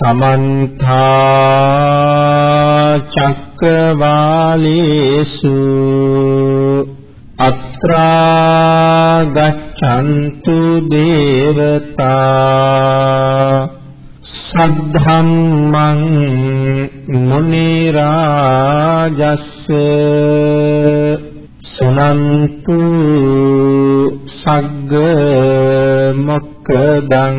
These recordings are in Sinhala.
සමන්ත චක්කවාලේසු අත්‍රා ගච්ඡන්තු දේවතා සද්ධම්මං මුනි රාජස්ස සනන්තු සග්ග මොක්කදං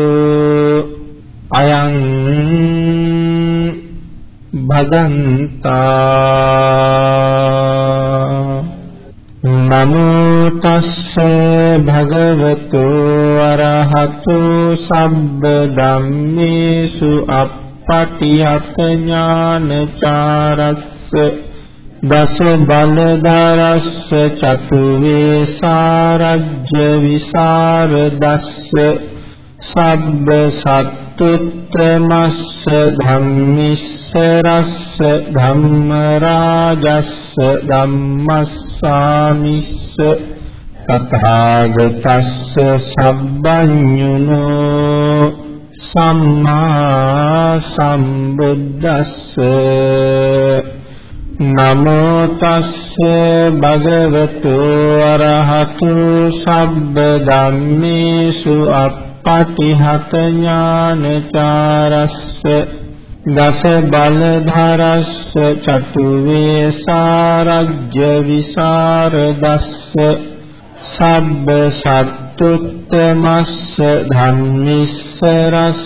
අයං භගන්තා නමෝ තස්ස භගවතු අරහතු සම්බ ධම්මේසු අප්පටිහත ඥානචාරස්ස දස බලදරස්ස චතු වේසාරජ්‍ය විසරදස්ස සබ්බ සත්තුත්‍රමස්ස ධම්මිස්සරස්ස ධම්ම රාජස්ස ධම්මස්සාමිස්ස තථාගතස්ස සබ්බඤුනෝ සම්මා සම්බුද්දස්ස නමෝ තස්ස භගවතු අරහතු සබ්බ ධම්මේසු අප පටිහත ඥානචාරස්ස දස බලධරස්ස චතු වේසාරජ්‍ය විසරදස්ස සබ්බ සත්තුත්තමස්ස ධම්මිස්සරස්ස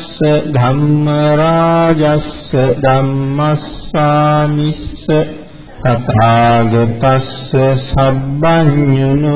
ධම්ම රාජස්ස ධම්මස්සාමිස්ස තථාගතස්ස සබ්බඤුනෝ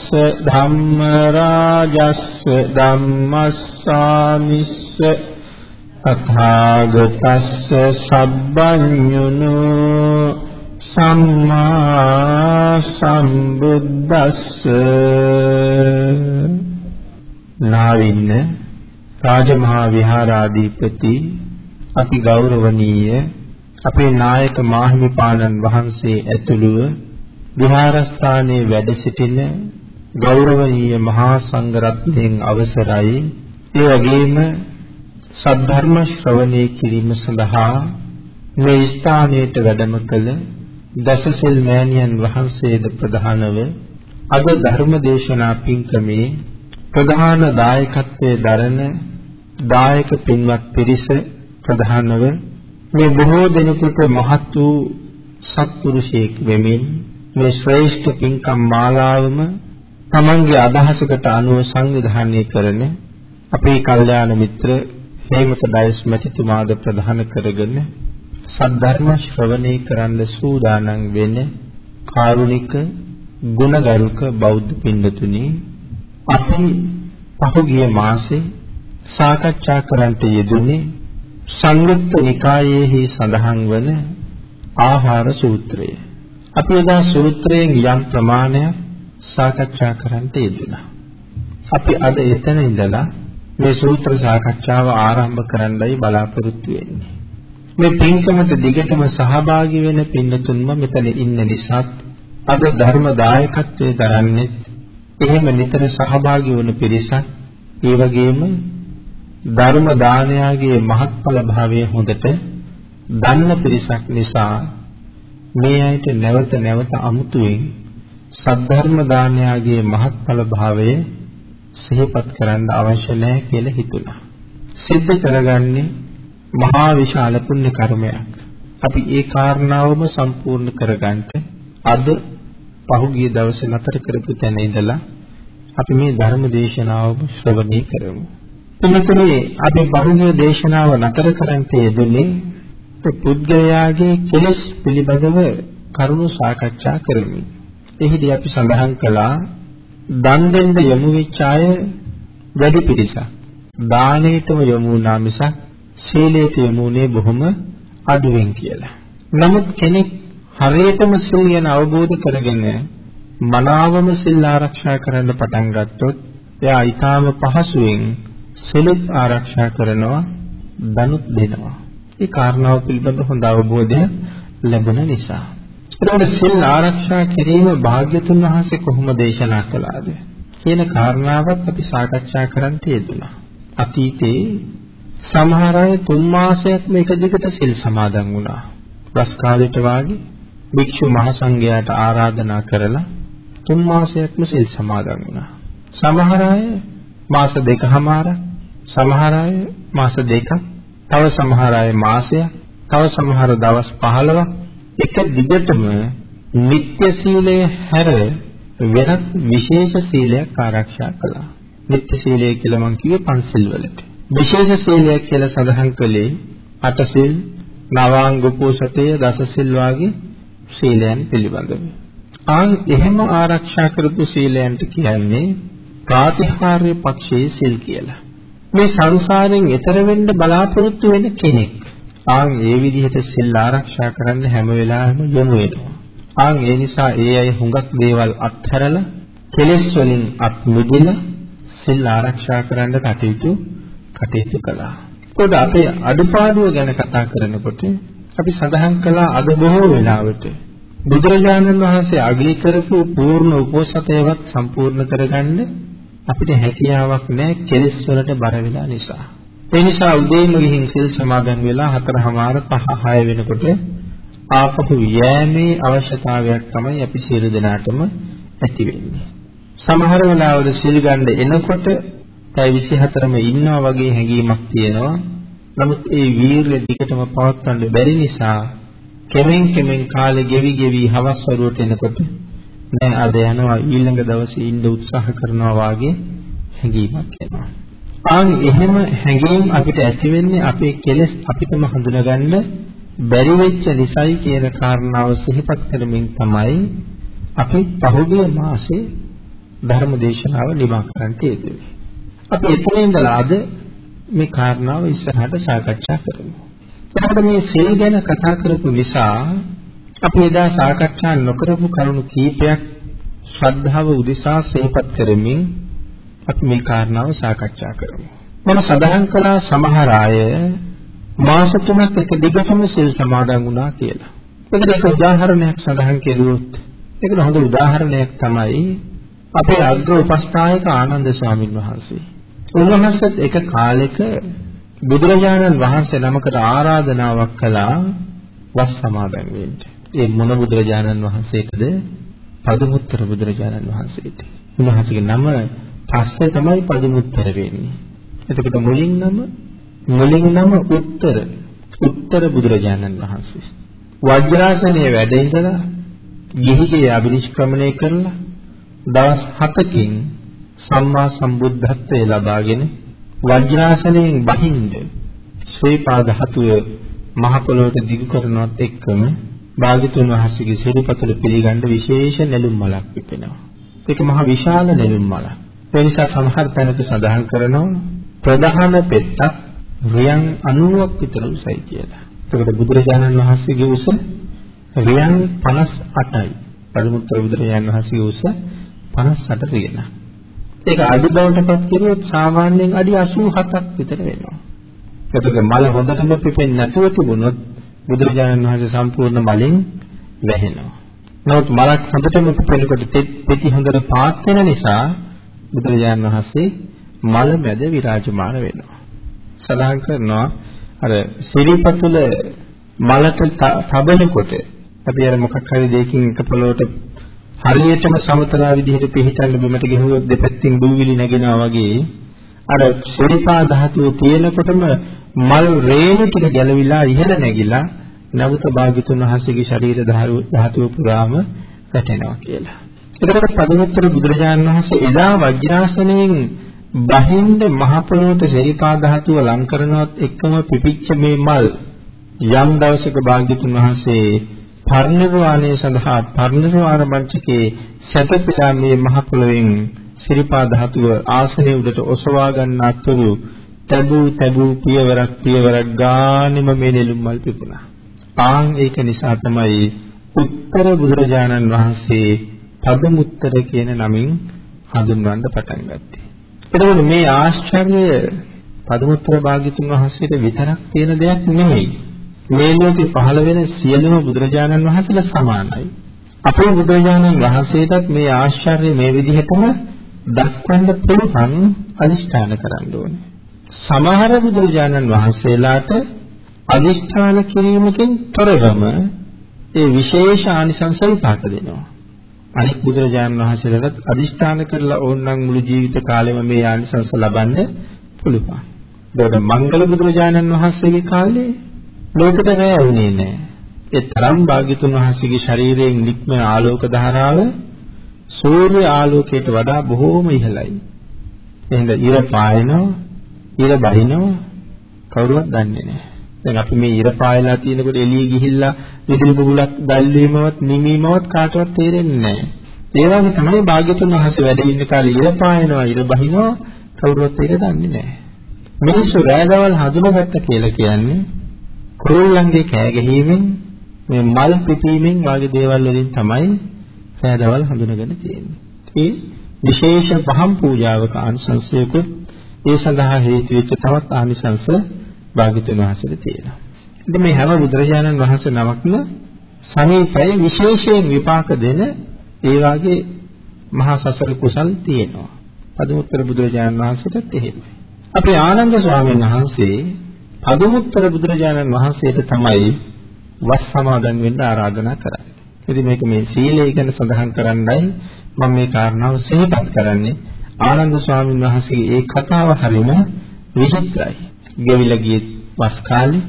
ධම්ම රාජස්ස ධම්මස්සාමිස්ස තථාගතස්ස සබ්බඤුනෝ සම්මා සම්බුද්දස්ස නාවින්න රාජමහා විහාරාධිපති අති ගෞරවනීය අපේ නායක මාහිමිපාණන් වහන්සේ ඇතුළුව විහාරස්ථානයේ වැඩ සිටින ගෞරවනීය මහා සංඝරත්නයන් අවසරයි. ඒ වගේම සද්ධර්ම ශ්‍රවණය කිරීම සඳහා මේ ස්ථානයට වැඩම කළ දසසිල් මෑණියන් වහන්සේද ප්‍රධානව අද ධර්ම දේශනා පින්කමේ ප්‍රධාන දායකත්වයේ දරන දායක පින්වත් පිරිස ප්‍රධානව මේ බොහෝ දෙනෙකුට මහත් වූ සත්පුරුෂයෙක් වෙමින් මේ ශ්‍රේෂ්ඨ පින්කම් මාලාවම තමන්ගේ අදහසකට අනුව සංවිධානය කරන අපේ කල්යාණ මිත්‍ර හේමත ඩයස් මැතිතුමාද ප්‍රධාන කරගෙන සද්ධර්ම ශ්‍රවණය කරන්න සූදානම් වෙන කාරුණික ගුණගරුක බෞද්ධ පින්වතුනි අපි පහුගිය මාසේ සාකච්ඡා කරන්නට යෙදුනේ සංයුක්ත නිකායේහි සඳහන් වන ආහාර සූත්‍රය. අපි එදා සූත්‍රයෙන් යම් ප්‍රමාණයක් සාකච්ඡා කරන්නට යෙදුණා. අපි අද එතන ඉඳලා මේ සූත්‍ර සාකච්ඡාව ආරම්භ කරන්නයි බලාපොරොත්තු වෙන්නේ. මේ පින්කමට දිගටම සහභාගී වෙන පින්නතුන්ම මෙතන ඉන්න නිසා අද ධර්ම දායකත්වයේ දරන්නේ එහෙම නිතර සහභාගී වුණු පිරිසක් ඒ වගේම ධර්ම දානයාගේ මහත්ඵල භාවය හොඳට දන්න පිරිසක් නිසා මේ ඇයිට නැවත නැවත අමුතුවෙන් සද්ධර්ම දානයාගේ මහත්ඵල භාවය සිහිපත් කරන්න අවශ්‍ය නැහැ කියලා හිතුණා. සිද්ධ කරගන්නේ මහා විශාල පුණ්‍ය කර්මයක්. අපි ඒ කාරණාවම සම්පූර්ණ කරගන්න අද පහුගිය දවසේ නතර කරපු තැන ඉඳලා අපි මේ ධර්ම දේශනාව ශ්‍රවණය කරමු. එතනදී අපි පහුගිය දේශනාව නතර කරන්ට යෙදුනේ පුද්ගලයාගේ කෙලෙස් පිළිබඳව කරුණු සාකච්ඡා කරමින්. එහිදී අපි සඳහන් කළා දන් දෙන්න යොමු වෙච්ච අය වැඩි පිරිසක්. දානයටම යොමු වුණා මිසක් සීලයට යොමුනේ බොහොම අඩුවෙන් කියලා. නමුත් කෙනෙක් හරියටම සිල් ගැන අවබෝධ කරගෙන මනාවම සිල් ආරක්ෂා කරන්න පටන් ගත්තොත් එයා ඊටාම පහසුවෙන් සිලුත් ආරක්ෂා කරනවා දනුත් දෙනවා. ඒ කාරණාව පිළිබඳ හොඳ අවබෝධය ලැබෙන නිසා. එතකොට සිල් ආරක්ෂා කිරීම භාග්‍යතුන් වහන්සේ කොහොම දේශනා කළාද කියන කාරණාවත් අපි සාකච්ඡා කරන්න යෙදුණා. අතීතේ සමහර අය තුන් මාසයක්ම එක දිගට සිල් සමාදන් වුණා. වස් කාලෙට වාගේ භික්ෂු මහ සංඝයාට ආරාධනා කරලා තුන් මාසයක්ම සිල් සමාදන් වුණා. සමහර අය මාස දෙකමාරක්, සමහර අය මාස දෙකක්, තව සමහර අය මාසයක්, තව සමහර දවස් 15ක් එක දිගටම නිත්‍ය සීලය හැර වෙනත් විශේෂ සීලයක් ආරක්ෂා කළා. නිත්‍ය සීලය කියලා මම කිව්වේ පන්සිල් වලට. විශේෂ සීලයක් කියලා සඳහන් කළේ අටසිල්, නවාංග උපෝසතය, දසසිල් වාගේ සීලයන් පිළිබඳව. ආන් එහෙම ආරක්ෂා කරපු සීලයන්ට කියන්නේ ප්‍රාතිහාර්ය පක්ෂයේ සිල් කියලා. මේ සංසාරයෙන් එතර වෙන්න බලාපොරොත්තු වෙන කෙනෙක්. ආන් ඒ විදිහට සිල් ආරක්ෂා කරන්න හැම වෙලාවෙම යොමු වෙනවා. ආන් ඒ නිසා ඒ අය හුඟක් දේවල් අත්හැරලා කෙලෙස් වලින් අත් මිදලා සිල් ආරක්ෂා කරන්න කටයුතු කටයුතු කළා. ඒකෝද අපේ අඩුපාඩුව ගැන කතා කරනකොට අපි සඳහන් කළා අද බොහෝ වෙලාවට බුදුරජාණන් වහන්සේ අගය කරපු පූර්ණ උපෝසතයවත් සම්පූර්ණ කරගන්න අපිට හැකියාවක් නැහැ කෙලෙස් වලට බර වෙලා නිසා. ඒ නිසා උදේම ගිහින් සිල් සමාදන් වෙලා හතරමාර පහ හය වෙනකොට ආපහු යෑමේ අවශ්‍යතාවයක් තමයි අපි සියලු දෙනාටම ඇති වෙන්නේ. සමහර වෙලාවල සිල් ගන්න එනකොට පැය 24ම ඉන්නවා වගේ හැඟීමක් තියෙනවා. නමුත් ඒ වීරිය දිගටම පවත්වන්න බැරි නිසා කෙමෙන් කෙමෙන් කාලේ ගෙවි ගෙවි හවස් වරුවට එනකොට නෑ අද යනවා ඊළඟ දවසේ ඉන්න උත්සාහ කරනවා වාගේ හැඟීමක් එනවා. ආන් එහෙම හැඟීම් අපිට ඇති වෙන්නේ අපේ කෙලෙස් අපිටම හඳුනගන්න බැරි වෙච්ච නිසයි කියන කාරණාව සිහිපත් කරමින් තමයි අපි පහුගිය මාසේ ධර්ම දේශනාව නිමා කරන්නට යෙදුනේ. අපි එතන ඉඳලා අද මේ කාරණාව ඉස්සරහට සාකච්ඡා කරමු. එතකොට මේ සෙල් ගැන කතා කරපු නිසා අපි එදා සාකච්ඡා නොකරපු කරුණු කීපයක් ශ්‍රද්ධාව උදෙසා සිහිපත් කරමින් අපි මේ කාරණාව සාකච්ඡා කරමු. මම සඳහන් කළා සමහර අය මාස තුනක් එක දිගටම සිල් සමාදන් වුණා කියලා. ඒකට එක උදාහරණයක් සඳහන් කෙරුවොත් ඒකට හොඳ උදාහරණයක් තමයි අපේ අග්‍ර උපස්ථායක ආනන්ද ස්වාමින් වහන්සේ. උන්වහන්සේත් එක කාලෙක බුදුරජාණන් වහන්සේ නමකට ආරාධනාවක් කළා වස් සමාදන් වෙන්න. ඒ මොන බුදුරජාණන් වහන්සේටද? පදුමුත්තර බුදුරජාණන් වහන්සේට. උන්වහන්සේගේ නම පස්සේ තමයි පදුමුත්තර වෙන්නේ. එතකොට මුලින් නම මුලින් නම උත්තර උත්තර බුදුරජාණන් වහන්සේ. වජ්‍රාසනයේ වැඩ ඉඳලා ගිහිගේ අභිනිෂ්ක්‍රමණය කරලා දවස් 7කින් සම්මා සම්බුද්ධත්වයේ ලබාගෙන වජ්‍රාසනයෙන් බහින්ද ශ්‍රීපාද හතුය මහ පොළොවට දිගු කරනවත් එක්කම භාග්‍යතුන් වහන්සේගේ සිරිපතුල පිළිගන්න විශේෂ නෙළුම් මලක් පිපෙනවා. ඒක මහ විශාල නෙළුම් මලක්. ඒ නිසා සමහර තැනක සඳහන් කරනවා ප්‍රධාන පෙත්තක් රියන් 90ක් විතර උසයි කියලා. එතකොට බුදුරජාණන් වහන්සේගේ උස රියන් 58යි. පරිමුත්තර බුදුරජාණන් වහන්සේගේ උස 58 රියන. ඒක අඩි බවටපත් කරුවොත් සාමාන්‍යයෙන් අඩි 87ක් විතර වෙනවා. එතකොට මල හොඳටම පිපෙන්නේ නැතුව තිබුණොත් බුදුරජාණන් වහන්සේ සම්පූර්ණ මලෙන් වැහෙනවා. නමුත් මලක් හොඳටම පිපෙනකොට පෙති හොඳට පාත් වෙන නිසා බුදුරජාණන් වහන්සේ මල මැද විරාජමාන වෙනවා. සඳහන් කරනවා අර සිරිපතුල මලට තබනකොට අපි අර මොකක් හරි දෙයකින් එක පොළොවට හරියටම සමතලා විදිහට පිහිටන්න බිමට ගෙහුවොත් දෙපැත්තෙන් දුවිලි නැගෙනවා වගේ අර ශිල්පා ධාතුව තියෙනකොටම මල් රේණු ටික ගැලවිලා ඉහළ නැගිලා නවත භාග්‍යතුන් වහන්සේගේ ශරීර ධාතුව පුරාම වැටෙනවා කියලා. එතකොට පදවත්තර බුදුරජාණන් වහන්සේ එදා වජ්‍රාසනයෙන් බහින්ද මහ පොළොවට ශරීරා ධාතුව ලං කරනවත් එක්කම පිපිච්ච මේ මල් යම් දවසක භාග්‍යතුන් වහන්සේ පරිනිර්වාණය සඳහා පරිනිර්වාණ මංචකේ සැතපීලා මේ මහ පොළොවෙන් ශරීරා ධාතුව ආසනයේ උඩට ඔසවා ගන්නතුරු තැබූ තැබූ පියවරක් පියවරක් ගානෙම මේ නෙළුම් මල් පිපුණා. ආන් ඒක නිසා තමයි උත්තර බුදුරජාණන් වහන්සේ පදමුත්තර කියන නමින් හඳුන්වන්න පටන් ගත්තේ. එතකොට මේ ආශ්චර්ය පදමුත්තර භාග්‍යතුන් වහන්සේට විතරක් තියෙන දෙයක් නෙමෙයි. මේ ලෝකේ පහළ වෙන සියලුම බුදුරජාණන් වහන්සේලා සමානයි. අපේ බුදුරජාණන් වහන්සේටත් මේ ආශ්චර්ය මේ විදිහටම දක්වන්න පුළුවන් අනිෂ්ඨාන කරන්න ඕනේ. සමහර බුදුරජාණන් වහන්සේලාට අදිෂ්ඨාන කිරීමකින් තොරවම ඒ විශේෂ ආනිසංස විපාක දෙනවා. අනිත් බුදුරජාණන් වහන්සේලාට අදිෂ්ඨාන කරලා ඕනනම් මුළු ජීවිත කාලෙම මේ ආනිසංස ලබන්න පුළුවන්. ඒකට මංගල බුදුරජාණන් වහන්සේගේ කාලේ ලෝකෙට වැයුනේ නැහැ. ඒ තරම් භාග්‍යතුන් වහන්සේගේ ශරීරයෙන් නික්ම ආලෝක ධාරාව සූර්ය ආලෝකයට වඩා බොහෝම ඉහළයි. එහෙනම් ඉර පායනවා, ඉර බහිනවා කවුරුවත් දන්නේ නැහැ. දැන් අපි මේ ඉර පායලා තියෙනකොට එළිය ගිහිල්ලා විදුලි බුබුලක් දැල්වීමවත් නිමීමවත් කාටවත් තේරෙන්නේ නැහැ. ඒ වගේ තමයි භාග්‍යතුන් වහන්සේ වැඩ ඉන්න කාලේ ඉර පායනවා, ඉර බහිනවා කවුරුවත් ඒක දන්නේ නැහැ. මිනිස්සු රැඳවල් හඳුනගත්ත කියලා කියන්නේ කුරුල්ලන්ගේ කෑ ගැහිමෙන් මේ මල් පිපීමෙන් වගේ දේවල් වලින් තමයි රැඳවල් හඳුනගෙන තියෙන්නේ. ඒ විශේෂ පහම් පූජාවක ආනිසංසයකුත් ඒ සඳහා හේතු වෙච්ච තවත් ආනිසංස භාග්‍යතුන් වහන්සේට තියෙනවා. ඉතින් මේ හැම බුදුරජාණන් වහන්සේ නමක්ම සමීපයේ විශේෂයෙන් විපාක දෙන ඒ වාගේ මහා සසර කුසල් තියෙනවා. පදමුත්තර බුදුරජාණන් වහන්සේටත් එහෙමයි. අපේ ආනන්ද ස්වාමීන් වහන්සේ පදමුත්තර බුදුරජාණන් වහන්සේට තමයි වස් සමාදන් වෙන්න ආරාධනා කරන්නේ. ඉතින් මේක මේ සීලය ගැන සඳහන් කරන්නයි මම මේ කාරණාව සිහිපත් කරන්නේ. ආනන්ද ස්වාමීන් වහන්සේගේ ඒ කතාව හරිම විචිත්‍රයි. ගෙවිලා ගිය වස් කාලේ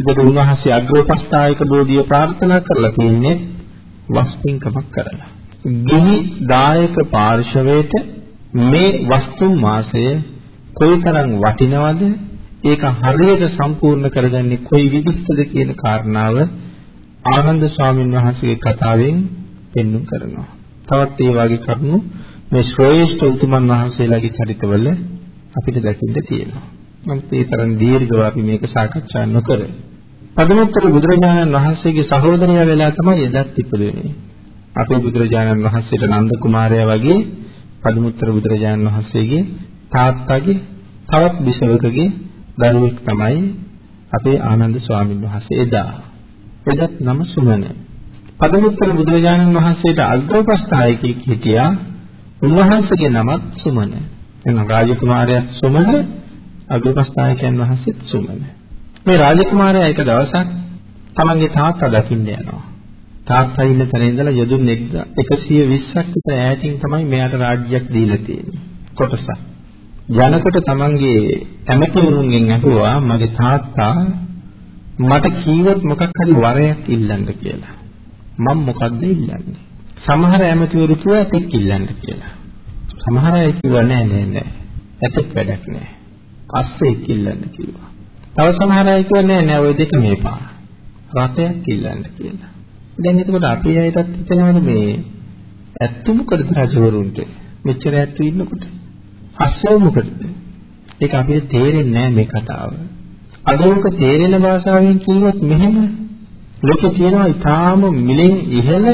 ඒකට උන්වහන්සේ අග්‍රෝපස්ථායක බෝධිය ප්‍රාර්ථනා කරලා තින්නේ වස් පින්කමක් කරලා. ගිහි දායක පාර්ශවයට මේ වස්තු මාසය කොයිතරම් වටිනවද ඒක හරියට සම්පූර්ණ කරගන්නේ කොයි විදිහටද කියන කාරණාව ආනන්ද ස්වාමීන් වහන්සේගේ කතාවෙන් පෙන්වු කරනවා. තවත් ඒ වගේ කරුණු මේ ශ්‍රේෂ්ඨ උතුමන් වහන්සේලාගේ චරිතවල අපිට දකින්න තියෙනවා. නමුත් ඒ තරම් දීර්ඝව අපි මේක සාකච්ඡා නොකර පදමුත්තර බුදුරජාණන් වහන්සේගේ සහෝදරයා වෙලා තමයි එදත් ඉපදුනේ. අපේ බුදුරජාණන් වහන්සේට නන්ද කුමාරයා වගේ පදමුත්තර බුදුරජාණන් වහන්සේගේ තාත්තාගේ තවත් බිසවකගේ දරුවෙක් තමයි අපේ ආනන්ද ස්වාමීන් වහන්සේ එදා. එදත් නම සුමන. පදමුත්තර බුදුරජාණන් වහන්සේට අග්‍රපස්ථායකෙක් හිටියා. උන්වහන්සේගේ නමත් සුමන. එනම් රාජකුමාරයා සුමන අග්‍රපස්ථායකයන් වහන්සේත් සුමන. මේ රාජකුමාරයා එක දවසක් තමන්ගේ තාත්තා දකින්න යනවා. තාත්තා ඉන්න තැන ඉඳලා යදුන් 120ක් විතර ඈතින් තමයි මෙයාට රාජ්‍යයක් දීලා තියෙන්නේ. කොටසක්. යනකොට තමන්ගේ ඇමතිවරුන්ගෙන් අහුවා මගේ තාත්තා මට කීවොත් මොකක් හරි වරයක් ඉල්ලන්න කියලා. මම මොකක්ද ඉල්ලන්නේ? සමහර ඇමතිවරු කිව්වා ඇතෙක් ඉල්ලන්න කියලා. සමහර අය කිව්වා නෑ නෑ නෑ. ඇතෙක් වැඩක් නෑ. අස්සෙක් ඉල්ලන්න කිව්වා. තව සමහර අය කිව්වා නෑ නෑ ওই දෙක මේපා. රතයක් ඉල්ලන්න කියලා. දැන් එතකොට අපි අයටත් හිතනවනේ මේ ඇත්තු මොකටද රජවරුන්ට මෙච්චර ඇත්තු ඉන්නකොට අස්සෝ මොකටද? ඒක අපිට තේරෙන්නේ නෑ මේ කතාව. අදෝක තේරෙන භාෂාවෙන් කිව්වොත් මෙහෙම ලෝකේ තියෙනවා ඊටාම මිලෙන් ඉහළ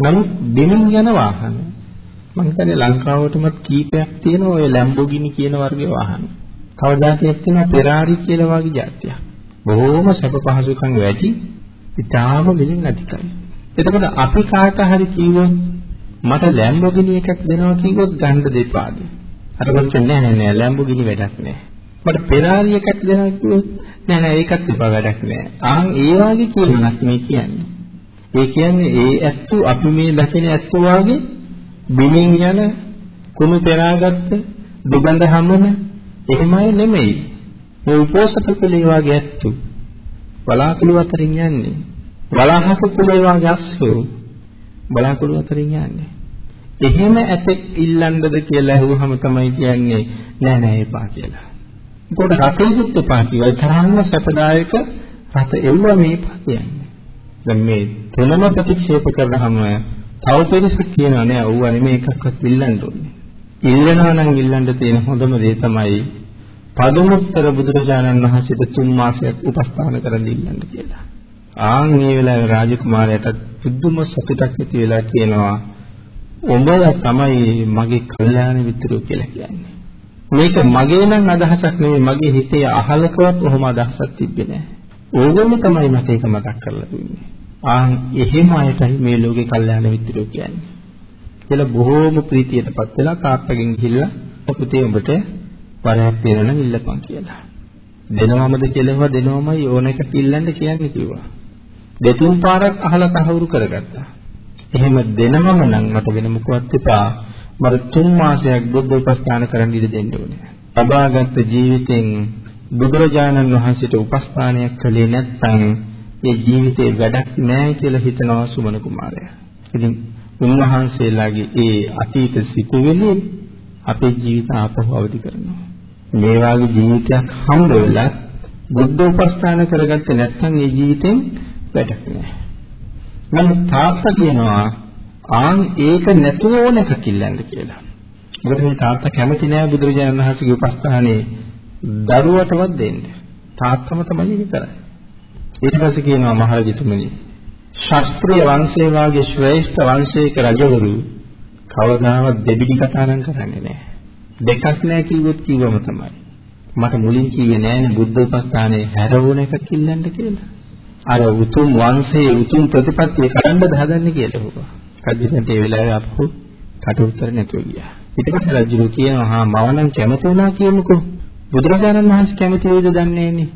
නමුත් බිමින් යන වාහන. මම හිතන්නේ ලංකාවටමත් කීපයක් තියෙනවා ඔය ලැම්බෝගිනි කියන වර්ගයේ වාහන. කවදාකයක් තියෙනවා පෙරාරි කියලා වගේ જાතියක්. බොහෝම සැප පහසුකම් වැඩි ඉතාලම මිලින් අධිකයි. එතකොට අපි කාට හරි කිව්වොත් මට ලැම්බෝගිනි එකක් දෙනවා කිව්වොත් ගන්න දෙපාද. අර කොච්චර නෑ නෑ නෑ ලැම්බෝගිනි වැඩක් නෑ. මට පෙරාරි එකක් දෙනවා කිව්වොත් නෑ නෑ ඒකත් එපා වැඩක් නෑ. ආන් ඒ වගේ කියනක් මේ කියන්නේ. ඒ කියන්නේ ඒ ඇත්තු අපි මේ දකින ඇත්තු වාගේ බිමින් යන කුණු පෙරාගත්ත දුබඳ හැමන එහෙමයි නෙමෙයි. මේ උපෝසත කුලේ වාගේ ඇත්තු. බලාකුළු අතරින් යන්නේ. බලාහක කුලේ වාගේ අස්සෝ බලාකුළු අතරින් යන්නේ. එහෙම ඇතෙක් ඉල්ලන්නද කියලා අහුවහම තමයි කියන්නේ නෑ නෑ එපා කියලා. ඒකට රතේකුත් එපා කියලා තරම්ම සැපදායක රත එල්ල මේපා කියන්නේ. දැන් මේ තුනම ප්‍රතික්ෂේප කරනහම තව පිරිසක් කියනවා නෑ ඌව නෙමෙයි එකක්වත් ඉල්ලන්න ඕනේ. ඉල්ලනවා නම් ඉල්ලන්න තියෙන හොඳම දේ තමයි පදුමුත්තර බුදුරජාණන් වහන්සේට තුන් මාසයක් උපස්ථාන කරන් ඉල්ලන්න කියලා. ආන් මේ වෙලාවේ රාජකුමාරයාට පුදුම සතුටක් ඇති වෙලා කියනවා උඹලා තමයි මගේ කල්යාණ මිත්‍රයෝ කියලා කියන්නේ. මේක මගේ නම් අදහසක් නෙවෙයි මගේ හිතේ අහලකවත් ඔහොම අදහසක් තිබ්බේ නැහැ. ඕගොල්ලෝ තමයි මට ඒක මතක් කරලා දුන්නේ. ආන් එහෙම අයටයි මේ ලෝකේ කල්යාණ මිත්‍රයෝ කියන්නේ. කියලා බොහෝම ප්‍රීතියටපත් වෙලා තාත්තගෙන් ගිහිල්ලා පුතේ උඹට වරයක් තියෙන නම් ඉල්ලපන් කියලා. දෙනවමද කියලා දෙනවමයි ඕන එක ඉල්ලන්න කියන්නේ කිව්වා. දෙතුන් පාරක් අහලා තහවුරු කරගත්තා. එහෙම දෙනවම නම් මට වෙන මොකවත් එපා. මට තුන් මාසයක් බුද්ධ උපස්ථාන කරන්න ඉඩ දෙන්න ඕනේ. ලබාගත් ජීවිතෙන් බුදුරජාණන් වහන්සේට උපස්ථානයක් කළේ නැත්නම් ඒ ජීවිතේ වැඩක් නෑ කියලා හිතනවා සුමන කුමාරයා. ඉතින් උන්වහන්සේලාගේ ඒ අතීත සිතුවිලි අපේ ජීවිත ආපහු අවදි කරනවා. මේ වගේ ජීවිතයක් හම්බ වෙලා බුද්ධ උපස්ථාන කරගත්තේ නැත්නම් ඒ ජීවිතෙන් වැඩක් නෑ. නමුත් තාත්තා කියනවා ආන් ඒක නැතුව ඕන එකක් ඉල්ලන්න කියලා. මොකද මේ තාත්තා කැමති නෑ බුදුරජාණන් වහන්සේගේ උපස්ථානේ දරුවටවත් දෙන්න. තාත්තම තමයි විතරයි. ඊට පස්සේ කියනවා මහරජතුමනි ශාස්ත්‍රීය වංශයේ වාගේ ශ්‍රේෂ්ඨ වංශයක රජවරු කවදාවත් දෙබිඩි කතා නම් කරන්නේ නැහැ. දෙකක් නැහැ කිව්වොත් කිව්වම තමයි. මට මුලින් කිව්වේ නෑනේ බුද්ධ උපස්ථානයේ හැරවුණ එකක් ඉල්ලන්න කියලා. අර උතුම් වංශයේ උතුම් ප්‍රතිපත්තිය කරන්නද හදන්නේ කියලා හුවා. රජුන්ට ඒ වෙලාවේ අපහු කට උත්තර නැතුව ගියා. ඊට පස්සේ රජු කියනවා හා මම නම් කැමති වුණා කියමුකෝ. බුදුරජාණන් වහන්සේ කැමති වේද දන්නේ නැහැ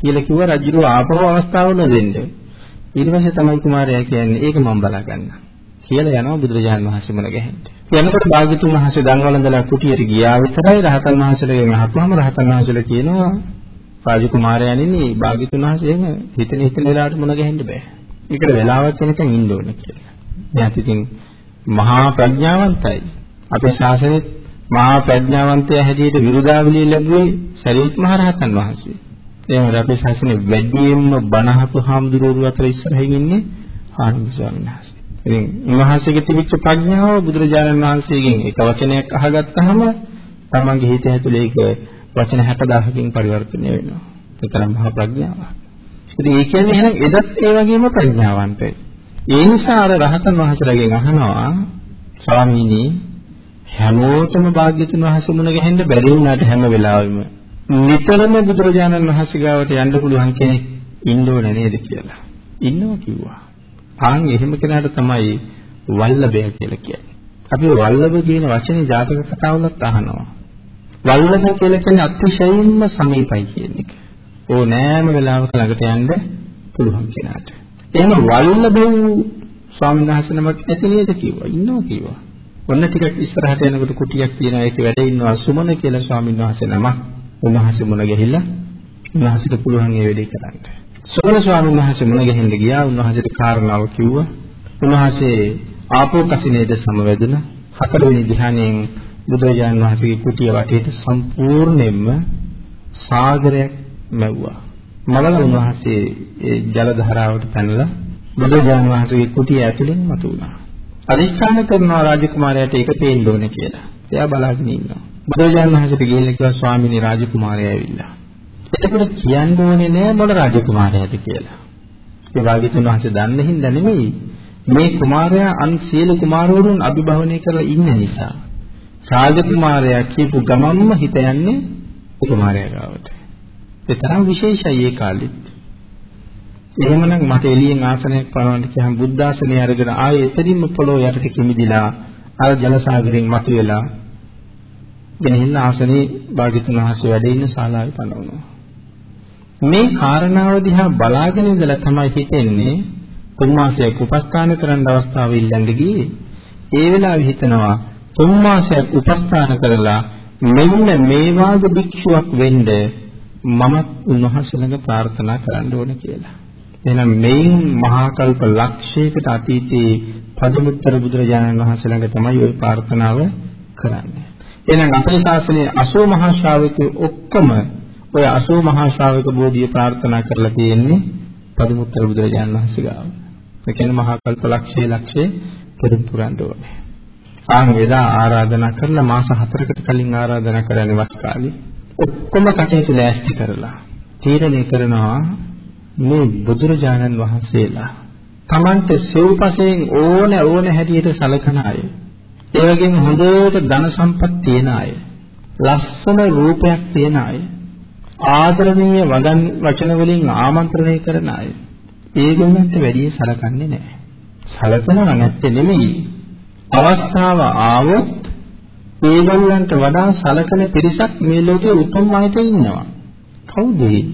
කියලා කිව්ව රජු ආපහු අවස්ථාව නොදෙන්න. ඊට පස්සේ තමයි කුමාරයා කියන්නේ ඒක මම බලා ගන්න. කියලා යනවා බුදුරජාණන් වහන්සේ මුණ ගැහෙන්න. යනකොට භාග්‍යතුන් වහන්සේ දන්වලඳලා කුටියට ගියා විතරයි රහතන් වහන්සේලාගෙන් අහපුවම රහතන් වහන්සේලා කියනවා රාජකුමාරයන්ෙනි භාග්‍යතුන් වහන්සේ එහෙම හිතන හිතන වෙලාවට මුණ ගැහෙන්න බෑ. ඒකට වෙලාවක් වෙනකන් ඉන්න ඕන කියලා. එයාත් ඉතින් මහා ප්‍රඥාවන්තයි. අපේ ශාසනයේ මහා ප්‍රඥාවන්තය හැටියට විරුදාවලිය ලැබුවේ සරියුත් මහ රහතන් වහන්සේ. එහෙනම් අපේ ශාසනයේ වැඩියෙන්ම බණහපු හාමුදුරුවෝ අතර ඉස්සරහින් ඉන්නේ ආනන්ද ස්වාමීන් වහන්සේ. ඉතින් උන්වහන්සේගේ තිබිච්ච ප්‍රඥාව බුදුරජාණන් වහන්සේගෙන් එක වචනයක් අහගත්තාම තමන්ගේ හිත ඇතුලේ ඒක වචන 60000කින් පරිවර්තනය වෙනවා. ඒ තරම් මහා ප්‍රඥාවක්. ඉතින් ඒ කියන්නේ එහෙනම් එදත් ඒ වගේම ප්‍රඥාවන්තයි. ඒ නිසා අර රහතන් වහන්සේලාගෙන් අහනවා ස්වාමීනි හැමෝටම භාග්‍යතුන් වහන්සේ මුණ ගැහෙන්න බැරි වුණාට හැම වෙලාවෙම නිතරම බුදුරජාණන් වහන්සේ ගාවට යන්න පුළුවන් කෙනෙක් ඉන්න ඕනේ නේද කියලා. ඉන්නවා කිව්වා. ආන් එහෙම කෙනාට තමයි වල්ලභය කියලා කියන්නේ. අපි වල්ලභ කියන වචනේ ජාතක කතාවලත් අහනවා. වල්ලභ කියලා කියන්නේ අතිශයින්ම සමීපයි කියන එක. ඕනෑම වෙලාවක ළඟට යන්න පුළුවන් කෙනාට. එහෙනම් වල්ලභ වූ ස්වාමීන් වහන්සේ නමක් ඇති නේද කිව්වා. ඉන්නවා කිව්වා. ඔන්න ටිකක් ඉස්සරහට යනකොට කුටියක් තියෙනවා ඒකේ වැඩ ඉන්නවා සුමන කියලා ස්වාමීන් වහන්සේ නමක්. උන්වහන්සේ මුණ ගැහිලා උන්වහන්සේට පුළුවන් ඒ වැඩේ කරන්න. සුමන ස්වාමීන් වහන්සේ මුණ ගැහෙන්න ගියා. උන්වහන්සේට කාරණාව කිව්වා. උන්වහන්සේ ආපෝ කසිනේද සමවැදුණා. හතරවෙනි ධ්‍යානයෙන් බුදුරජාණන් වහන්සේගේ කුටිය වටේට සම්පූර්ණයෙන්ම සාගරයක් මැව්වා. මලල උන්වහන්සේ ඒ ජල ධාරාවට පැනලා බුදුරජාණන් වහන්සේගේ කුටිය ඇතුලෙන් මතුවුණා. අදිස්ථාන කරනවා රාජකුමාරයාට ඒක පේන්න ඕනේ කියලා. එයා බලාගෙන ඉන්නවා. බුදුරජාණන් වහන්සේට ගිහිල්ලා කිව්වා ස්වාමීනි රාජකුමාරයා ඇවිල්ලා. එතකොට කියන්න ඕනේ නෑ මොන රාජකුමාරයාද කියලා. ඒ වාග්යතුන් වහන්සේ දන්නේ හින්දා නෙමෙයි. මේ කුමාරයා අන් සියලු කුමාරවරුන් අභිභවනය කරලා ඉන්න නිසා. රාජකුමාරයා කියපු ගමන්ම හිත යන්නේ කුමාරයා ගාවට. ඒ තරම් විශේෂයි ඒ කාලෙත්. එහෙමනම් මට එළියෙන් ආසනයක් පනවන්න කියහම බුද්ධාසනය අරගෙන ආයේ එතනින්ම පොළොව යටට කිමිදිලා අර ජලසාගරයෙන් මතුවෙලා ගෙනහිල්ලා ආසනේ භාග්‍යතුන් වහන්සේ වැඩ ඉන්න ශාලාවේ පනවනවා. මේ කාරණාව දිහා බලාගෙන ඉඳලා තමයි හිතෙන්නේ තුන් මාසයක් උපස්ථාන කරන්න අවස්ථාව ඉල්ලන්න ගියේ. ඒ වෙලාවේ හිතනවා තුන් මාසයක් උපස්ථාන කරලා මෙන්න මේ වාගේ භික්ෂුවක් වෙන්න මමත් උන්වහන්සේ ළඟ ප්‍රාර්ථනා කරන්න ඕන කියලා. එහෙනම් මේන් මහා කල්ප ලක්ෂයකට අතීතයේ පදමුත්තර බුදුරජාණන් වහන්සේ ළඟ තමයි ওই ප්‍රාර්ථනාව කරන්නේ. එහෙනම් අපේ ශාසනයේ 80 මහා ශ්‍රාවකයෝ ඔක්කොම ඔය 80 මහා ශ්‍රාවක බෝධිය ප්‍රාර්ථනා කරලා තියෙන්නේ පදමුත්තර බුදුරජාණන් වහන්සේ ගාව. ඒ කියන්නේ මහා කල්ප ලක්ෂයේ ලක්ෂයේ පෙරම් පුරන්න ඕනේ. ආන් එදා ආරාධනා කරලා මාස 4කට කලින් ආරාධනා කරන්නේ වස් කාලේ. ඔක්කොම කටයුතු ලෑස්ති කරලා තීරණය කරනවා මේ බුදුරජාණන් වහන්සේලා Tamante සිව්පසයෙන් ඕන ඕන හැටියට සලකන අය. ඒ වගේම හොඳට ධන සම්පත් තියෙන අය. ලස්සන රූපයක් තියෙන අය. ආදරණීය වදන් වචන වලින් ආමන්ත්‍රණය කරන අය. ඒගොල්ලන්ට වැඩි සලකන්නේ නැහැ. සලකනව නැත්තේ නෙමෙයි. අවස්ථාව ආවොත් ඒගොල්ලන්ට වඩා සලකන පිරිසක් මේ ලෝකේ උතුම් අයට ඉන්නවා. කවුද ඒ?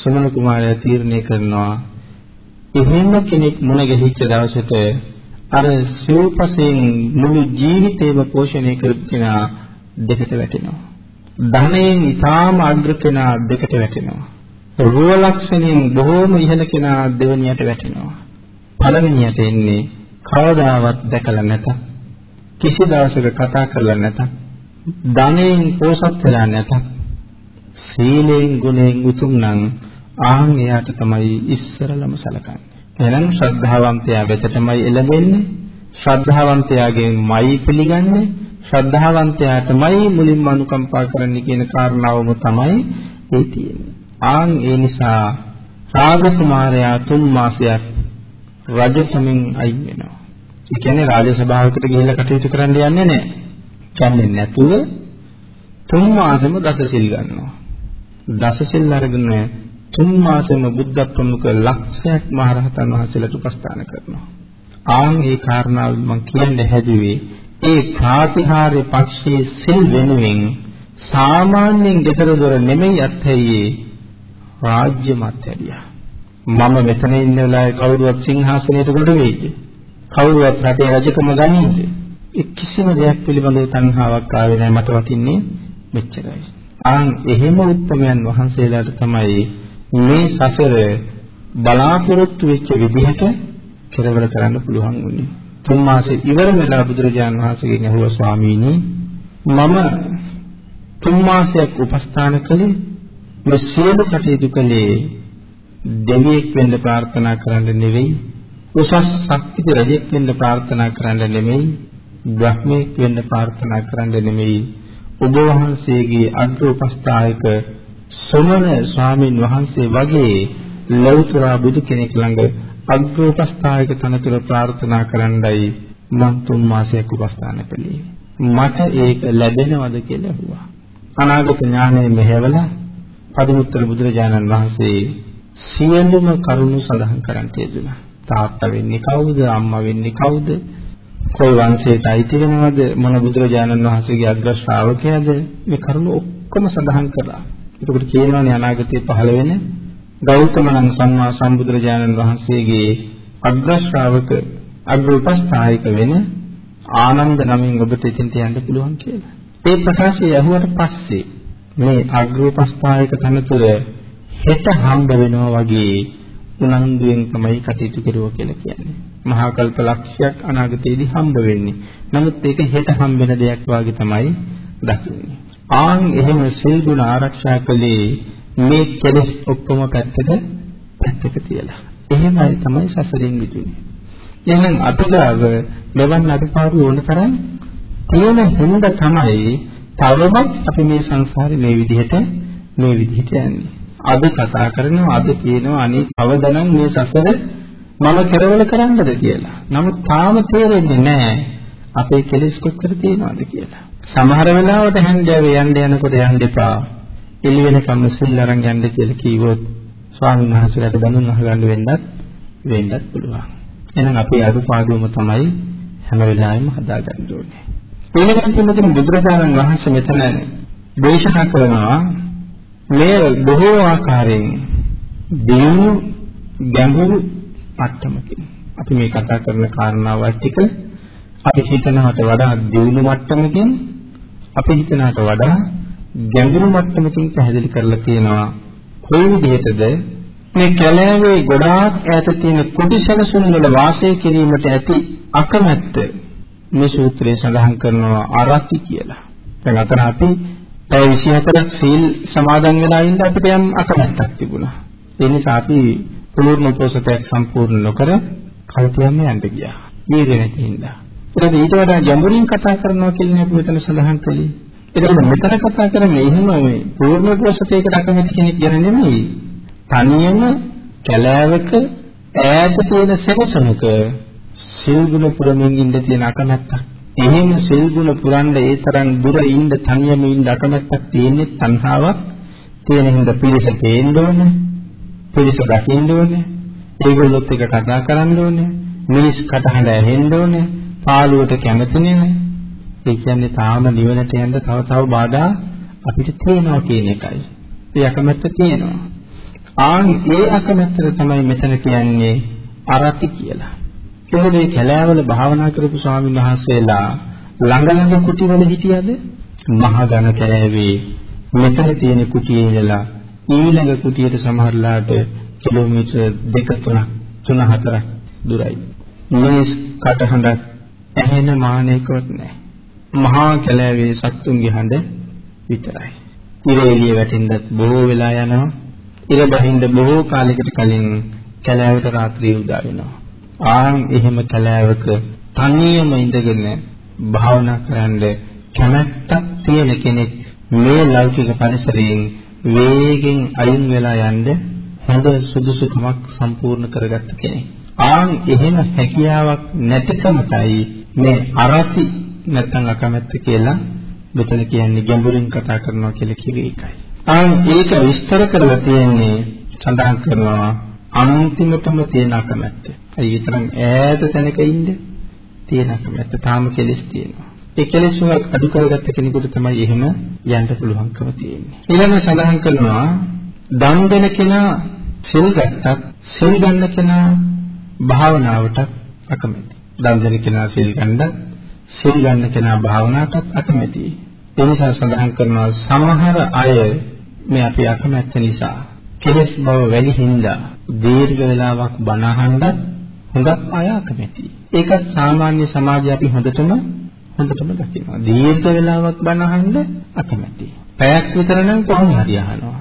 සමන කුමාරයා තීරණය කරනවා එහෙම කෙනෙක් මුණ ගැහිච්ච දවසට අර සිව්පසෙන් මුළු ජීවිතේම පෝෂණය කරපු කෙනා දෙකට වැටෙනවා. ධනයෙන් ඊටාම අග්‍ර කෙනා දෙකට වැටෙනවා. රූප ලක්ෂණයෙන් බොහෝම ඉහළ කෙනා දෙවණියට වැටෙනවා. පළවෙනියට එන්නේ කවදාවත් දැකලා නැත. කිසි දවසක කතා කරලා නැත. ධනයෙන් පෝෂත් වෙලා නැත. සීලෙන් ගුණයෙන් උතුම් නම් ආන් එයාට තමයි ඉස්සරලම සලකන්නේ. එහෙනම් ශ්‍රද්ධාවන්තයා වෙතටමයි එළඹෙන්නේ. ශ්‍රද්ධාවන්තයාගෙන්මයි පිළිගන්නේ. ශ්‍රද්ධාවන්තයාටමයි මුලින්ම අනුකම්පා කරන්නේ කියන කාරණාවම තමයි ඒ තියෙන්නේ. ආන් ඒ නිසා රාග කුමාරයා තුන් මාසයක් රජසමින් අයින් වෙනවා. ඒ කියන්නේ රාජසභාවකට ගිහිල්ලා කටයුතු කරන්න යන්නේ නැහැ. කියන්නේ නැතුව තුන් මාසෙම දසසිල් ගන්නවා. දසසිල් අරගෙන තුන් මාසෙම බුද්ධ ප්‍රමුඛ ලක්ෂයක් මහරහතන් වහන්සේලාට උපස්ථාන කරනවා. ආන් ඒ කාරණාව මම කියන්න හැදුවේ ඒ ප්‍රාතිහාර්ය පක්ෂයේ සිල් වෙනුවෙන් සාමාන්‍යයෙන් ගෙදර දොර නෙමෙයි අත්හැරියේ රාජ්‍ය මත්හැරියා. මම මෙතන ඉන්න වෙලාවේ කවුරුවත් සිංහාසනයට ගොඩ වෙයිද? කවුරුවත් රටේ රජකම ගනීද? ඒ කිසිම දෙයක් පිළිබඳව තණ්හාවක් ආවේ නැහැ මට වටින්නේ මෙච්චරයි. ආන් එහෙම උත්තරයන් වහන්සේලාට තමයි මේ සසර බලාපොරොත්තු වෙච්ච විදිහට කෙරවල කරන්න පුළුවන් වුණේ. තුන් මාසේ ඉවර වෙලා බුදුරජාණන් වහන්සේගෙන් අහුවා ස්වාමීනි මම තුන් මාසයක් උපස්ථාන කළේ මේ සියලු කටයුතු කළේ දෙවියෙක් වෙන්න ප්‍රාර්ථනා කරන්න නෙවෙයි උසස් ශක්තික රජෙක් වෙන්න ප්‍රාර්ථනා කරන්න නෙමෙයි බ්‍රහ්මෙක් වෙන්න ප්‍රාර්ථනා කරන්න නෙමෙයි ඔබ වහන්සේගේ අග්‍ර උපස්ථායක සොමන ස්වාමින් වහන්සේ වගේ ලෞතර බුදු කෙනෙක් ළඟ අග්‍රෝපස්ථායක තනතුර ප්‍රාර්ථනා කරන්නයි මම තුන් මාසයක් උපස්ථාන කළේ. මට ඒක ලැබෙනවද කියලා අහුවා. අනාගත ඥානය මෙහෙवला පදුමුත්තර බුදුරජාණන් වහන්සේ සියලුම කරුණු සඳහන් කරන් තියදුනා. තාත්තා වෙන්නේ කවුද? අම්මා වෙන්නේ කවුද? කොයි වංශයට අයිති වෙනවද? මොන බුදුරජාණන් වහන්සේගේ අග්‍ර ශ්‍රාවකයාද? මේ කරුණු ඔක්කොම සඳහන් කළා. එතකොට කියනවානේ අනාගතයේ පහළ වෙන ගෞතමයන් සම්මා සම්බුදුරජාණන් වහන්සේගේ අග්‍ර ශ්‍රාවක අග්‍ර උපස්ථායක වෙන ආනන්ද නමින් ඔබට ඉතින්ට යන්න පුළුවන් කියලා. ඒ ප්‍රකාශය ඇහුවට පස්සේ මේ අග්‍ර උපස්ථායක තනතුර හෙට හම්බ වෙනවා වගේ උනන්දුවෙන් තමයි කටයුතු කරුවා කියලා කියන්නේ. මහා කල්ප ලක්ෂයක් අනාගතයේදී හම්බ වෙන්නේ. නමුත් ඒක හෙට හම්බ වෙන දෙයක් වාගේ තමයි දකින්නේ. ආන් එහෙම සිල් ගුණ ආරක්ෂා කළේ මේ කෙලෙස් ඔක්කොම පැත්තක පැත්තක තියලා. එහෙමයි තමයි සසරින් මිදුනේ. එහෙනම් අපිටව මෙවන් අඩපාඩු ඕන තරම් තියෙන හින්දා තමයි තවමත් අපි මේ සංසාරේ මේ විදිහට මේ විදිහට යන්නේ. අද කතා කරනවා අද කියනවා අනේ කවදනම් මේ සසර මම කෙරවල කරන්නද කියලා. නමුත් තාම තේරෙන්නේ නැහැ අපේ කෙලෙස් කොච්චර තියෙනවද කියලා. සමහර වෙලාවට හැන්දෑවේ යන්න යනකොට යන්න එපා. එළි වෙනකම් සිල් අරන් යන්න කියලා කිව්වොත් ස්වාමීන් වහන්සේලාට බඳුන් අහගන්න වෙන්නත් වෙන්නත් පුළුවන්. එහෙනම් අපේ අදුපාඩුවම තමයි හැම වෙලාවෙම හදාගන්න ඕනේ. ඊළඟට බුදුරජාණන් වහන්සේ මෙතන දේශනා කරනවා මේ බොහෝ ආකාරයෙන් දිනු ගැඹුරු මට්ටමකින් අපි මේ කතා කරන කාරණාවත් ටික අපි හිතනවට වඩා දියුණු මට්ටමකින් අපි හිතනකට වඩා ගැඹුරු මට්ටමකින් පැහැදිලි කරලා තියෙනවා කොයි විදිහටද මේ කැලෑවේ ගොඩාක් ඈත තියෙන කුටි සැලසුම් වල වාසය කිරීමට ඇති අකමැත්ත මේ සූත්‍රයේ සඳහන් කරනවා අරති කියලා. දැන් අතන අපි පැය 24ක් සීල් සමාදන් වෙලා ඉඳ අපිට යම් අකමැත්තක් තිබුණා. ඒ නිසා අපි පූර්ණ උපෝසතයක් සම්පූර්ණ නොකර කල්පියම යන්න ගියා. වීර්ය නැති හින්දා. ඒකද ඊට වඩා ගැඹුරින් කතා කරනවා කියන්නේ අපි මෙතන සඳහන් කළේ. ඒකද මෙතන කතා කරන්නේ එහෙම මේ පූර්ණ උපෝසතයකට අකමැති කෙනෙක් ගැන නෙමෙයි. තනියම කැලෑවක ඈත තියෙන සෙවසමක සිල් ගුණ පුරමින් ඉන්න තියෙන අකමැත්තක්. එහෙම සිල් ගුණ පුරන්න ඒ තරම් දුර ඉන්න තනියම ඉන්න අකමැත්තක් තියෙන්නේ තණ්හාවක් තියෙන හින්දා පිළිස තේන්න ඕනේ. පිළිස දකින්න ඕනේ. ඒගොල්ලොත් එක කතා කරන්න ඕනේ. මිනිස් කටහඬ ඇහෙන්න ඕනේ. පාළුවට කැමති නෙමෙයි. ඒ කියන්නේ තාම නිවනට යන්න තව තව බාධා අපිට තියෙනවා කියන එකයි. ඒ අකමැත්ත තියෙනවා. ආන් ඒ අකමැත්තට තමයි මෙතන කියන්නේ අරති කියලා. ඒකද මේ කැලෑවල භාවනා කරපු ස්වාමීන් වහන්සේලා ළඟ ළඟ කුටිවල හිටියද? මහ ඝන කැලෑවේ මෙතන තියෙන කුටියේ ඉඳලා ඊළඟ කුටියට සමහරලාට කිලෝමීටර් දෙක තුනක් තුන හතරක් දුරයි. මිනිස් කටහඬක් ඇහෙන මානෙකවත් නැහැ. මහා කැලෑවේ සත්තුන්ගේ හඬ විතරයි. ඉරේලිය වැටෙන්නත් බොහෝ වෙලා යනවා. ඉර බහින්ද බොහෝ කාලයකට කලින් කැලෑවට රාත්‍රිය උදා වෙනවා. ආන් එහෙම කැලෑවක තනියම ඉඳගෙන භාවනා කරන්න කැමැත්තක් තියෙන කෙනෙක් මේ ලෞකික පරිසරයෙන් වේගෙන් අයින් වෙලා යන්න හොඳ සුදුසුකමක් සම්පූර්ණ කරගත්ත කෙනෙක්. ආන් එහෙම හැකියාවක් නැතිකමයි මේ අරති නැත්නම් අකමැත්ත කියලා මෙතන කියන්නේ ගැඹුරින් කතා කරනවා කියලා කිව්වේ ඒකයි. ආන් ඒක විස්තර කරලා තියෙන්නේ සඳහන් කරනවා අන්තිමටම තියෙන අකමැත්ත. ඒ විතරක් ඈත තැනක ඉන්න තියෙන අකමැත්ත තාම කෙලස් තියෙනවා. ඒ කෙලස් වල අඩු කරගත්ත කෙනෙකුට තමයි එහෙම යන්න පුළුවන්කම තියෙන්නේ. ඊළඟ සඳහන් කරනවා දන් දෙන කෙනා සිල් ගත්තත් සිල් ගන්න කෙනා භාවනාවට අකමැති. දන් දෙන කෙනා සිල් ගන්නත් සිල් ගන්න කෙනා භාවනාවටත් අකමැතියි. ඒ නිසා සඳහන් කරනවා සමහර අය මේ අපි අකමැත්ත නිසා කෙලස් බව වැඩි හින්දා දීර්ඝ වේලාවක් බණ අහන්නත් හුඟක් අය අකමැතියි. ඒකත් සාමාන්‍ය සමාජයේ අපි හොඳටම හොඳටම දකිනවා. දීර්ඝ වේලාවක් බණ අහන්න අකමැතියි. පැයක් විතර නම් කොහොම හරි අහනවා.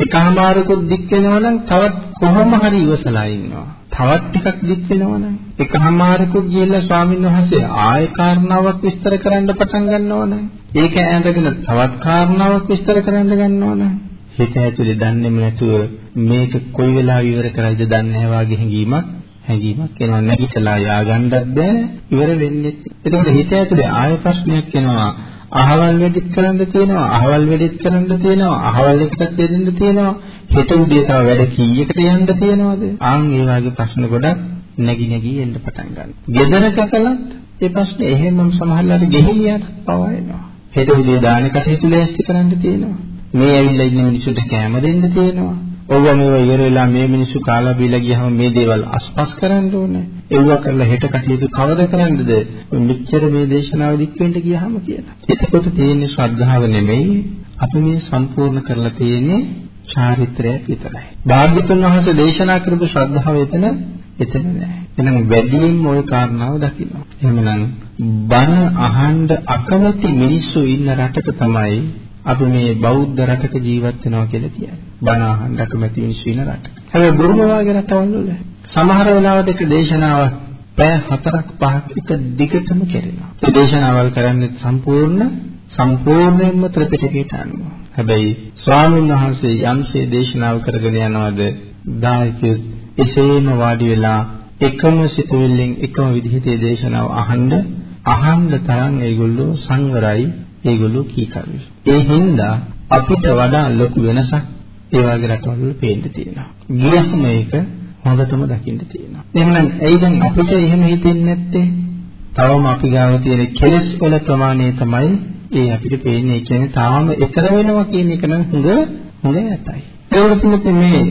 එකමාරකුත් දික් වෙනවා නම් තවත් කොහොම හරි ඉවසලා ඉන්නවා. තවත් ටිකක් දික් වෙනවා නම් එකමාරකුත් ගිහිල්ලා ස්වාමීන් වහන්සේ ආය කාරණාවක් විස්තර කරන්න පටන් ගන්නවා නම් ඒක ඇඳගෙන තවත් කාරණාවක් විස්තර කරන්න ගන්නවා නම් හිත ඇතුලේ දන්නේම නැතුව මේක කොයි වෙලාව ඉවර කරයිද දන්නේ නැහැ වාගේ හැඟීමක් හැඟීමක් එනවා නැගිටලා ය아가න්නත් බෑ ඉවර වෙන්නේ. එතකොට හිත ඇතුලේ ආය ප්‍රශ්නයක් එනවා. අහවල් වෙදිත් කරන්න තියෙනවා අහවල් වෙදිත් කරන්න තියෙනවා අහවල් එකටත් දෙන්න තියෙනවා හෙට උදේ තව වැඩ කීයකට යන්න තියෙනවද ආන් ඒ වගේ ප්‍රශ්න ගොඩක් නැగి නැగి එන්න පටන් ගන්නවා. ගෙදරක කළත් ඒ ප්‍රශ්නේ එහෙමම සමහරවිට ගෙහිලියට පවා එනවා. හෙට උදේ දාන කටයුතු ලෑස්ති කරන්න තියෙනවා. මේ ඇවිල්ලා ඉන්න මිනිස්සුන්ට කැම දෙන්න තියෙනවා. ඔව්ව මේව ඉවර වෙලා මේ මිනිස්සු කාලා බීලා ගියහම මේ දේවල් අස්පස් කරන්න ඕනේ. ඒව කරලා හෙට කටයුතු කවද කරන්නද? මෙච්චර මේ දේශනාව දික් වෙන්න ගියහම කියලා. එතකොට තියෙන්නේ ශ්‍රද්ධාව නෙමෙයි. අපි මේ සම්පූර්ණ කරලා තියෙන්නේ චාරිත්‍රයක් විතරයි. භාග්‍යතුන් වහන්සේ දේශනා කරපු ශ්‍රද්ධාව එතන එතන නෑ. එහෙනම් වැඩියෙන් ওই කාරණාව දකින්න. එහෙමනම් බණ අහන්න අකමැති මිනිස්සු ඉන්න රටක තමයි අපි මේ බෞද්ධ රටක ජීවත් වෙනවා කියලා කියන්නේ. බණ අහන්න අකමැති මිනිස්සු ඉන්න රට. හැබැයි බුරුම වගේ රටවල් වල සමහර වෙලාවට එක දේශනාවක් පැය 4ක් 5ක් එක දිගටම කෙරෙනවා. ඒ දේශනාවල් කරන්නේ සම්පූර්ණ සම්පූර්ණයෙන්ම ත්‍රිපිටකයට අනුව. හැබැයි ස්වාමීන් වහන්සේ යම්සේ දේශනාව කරගෙන යනවාද දායකයෝ එසේම වාඩි වෙලා එකම සිතුවිල්ලෙන් එකම විදිහට දේශනාව අහන්න අහන්න තරම් ඒගොල්ලෝ සංවරයි ඒගොල්ලෝ කීකරුයි. ඒ හින්දා අපිට වඩා ලොකු වෙනසක් ඒ වගේ රටවල් වල පේන්න තියෙනවා. ගියහම ඒක හොඳටම දකින්න තියෙනවා. එහෙනම් ඇයි දැන් අපිට එහෙම හිතෙන්නේ නැත්තේ? තවම අපි ගාව තියෙන කෙලස් වල ප්‍රමාණය තමයි ඒ අපිට පේන්නේ. ඒ කියන්නේ තාම ඊතර වෙනවා කියන එක නම් හොඳ හොඳ ඇතයි. ඒකට මේ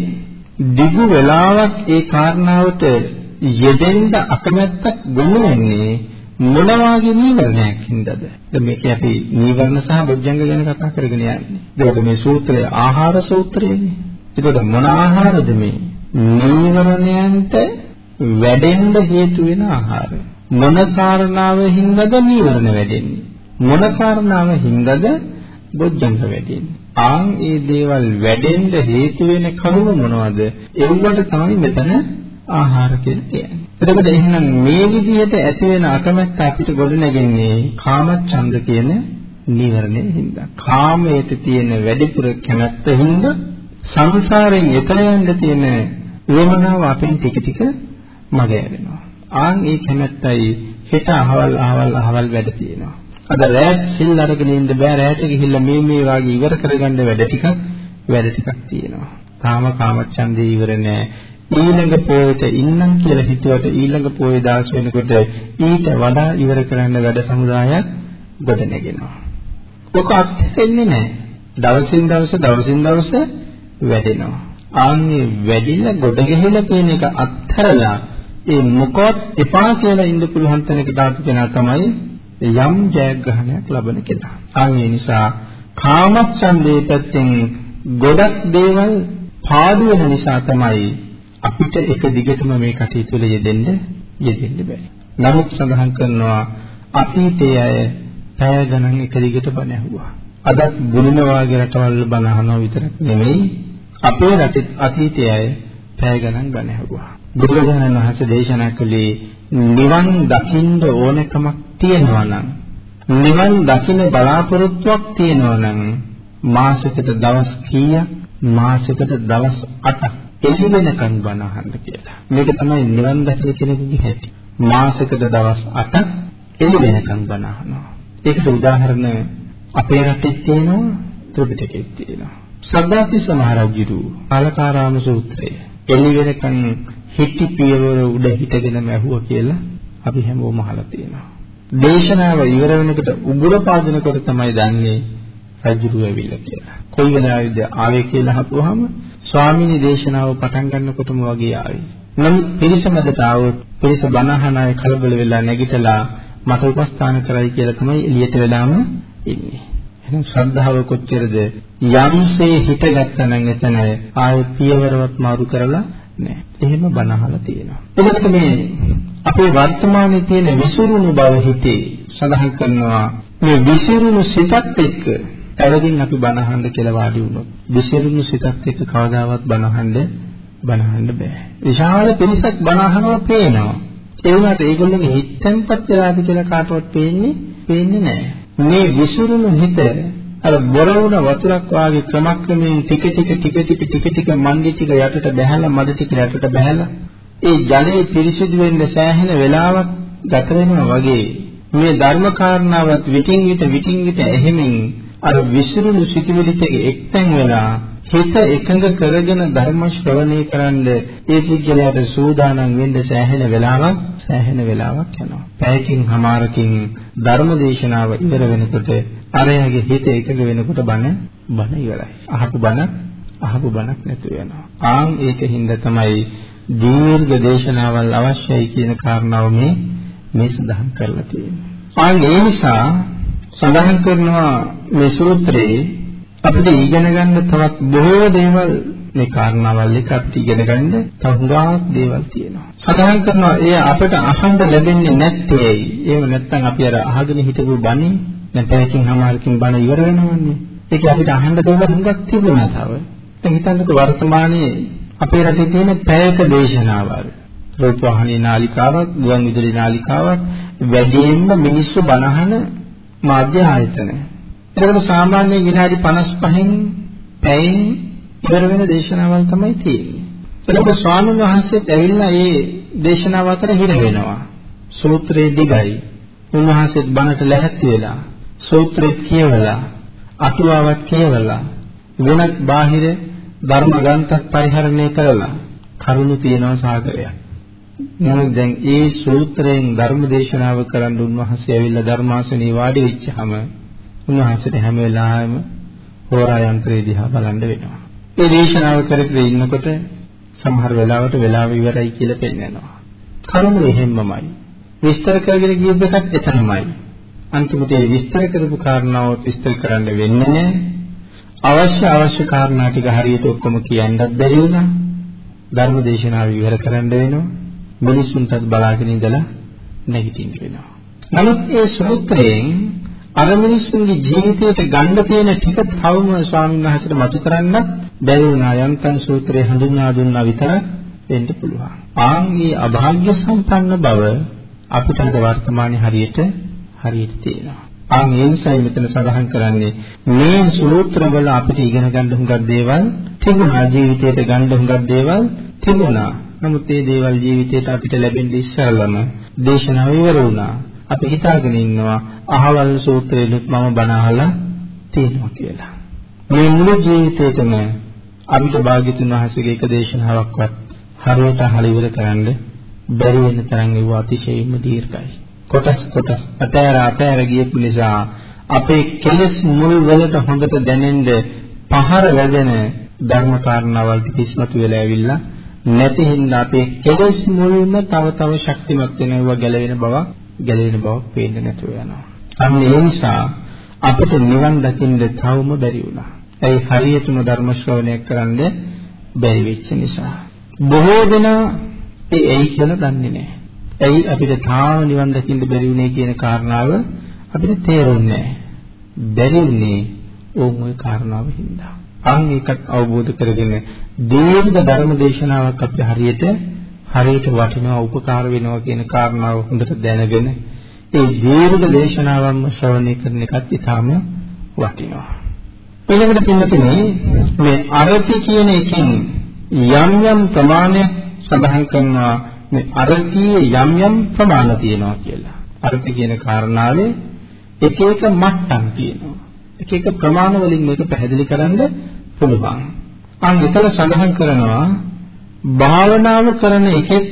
දිගු වෙලාවක් ඒ කාරණාවට යෙදෙන්න අකමැත්තක් ගොනු වෙන්නේ මොන වාගේ නීවරණයක් හින්දාද? දැන් මේක අපි නීවරණ සහ බොජ්ජංග ගැන කතා කරගෙන යන්නේ. ඒකට මේ සූත්‍රය ආහාර සූත්‍රයනේ. ඒකට මොන ආහාරද මේ? නීවරණයන්ට වැඩෙන්න හේතු වෙන ආහාර. මොන කාරණාව හින්දාද නීවරණ වැඩෙන්නේ? මොන කාරණාව හින්දාද බොජ්ජංග වැඩෙන්නේ? ආන් ඒ දේවල් වැඩෙන්න හේතු වෙන කරුණු මොනවද? ඒවට තමයි මෙතන ආහාර කියලා කියන්නේ. එතකොට එහෙනම් මේ විදිහට ඇති වෙන අකමැත්ත අපිට ගොඩනගන්නේ කාමච්ඡන්ද කියන නීවරණයෙන් හින්දා. කාමයට තියෙන වැඩිපුර කැමැත්ත හින්දා සංසාරයෙන් එතර යන්න තියෙන වේමනාව අපෙන් ටික ටික මග යවෙනවා. ආන් ඒ කැමැත්තයි හෙට අහවල් අහවල් අහවල් වැඩ තියෙනවා. අද රැත් සිල් අරගෙන ඉන්න බෑ රැට ගිහිල්ලා මේ මේ වාගේ ඉවර කරගන්න වැඩ ටිකක් වැඩ ටිකක් තියෙනවා. කාම කාමච්ඡන්දේ ඉවර නෑ. ඊළඟ පොයට ඉන්නම් කියලා හිතුවට ඊළඟ පොයේ දාස් වෙනකොට ඊට වඩා ඉවර කරන්න වැඩ සමුදායක් ගොඩ නැගෙනවා. ඔක අත්හැරෙන්නේ නැහැ. දවසින් දවස දවසින් දවස වැඩෙනවා. ආන්නේ වැඩිලා ගොඩ ගැහිලා කියන එක අත්හැරලා ඒ මොකවත් එපා කියලා ඉන්න පුළුවන් තැනකට ආපු කෙනා තමයි යම් ජයග්‍රහණයක් ලබන කෙනා. ආන්නේ නිසා කාමච්ඡන්දේ පැත්තෙන් ගොඩක් දේවල් පාඩු වෙන නිසා තමයි අපිට එක දිගටම මේ කටයුතු වල යෙදෙන්න යෙදෙන්න බෑ. නමුත් සඳහන් කරනවා අතීතයේ අය පැය ගණන් එක දිගට බණ ඇහුවා. අදත් බුදුන වාගේ රටවල් බණ අහනවා විතරක් නෙමෙයි අපේ රටේ අතීතයේ අය පැය ගණන් බණ ඇහුවා. බුදුරජාණන් වහන්සේ දේශනා කළේ නිවන් දකින්න ඕනකමක් තියෙනවා නම් නිවන් දකින්න බලාපොරොත්තුවක් තියෙනවා නම් මාසෙකට දවස් කීයක් මාසෙකට දවස් 8ක් එළි වෙනකන් බණ අහන්න කියලා. මේක තමයි නිවන් දැකලා කෙනෙකුගේ හැටි. මාසෙකට දවස් 8ක් එළි වෙනකන් බණ අහනවා. ඒකට උදාහරණ අපේ රටේ තියෙනවා ත්‍රිපිටකයේ තියෙනවා. සද්ධාතිස්ස මහරජුරු කාලකාරාම සූත්‍රය. එළි වෙනකන් හිටි පියවර උඩ හිටගෙනම ඇහුවා කියලා අපි හැමෝම අහලා තියෙනවා. දේශනාව ඉවර වෙනකොට උගුර පාදිනකොට තමයි දන්නේ රජුරු ඇවිල්ලා කියලා. කොයි වෙලාවෙද ආවේ කියලා අහපුවාම ස්වාමීනි දේශනාව පටන් ගන්නකොටම වගේ ආවේ. නමුත් පිරිස මැදට ආවොත් පිරිස බණහන අය කලබල වෙලා නැගිටලා මට උපස්ථාන කරයි කියලා තමයි එළියට වෙලාම ඉන්නේ. එහෙනම් ශ්‍රද්ධාව කොච්චරද යම්සේ හිතගත්තා නම් එතන ආයෙ පියවරවත් මාරු කරලා නැහැ. එහෙම බනහලා තියෙනවා. එතකොට මේ අපේ වර්තමානයේ තියෙන විසිරුණු බව හිතේ සඳහන් කරනවා මේ විසිරුණු සිතත් එක්ක පැවදින් අපි බනහන්න කියලා වාඩි වුණොත් විසිරුණු සිතත් එක්ක කවදාවත් බනහන්න බනහන්න බෑ. විශාල පිරිසක් බනහනවා පේනවා. ඒ වුණාට ඒගොල්ලෝගේ හිත තැම්පත් වෙලාද කියලා කාටවත් පේන්නේ පේන්නේ නැහැ. මේ විසිරුණු හිත අර බොර වුණ වතුරක් වාගේ ක්‍රමක්‍රමයෙන් ටික ටික ටික ටික ටික ටික මන්දි ටික යටට බහැලා මඩ ටික යටට බහැලා ඒ ජලයේ පිරිසිදු වෙන්න සෑහෙන වෙලාවක් ගත වෙනවා වගේ මේ ධර්ම කාරණාවත් විටින් විට විටින් විට එහෙමින් අර විසිරුණු සිටිවිලි ටික එක්තැන් වෙලා හිත එකඟ කරගෙන ධර්ම ශ්‍රවණය කරන්න ඒ පුද්ගලයාට සූදානම් වෙන්න සෑහෙන වෙලාවක් සෑහෙන වෙලාවක් යනවා. පැයකින් හමාරකින් ධර්ම දේශනාව ඉවර වෙනකොට අරයාගේ හිත එකඟ වෙනකොට බණ බණ ඉවරයි. අහපු බණ අහපු බණක් නැතු වෙනවා. ආන් ඒකින්ද තමයි දීර්ඝ දේශනාවල් අවශ්‍යයි කියන කාරණාව මේ මේ සඳහන් කරලා තියෙන්නේ. ආන් ඒ නිසා සඳහන් කරනවා මේ සූත්‍රයේ අපිට ඉගෙන ගන්න තවත් බොහෝ දේවල් මේ කාරණාවල් එක අපිට ඉගෙන ගන්න තව හුඟක් දේවල් තියෙනවා. සඳහන් කරනවා එය අපිට අහන්න ලැබෙන්නේ නැත්තේ ඇයි? එහෙම නැත්නම් අපි අර අහගෙන හිටපු බණේ නැත්නම් හමාරකින් බණ ඉවර වෙනවන්නේ. ඒක අපිට අහන්න දේවල් හුඟක් තිබුණා තව. දැන් හිතන්නකෝ වර්තමානයේ අපේ රටේ තියෙන පැයක දේශනාවල්. රූපවාහිනී නාලිකාවක්, ගුවන් විදුලි නාලිකාවක් වැඩියෙන්ම මිනිස්සු බණහන මාධ්‍ය ආයතන. එතකොට සාමාන්‍යයෙන් විනාඩි 55න් පැයෙන් ඉවර වෙන දේශනාවල් තමයි තියෙන්නේ. එතකොට ස්වාමීන් වහන්සේත් ඇවිල්ලා මේ දේශනාව අතර හිර වෙනවා. සූත්‍රයේ දිගයි. උන්වහන්සේත් බණට ලැහැත්ති වෙලා සූත්‍රෙත් කියවලා අටුවාවක් කියවලා වෙනත් බාහිර ධර්ම ග්‍රන්ථත් පරිහරණය කරලා කරුණු තියනවා සාගරයක්. නමුත් දැන් ඒ සූත්‍රයෙන් ධර්ම දේශනාව කරන්න උන්වහන්සේ ඇවිල්ලා ධර්මාසනේ වාඩි වෙච්චාම උන්වහන්සේට හැම වෙලාවෙම හෝරා යන්ත්‍රය දිහා බලන්න වෙනවා. ඒ දේශනාව කර කර ඉන්නකොට සමහර වෙලාවට වෙලාව ඉවරයි කියලා පෙන්නනවා. කරුණු එහෙම්මමයි. විස්තර කරගෙන කියපු එකත් එතනමයි. අන්තිමට ඒ විස්තර කරපු කාරණාව විස්තර කරන්න වෙන්නේ නැහැ. අවශ්‍ය අවශ්‍ය කාරණා ටික හරියට ඔක්කොම කියන්නත් බැරි වුණා. ධර්ම දේශනාව ඉවර කරන්න වෙනවා. මිනිසුන්ටත් බලාගෙන ඉඳලා නැගිටින්න වෙනවා. නමුත් ඒ සූත්‍රයෙන් අර මිනිස්සුන්ගේ ජීවිතයට ගන්න තියෙන ටික තවම ස්වාමීන් වහන්සේට මතු කරන්නත් බැරි වුණා. යන්තම් සූත්‍රය හඳුන්වා දුන්නා විතරක් වෙන්න පුළුවන්. ආන්ගේ අභාග්‍ය සම්පන්න බව අපිට අද වර්තමානයේ හරියට හරියට තියෙනවා. ආන් ඒ නිසායි මෙතන සඳහන් කරන්නේ මේ සූත්‍රවල අපිට ඉගෙන ගන්න හුඟක් දේවල් තිබුණා ජීවිතයට ගන්න හුඟක් දේවල් තිබුණා. නමුත් මේ දේවල් ජීවිතයට අපිට ලැබෙන්න ඉස්සරලම දේශනාව ඉවර වුණා. අපි හිතාගෙන ඉන්නවා අහවල් සූත්‍රෙලුත් මම බණ අහලා තියෙනවා කියලා. මේ මුළු ජීවිතේටම අපිට භාග්‍යතුන් වහන්සේගේ එක දේශනාවක්වත් හරියට අහලා ඉවර කරන්න බැරි වෙන තරම් ඒව අතිශයින්ම දීර්ඝයි. කොටස් කොටස් අතෑර අතෑර ගියපු නිසා අපේ කෙලෙස් මුල් වලට හොඳට දැනෙන්න පහර වැදෙන ධර්ම කාරණාවල් ටික ඉස්මතු වෙලා ඇවිල්ලා නැති හින්දා අපේ කෙලෙස් මුල්ම තව තව ශක්තිමත් වෙනවා ගැලවෙන බව ගැලවෙන බව පේන්නේ නැතුව යනවා. අන්න ඒ නිසා අපිට නිවන් දකින්න තවම බැරි වුණා. ඒ හරියටම ධර්ම ශ්‍රවණය කරන්න බැරි වෙච්ච නිසා. බොහෝ දෙනා ඒ ඇයි කියලා දන්නේ නැහැ. ඇයි අපිට තාම නිවන් දකින්න බැරි වුනේ කියන කාරණාව අපිට තේරුන්නේ නැහැ. බැරි වුනේ ඕම් ওই කාරණාව හින්දා. අන් ඒකත් අවබෝධ කරගෙන දීර්ඝ ධර්ම දේශනාවක් අපිට හරියට හරියට වටිනවා උපකාර වෙනවා කියන කාරණාව හොඳට දැනගෙන ඒ දීර්ඝ දේශනාවන්ම ශ්‍රවණය කරන එකත් ඉතාම වටිනවා. ඊළඟට පින්නතුනේ මේ අරති කියන එකෙන් යම් යම් ප්‍රමාණයක් සඳහන් කරනවා මේ අරතියේ යම් යම් ප්‍රමාණ තියෙනවා කියලා. අරති කියන කාරණාවේ එක එක මට්ටම් තියෙනවා. එක එක ප්‍රමාණ වලින් මේක පැහැදිලි කරන්න පුළුවන්. අන් විතර සඳහන් කරනවා භාවනාව කරන එකෙත්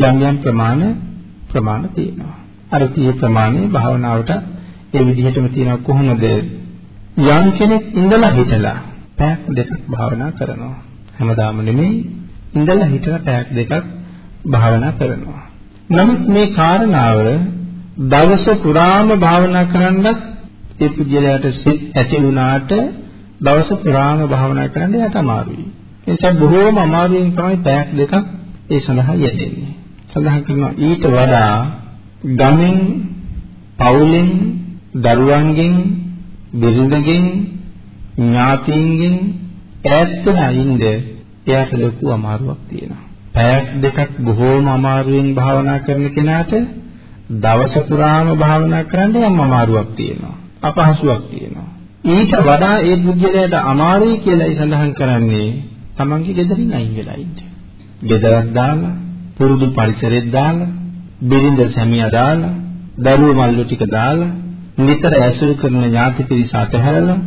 යම් යම් ප්‍රමාණ ප්‍රමාණ තියෙනවා. අරතිය ප්‍රමාණය භාවනාවට ඒ විදිහටම තියෙනවා කොහොමද? යම් කෙනෙක් ඉඳලා හිටලා පැයක් දෙකක් භාවනා කරනවා. හැමදාම නෙමෙයි ඉඳලා හිටලා පැයක් දෙකක් භාවනා කරනවා. නමුත් මේ කාරණාව දවස පුරාම භාවනා කරන්නත් ඒ පුජ්‍යලයට සිත් ඇති වුණාට දවස පුරාම භාවනා කරන්න යට අමාරුයි. ඒ නිසා බොහෝම අමාරුවෙන් තමයි පැයක් දෙකක් ඒ සඳහා යෙදෙන්නේ. සඳහන් කරනවා ඊට වඩා ගමෙන් පවුලෙන් දරුවන්ගෙන් බිරිඳගෙන් ඥාතීන්ගෙන් ඈත් වෙලා ඉඳ එයාට ලොකු අමාරුවක් තියෙනවා. පැයක් දෙකක් බොහෝම අමාරුවෙන් භාවනා කරන කෙනාට දවස පුරාම භාවනා කරන්න යම් අමාරුවක් තියෙනවා. අපහසුයක් තියෙනවා. ඊට වඩා ඒ බුද්ධලයට අමාරුයි කියලායි සඳහන් කරන්නේ තමන්ගේ ගෙදරින් අයින් වෙලා ඉන්නේ. ගෙදරක් දාලා, පුරුදු පරිසරයක් දාලා, බිරිඳ සැමියා දාලා, දරුවෝ මල්ලු ටික දාලා, නිතර ඇසුරු කරන ඥාති පිරිස අතහැරලා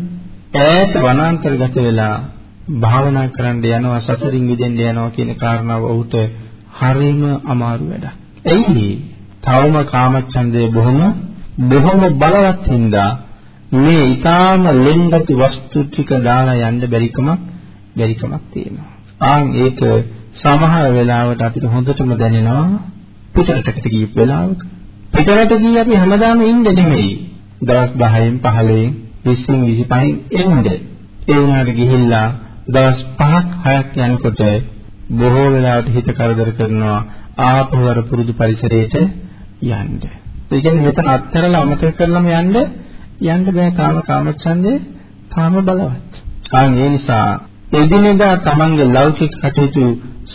ඈත වනාන්තරගත වෙලා භාවනා කරන්න යනවා සසරින් මිදෙන්න යනවා කියන කාරණාව ඔහුට හරිම අමාරු වැඩක්. එයි තවම කාමච්ඡන්දය බොහොම බොහොම බලවත් හින්දා මේ ඊටාම ලෙන්ගති වස්තු ටික දාලා යන්න බැරිකමක් බැරිකමක් තියෙනවා. ආන් ඒක සමහර වෙලාවට අපිට හොඳටම දැනෙනවා පිටරටකට ගිය වෙලාවක. පිටරට ගිය අපි හැමදාම ඉන්නේ නෙමෙයි. දවස් 10න් 15න් 20න් 25න් එන්නේ. ඒ වුණාට ගිහිල්ලා දවස් 5ක් 6ක් යනකොට බොහෝ වෙලාවට හිත කරදර කරනවා ආපහු අර පුරුදු පරිසරයට යන්න. ඒ කියන්නේ මෙතන අත්හැරලා අමතක කරලම යන්න යන්න බෑ කාම කාමච්ඡන්දේ තාම බලවත්. ආන් ඒ නිසා එදිනෙදා තමන්ගේ ලෞකික කටයුතු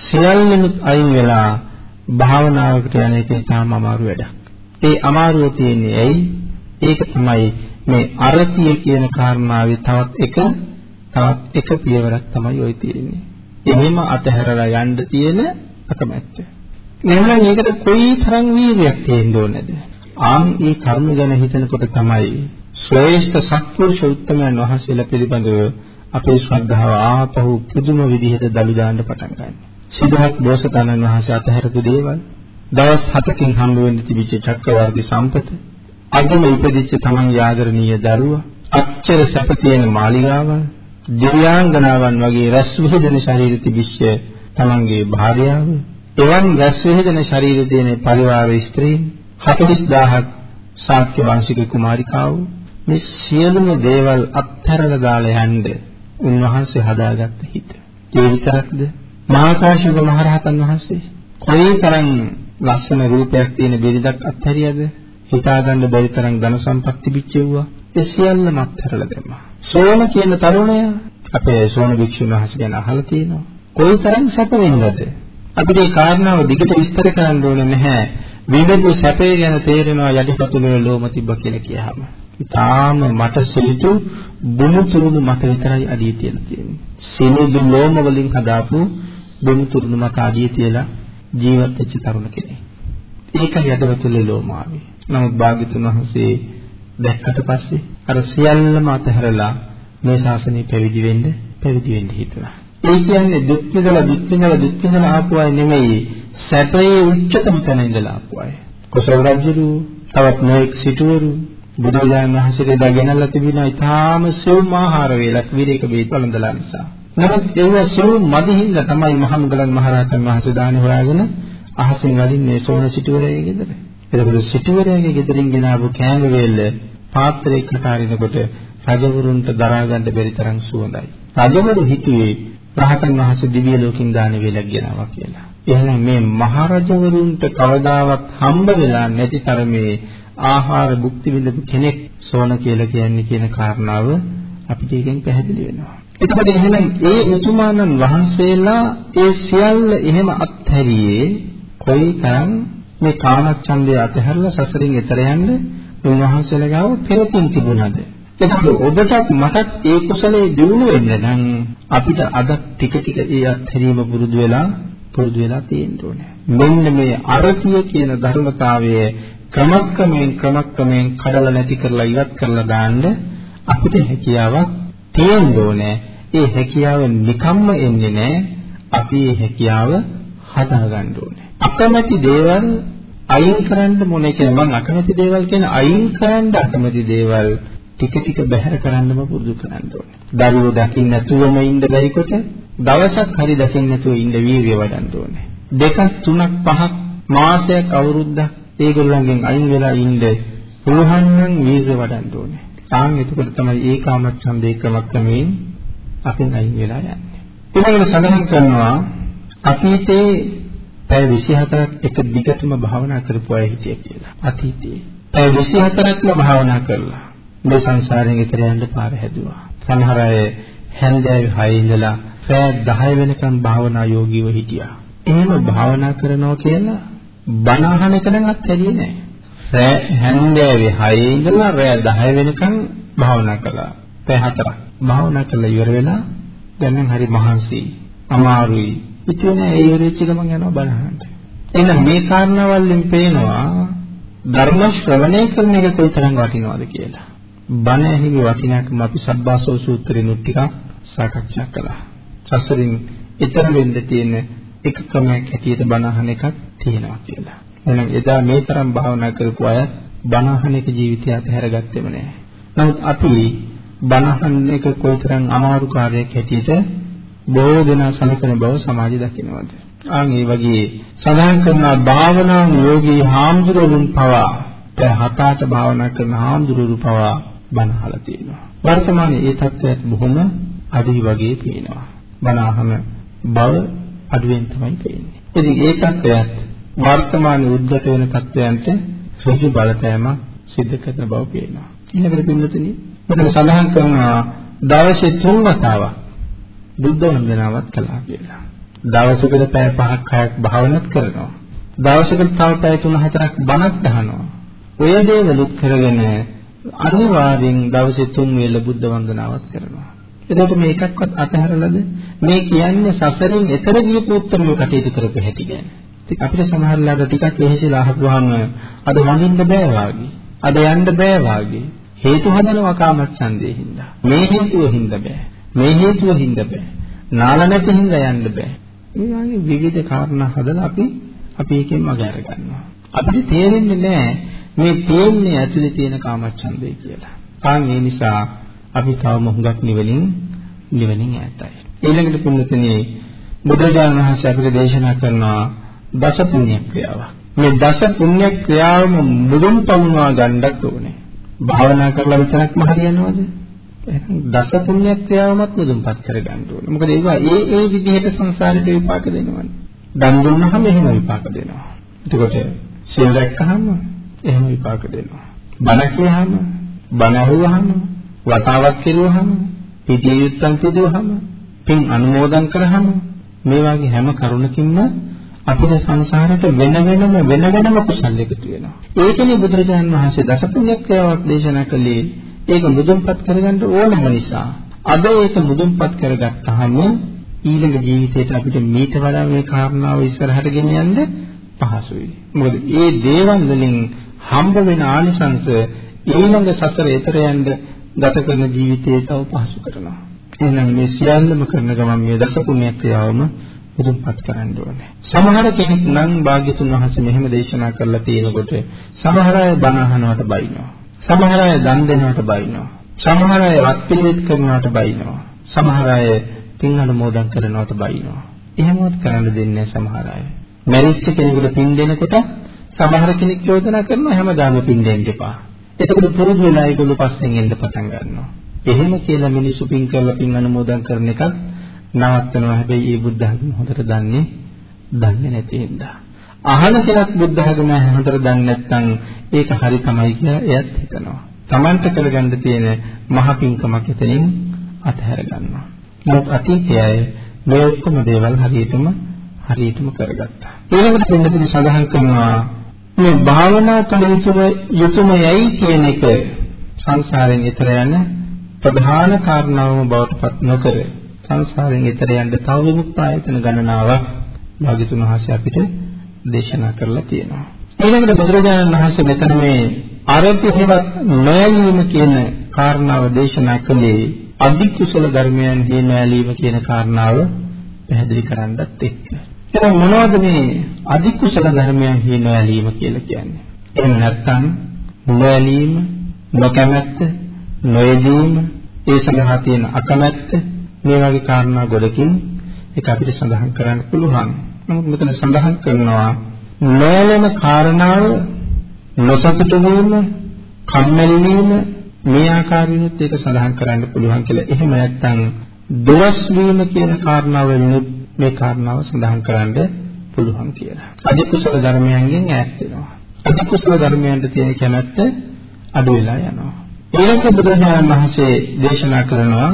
සියල්ලනුත් අයින් වෙලා භාවනාවකට යන එක තාම අමාරු වැඩක්. ඒ අමාරුව තියෙන්නේ ඇයි? ඒක තමයි මේ අරතිය කියන කාරණාවේ තවත් එක තවත් එක පියවරක් තමයි ওই තියෙන්නේ. එහෙම අතහැරලා යන්න තියෙන අකමැත්ත. එහෙනම් මේකට කොයි තරම් වීර්යයක් තියෙන්න ඕනද? ආන් මේ කර්ම ගැන හිතනකොට තමයි ශ්‍රේෂ්ඨ සත්පුරුෂ උත්තමයන් වහන්සේලා පිළිබඳව අපේ ශ්‍රද්ධාව ආපහු පුදුම විදිහට දලු දාන්න පටන් ගන්නවා. සිද්ධාර්ථ බෝසතාණන් වහන්සේ අතහැරපු දේවල් දවස් 7කින් හම්බ වෙන්න තිබිච්ච චක්‍රවර්ති සම්පත අදම ඉපදිච්ච තමන් ආදරණීය දරුවා අච්චර සැප තියෙන මාලිගාවල් දිව්‍යාංගනාවන් වගේ රැස් විහිදෙන ශරීර තිබිච්ච තමන්ගේ භාර්යාව එවන් රැස් විහිදෙන ශරීර තියෙන පරිවාර ස්ත්‍රීන් 40000ක් ශාක්‍ය වංශික කුමාරිකාවෝ මේ සියලුම දේවල් අත්හැරලා දාලා යන්න උන්වහන්සේ හදාගත්ත හිත. ඒ විතරක්ද? මහාකාශ්‍යප මහරහතන් වහන්සේ කොයිතරම් ලස්සන රූපයක් තියෙන බෙරිදක් අත්හැරියද? හිතාගන්න බැරි තරම් ධන සම්පත් තිබිච්චෙව්වා. ඒ සියල්ලම අත්හැරලා දැම්මා. සෝම කියන තරුණයා අපේ සෝම භික්ෂුන් වහන්සේ ගැන අහලා තියෙනවා. කොයිතරම් සැප වෙන්නද? අපිට මේ කාරණාව දිගට විස්තර කරන්න ඕනේ නැහැ. විඳපු සැපේ ගැන තේරෙනවා යටිපතුලේ ලෝම තිබ්බ කියලා කියහම. තාම මට සිලිතු බුණු තුරුණු මට විතරයි අඩිය තියලා තියෙන්නේ. සිනිදු ලෝම වලින් හදාපු බුණු තුරුණු මට අඩිය තියලා ජීවත් වෙච්ච තරුණ කෙනෙක්. ඒකයි යටිපතුලේ ලෝම ආවේ. නමුත් භාග්‍යතුන් වහන්සේ දැක්කට පස්සේ අර සියල්ලම අතහැරලා මේ ශාසනය පැවිදි වෙන්න පැවිදි වෙන්න හිතුවා. ඒ කියන්නේ දුක් විඳලා දුක් විඳලා දුක් විඳලා ආපු අය නෙමෙයි සැපයේ උච්චතම තැන ඉඳලා ආපු අය. කොසල් රජු තවත් නොඑක් සිටුවරු බුදුරජාණන් වහන්සේට දාගෙනල්ලා තිබුණා ඊටාම සෙවුම් ආහාර වේලක් විරේක බේත් වළඳලා නිසා. නමුත් ඒව සෙවුම් මදිහින්ද තමයි මහමුගලන් මහරහතන් වහන්සේ දානේ හොයාගෙන අහසින් වදින්නේ සෝන සිටුවරයේ ගෙදර. එතකොට සිටුවරයාගේ ගෙදරින් ගෙනාවු කෑම වේල පාත්‍රයක කටාරිනකොට රජවරුන්ට දරා ගන්න බැරි තරම් සුවඳයි. රජවරු හිතුවේ රහතන් වහන්සේ දිව්‍ය ලෝකින් දාන වේලක් ගෙනාවා කියලා. එහෙනම් මේ මහරජවරුන්ට කවදාවත් හම්බ වෙලා නැති තරමේ ආහාර භුක්ති විඳපු කෙනෙක් සෝන කියලා කියන්නේ කියන කාරණාව අපිට එකෙන් පැහැදිලි වෙනවා. එතකොට එහෙනම් ඒ උතුමාණන් වහන්සේලා ඒ සියල්ල එහෙම අත්හැරියේ කොයිතරම් මේ කාමච්ඡන්දය අතහැරලා සසරින් එතර යන්න උන්වහන්සේලා ගාව පෙරපින් තිබුණාද? එතකොට ඔබටත් මටත් ඒ කුසලයේ දිනු වෙන්න නම් අපිට අද ටික ටික ඒ අත්හැරීම පුරුදු වෙලා පුරුදු වෙලා තියෙන්න ඕනේ. මෙන්න මේ අරතිය කියන ධර්මතාවයේ ක්‍රමක්‍රමයෙන් ක්‍රමක්‍රමයෙන් කඩලා නැති කරලා ඉවත් කරලා දාන්න අපිට හැකියාවක් තියෙන්න ඕනේ. ඒ හැකියාව නිකම්ම එන්නේ නැහැ. අපි ඒ හැකියාව හදාගන්න ඕනේ. අකමැති දේවල් අයින් කරන්න මොනේ කියන්නේ මම අකමැති දේවල් කියන අයින් කරන්න අකමැති දේවල් ටික ටික බැහැර කරන්නම පුරුදු කරන්න ඕනේ. දරුවෝ දකින්න නැතුවම ඉන්න බැරිකොට දවසක් හරි දකින්න නැතුව ඉන්න වීර්යය වඩන්න ඕනේ. දෙකක් තුනක් පහක් මාසයක් අවුරුද්දක් ඒගොල්ලන්ගෙන් අයින් වෙලා ඉන්න පුළුවන් නම් වීර්ය වඩන්න ඕනේ. ආන් එතකොට තමයි ඒ කාමච්ඡන්දේ ක්‍රමක්‍රමයෙන් අපෙන් අයින් වෙලා යන්නේ. ඊළඟට සඳහන් කරනවා අතීතේ පැය 24ක් එක දිගටම භාවනා කරපු අය හිටිය කියලා. අතීතේ පැය 24ක්ම භාවනා කරලා මේ සංසාරයෙන් ඈතර යන්න පාර හැදුවා. සමහර අය හැන්දෑවේ 6 ඉඳලා රෑ 10 වෙනකම් භාවනා යෝගීව හිටියා. එහෙම භාවනා කරනවා කියලා බණ අහන එක නම් අත්හැරියේ නැහැ. රෑ හැන්දෑවේ 6 ඉඳලා රෑ 10 වෙනකම් භාවනා කළා. පැය හතරක්. භාවනා කළා ඉවර වෙලා දැන් නම් හරි මහන්සි. අමාරුයි. ඉතින් ඒ ඉවරෙච්ච ගමන් යනවා බණ අහන්න. එහෙනම් මේ කාරණාවලින් පේනවා ධර්ම ශ්‍රවණය කරන එක කොයිතරම් වටිනවද කියලා. බණ ඇහිමි වටිනාකම අපි සබ්බාසෝ සූත්‍රෙනුත් ටිකක් සාකච්ඡා කළා. සසරින් ඊතර වෙන්න තියෙන එක ක්‍රමයක් හැටියට බණ අහන එකක් තියෙනවා කියලා. එහෙනම් එදා මේ තරම් භාවනා කරපු අය බණ අහන එක ජීවිතය අතහැරගත්තෙම නෑ. නමුත් අපි බණ අහන එක කොයිතරම් අමාරු කාර්යයක් හැටියට බොහෝ දෙනා සලකන බව සමාජය දකිනවද? ආන් ඒ වගේ සඳහන් කරන භාවනා යෝගී හාමුදුරුවන් පවා දැන් හතට භාවනා කරන හාමුදුරුවෝ පවා බණ අහලා තියෙනවා. වර්තමානයේ ඒ තත්ත්වයක් බොහොම අඩුයි වගේ පේනවා. බණ අහන බව අඩුවෙන් තමයි පේන්නේ. ඉතින් ඒ තත්ත්වයත් වර්තමානයේ උද්ගත වෙන තත්ත්වයන්ට ඍජු බලපෑම සිද්ධ කරන බව පේනවා. ඊළඟට පින්නතුනි මෙතන සඳහන් කරනවා දවසේ තුන් වතාවක් බුද්ධ වන්දනාවක් කළා කියලා. දවසකට පැය 5ක් 6ක් භාවනාත් කරනවා. දවසකට තව පැය 3-4ක් බණක් අහනවා. ඔය දේවලුත් කරගෙන අනිවාර්යෙන් දවසේ තුන් වේල බුද්ධ වන්දනාවක් කරනවා. එතකොට මේ එකක්වත් අතහැරලාද මේ කියන්නේ සසරින් එතර ගියපු උත්තරම කටයුතු කරපු හැටි ගැන. ඉතින් අපිට සමහරලාට ටිකක් වෙහෙසලා අහපුවාම අද වඳින්න බෑ වාගේ. අද යන්න බෑ වාගේ. හේතු හදනවා කාමච්ඡන්දේ හින්දා. මේ හේතුව හින්දා බෑ. මේ හේතුව හින්දා බෑ. නාල නැති හින්දා යන්න බෑ. මේ වගේ විවිධ කාරණා හදලා අපි අපි එකෙන් මග අර ගන්නවා. අපිට තේරෙන්නේ නැහැ මේ තේන්නේ ඇතුලේ තියෙන කාමච්ඡන්දේ කියලා. ආන් ඒ නිසා අපි තවම හුඟක් නිවලින් නිවනින් ඈතයි. ඊළඟට පුණ්‍යතනේ බුදුරජාණන් වහන්සේ අපිට දේශනා කරනවා දස පුණ්‍ය ක්‍රියාවක්. මේ දස පුණ්‍ය ක්‍රියාවම මුදුන් පමුණවා ගන්නත් ඕනේ. භාවනා කරලා විතරක්ම හරියනවද? එහෙනම් දස පුණ්‍ය ක්‍රියාවමත් මුදුන්පත් කරගන්න ඕනේ. මොකද ඒවා ඒ ඒ විදිහට සංසාරේ විපාක දෙනවනේ. දන් දුන්නාම එහෙම විපාක දෙනවා. එතකොට සිල් රැක්කහම එහෙම විපාක දෙනවා. බණ කියහම, බණ අහුවහම, වතාවක් කෙරුවහම, පිටිය යුත්තන් සිදුවහම, පින් අනුමෝදන් කරාම මේ වගේ හැම කරුණකින්ම අපිට සංසාරයට වෙන වෙනම වෙන වෙනම කුසල් එකතු වෙනවා. ඒකනේ බුදුරජාණන් වහන්සේ දසපුණ්‍යක්‍රියාවක් දේශනා කළේ. ඒක මුදුන්පත් කරගන්න ඕනම නිසා. අද ඒක මුදුන්පත් කරගත්තාම ඊළඟ ජීවිතේට අපිට මීට වඩා මේ කාරණාව ඉස්සරහට ගෙන යන්න පහසුයි. මොකද මේ දේවල් වලින් හම්බ වෙන ආනිසංස ඊළඟ සසර එතර යන්න ගත කරන ජීවිතේ තව පහසු කරනවා. එහෙනම් මේ සියල්ලම කරන ගමන් මේ දස පුණ්‍ය ක්‍රියාවම මුදුන්පත් කරන්න ඕනේ. සමහර කෙනෙක් නම් භාග්‍යතුන් වහන්සේ මෙහෙම දේශනා කරලා තියෙනකොට සමහර අය බණ අහනවට බයිනවා. සමහර අය දන් දෙනවට බයිනවා. සමහර අය වත් පිළිවෙත් කරනවට බයිනවා. සමහර අය පින් අනුමෝදන් කරනවට බයිනවා. එහෙමවත් කරන්න දෙන්නේ සමහර අය. මැරිච්ච කෙනෙකුට පින් දෙනකොට සමහර කෙනෙක් චෝදනා කරනවා හැමදාම පින් දෙන්න එපා. එතකොට පුරුදු වෙලා ඒගොල්ලෝ පස්සෙන් එන්න පටන් ගන්නවා. එහෙම කියලා මිනිස්සු පින් කරලා පින් අනුමෝදන් කරන එකත් නවත්තනවා. හැබැයි මේ බුද්ධ ධර්ම හොඳට දන්නේ දන්නේ නැති හින්දා. අහන කෙනෙක් බුද්ධ ධර්ම හොඳට දන්නේ නැත්නම් ඒක හරි තමයි කියලා එයත් හිතනවා. Tamanta කරගන්න තියෙන මහ පින්කමක් එතනින් අතහැර ගන්නවා. නමුත් අතීතයේ මේ ඔක්කොම දේවල් හරියටම හරියටම කරගත්තා. ඊළඟට පින්නතුනි සඳහන් කරනවා මේ භාවනා කළ යුතුමයි කියන එක සංසාරයෙන් ඈතර යන ප්‍රධාන කාරණාවම බවට පත් නොකර සංසාරයෙන් ඈතර යන්න තව විමුක්ත ආයතන ගණනාවක් භාග්‍යතුන් වහන්සේ අපිට දේශනා කරලා තියෙනවා. ඊළඟට බුදුරජාණන් වහන්සේ මෙතන මේ ආරෝපිතවත් නොයලීම කියන කාරණාව දේශනා කළේ අධිකුසල ධර්මයන්ගේ නොයලීම කියන කාරණාව පැහැදිලි කරන්නත් එක්ක. එහෙනම් මොනවද මේ අධිකුසල ධර්මයන්හි නොයලීම කියලා කියන්නේ? එහෙම නැත්නම් නොයලීම, නොකමැත්ත, නොයදීම, ඒ සඳහා තියෙන අකමැත්ත මේ වගේ කාරණා ගොඩකින් ඒක අපිට සඳහන් කරන්න පුළුවන්. නමුත් මෙතන සඳහන් කරනවා නොයලෙන කාරණාව නොසතුටු වීම, කම්මැලි වීම මේ ආකාරයෙන්ත් ඒක සඳහන් කරන්න පුළුවන් කියලා. එහෙම නැත්නම් දොස් වීම කියන කාරණාවෙන් මේ කාරණාව සඳහන් කරන්න පුළුවන් කියලා. අධි කුසල ධර්මයන්ගෙන් ඈත් වෙනවා. අධි කුසල ධර්මයන්ට තියෙන කැමැත්ත අඩු වෙලා යනවා. ඊළඟ බුදුරජාණන් වහන්සේ දේශනා කරනවා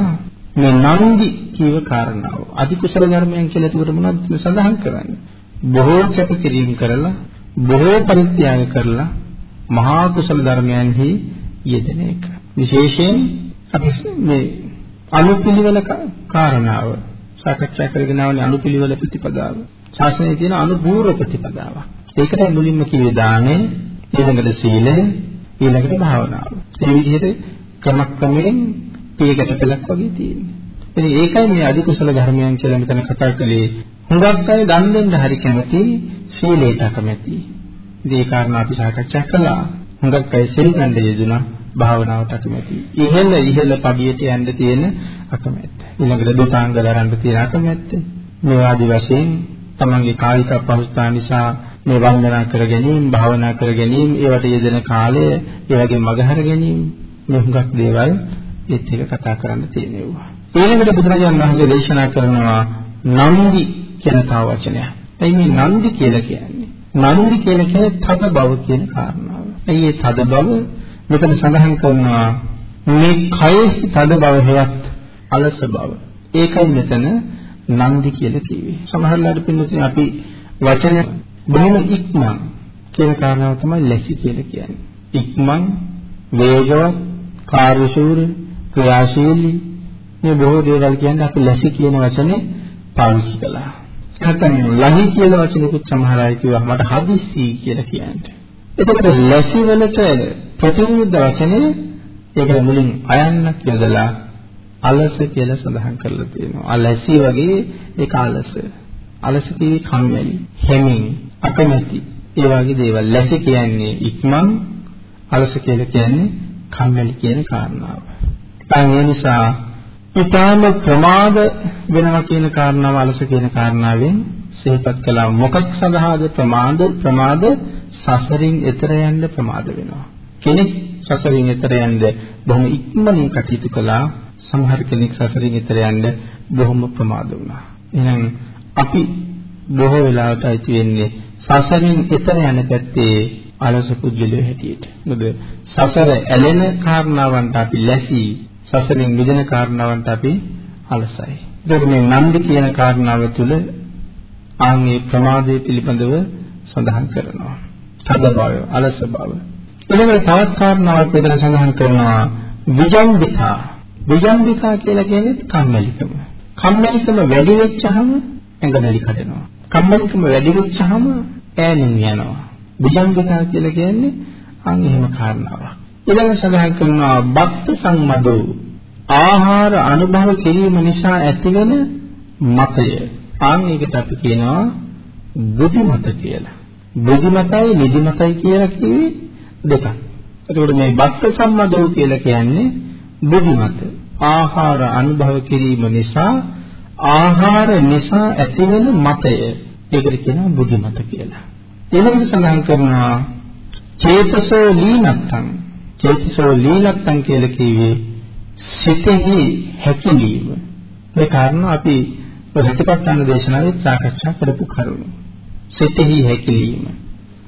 මේ නන්දි කීව කාරණාව. අධි කුසල ධර්මයන් කියලා ඒකට මොනවද සඳහන් කරන්නේ? බොහෝ කැපකිරීම කරලා බොහෝ පරිත්‍යාග කරලා මහා කුසල ධර්මයන්හි යෙදෙන එක. විශේෂයෙන් අපි මේ අනුපිළිවෙල කාරණාව සාකච්ඡා කරගෙන ආවනේ අනුපිළිවෙල ප්‍රතිපදාව. ශාසනයේ තියෙන අනුපූර්ව ප්‍රතිපදාව. ඒකට මුලින්ම කිව්වේ දානය, ඊළඟට සීලය, ඊළඟට භාවනාව. මේ විදිහට ක්‍රමක්‍රමයෙන් පියකට පෙළක් වගේ තියෙනවා. ඉතින් ඒකයි මේ අධි කුසල ධර්මයන් කියලා මෙතන කතා කළේ. හුඟක් අය දන් දෙන්න හරි කැමති, සීලයට කැමති. ඉතින් ඒ කාරණා අපි සාකච්ඡා කළා. හුඟක් අය සීල් ගන්න යෙදුණා. භාවනාවට අකමැති. ඉහළ ඉහළ පඩියට යන්න තියෙන අකමැත්ත. ඊළඟට දුතාංග දරන්න තියෙන අකමැත්ත. මේ ආදි වශයෙන් තමන්ගේ කායික අපහසුතාව නිසා මේ වන්දනා කර ගැනීම, භාවනා කර ගැනීම, ඒවට යෙදෙන කාලය, ඒ වගේ මගහැර ගැනීම මේ හුඟක් දේවල් ඒත් එක කතා කරන්න තියෙනවා. ඊළඟට බුදුරජාණන් වහන්සේ දේශනා කරනවා නන්දි කියන තව වචනයක්. එයි මේ නන්දි කියලා කියන්නේ. නන්දි කියලා කියන්නේ තද බව කියන කාරණාව. එයි ඒ තද බව මෙතන සඳහන් කරනවා මේ කයෙහි තද බව හෙවත් අලස බව. ඒකයි මෙතන නන්දි කියලා කිව්වේ. සමහරවිට පින්නතුනි අපි වචන බොහොම ඉක්මන් කියන කාරණාව තමයි ලැසි කියලා කියන්නේ. ඉක්මන්, වේගවත්, කාර්යශූර, ක්‍රියාශීලී මේ බොහෝ දේවල් කියන්නේ අපි ලැසි කියන වචනේ පාවිච්චි කළා. නැත්නම් ලහි කියන වචනකුත් සමහර අය කිව්වා මට හදිස්සි කියලා කියන්නේ. එතකොට ලැසි වලට ප්‍රතිවිරුද්ධ වචනේ ඒකට මුලින් අයන්නක් යොදලා අලස කියලා සඳහන් කරලා තියෙනවා. අලසි වගේ ඒක අලස. අලස කිවි කම්මැලි, හැමින්, අකමැති. ඒ වගේ දේවල්. ලැසි කියන්නේ ඉක්මන්, අලස කියලා කියන්නේ කම්මැලි කියන කාරණාව. ඒ නිසා ඊටාම ප්‍රමාද වෙනවා කියන කාරණාව අලස කියන කාරණාවෙන් සිහිපත් කළා මොකක් සඳහාද ප්‍රමාද ප්‍රමාද සසරින් එතර යන්න ප්‍රමාද වෙනවා. කෙනෙක් සසරින් එතර යන්න බොහොම ඉක්මනින් කටයුතු කළා. සමහර කෙනෙක් සසරින් එතර යන්න බොහොම ප්‍රමාද වුණා. එහෙනම් අපි බොහෝ වෙලාවට ඇති වෙන්නේ සසරින් එතර යන පැත්තේ අලස පුද්ගලයෝ හැටියට. මොකද සසර ඇලෙන කාරණාවන්ට අපි ලැසි සසරින් මිදෙන කාරණාවන්ට අපි අලසයි. ඒක මේ නන්දි කියන කාරණාව තුළ ආන්ගේ ප්‍රමාදයේ පිළිබඳව සඳහන් කරනවා. තද බව, අලස බව. ඊළඟට තවත් කාරණාවක් විතර සඳහන් කරනවා විජම්බිකා. විජම්බිකා කියලා කියන්නේ කම්මැලිකම. කම්මැලිකම වැඩි වෙච්චහම ඇඟනලි කඩනවා. කම්මැලිකම වැඩි වෙච්චහම ඈනින් යනවා. විජම්බිකා කියලා කියන්නේ අන් එහෙම කාරණාවක්. ඊළඟ සඳහන් කරනවා බක්ත සංමදෝ ආහාර අනුභව කිරීම නිසා ඇතිවන මතය. ආන් ඒකට අපි කියනවා බුද්ධිමත කියලා. බුද්ධිමතයි නිදිමතයි කියලා කිව්වේ දෙකක්. එතකොට මේ බක්ක සම්මදෝ කියලා කියන්නේ බුද්ධිමත. ආහාර අනුභව කිරීම නිසා ආහාර නිසා ඇතිවන මතය. ඒකට කියනවා බුද්ධිමත කියලා. ඊළඟට සඳහන් කරනවා චේතසෝ ලීනත්තං. චේතසෝ ලීනත්තං කියලා කිව්වේ සිතෙහි හැකිලිම. මේ කාරණා අපි ප්‍රතිපත්තන දේශනාවේ සාකච්ඡා කරපු කරුණු. සිතෙහි හැකිලිම.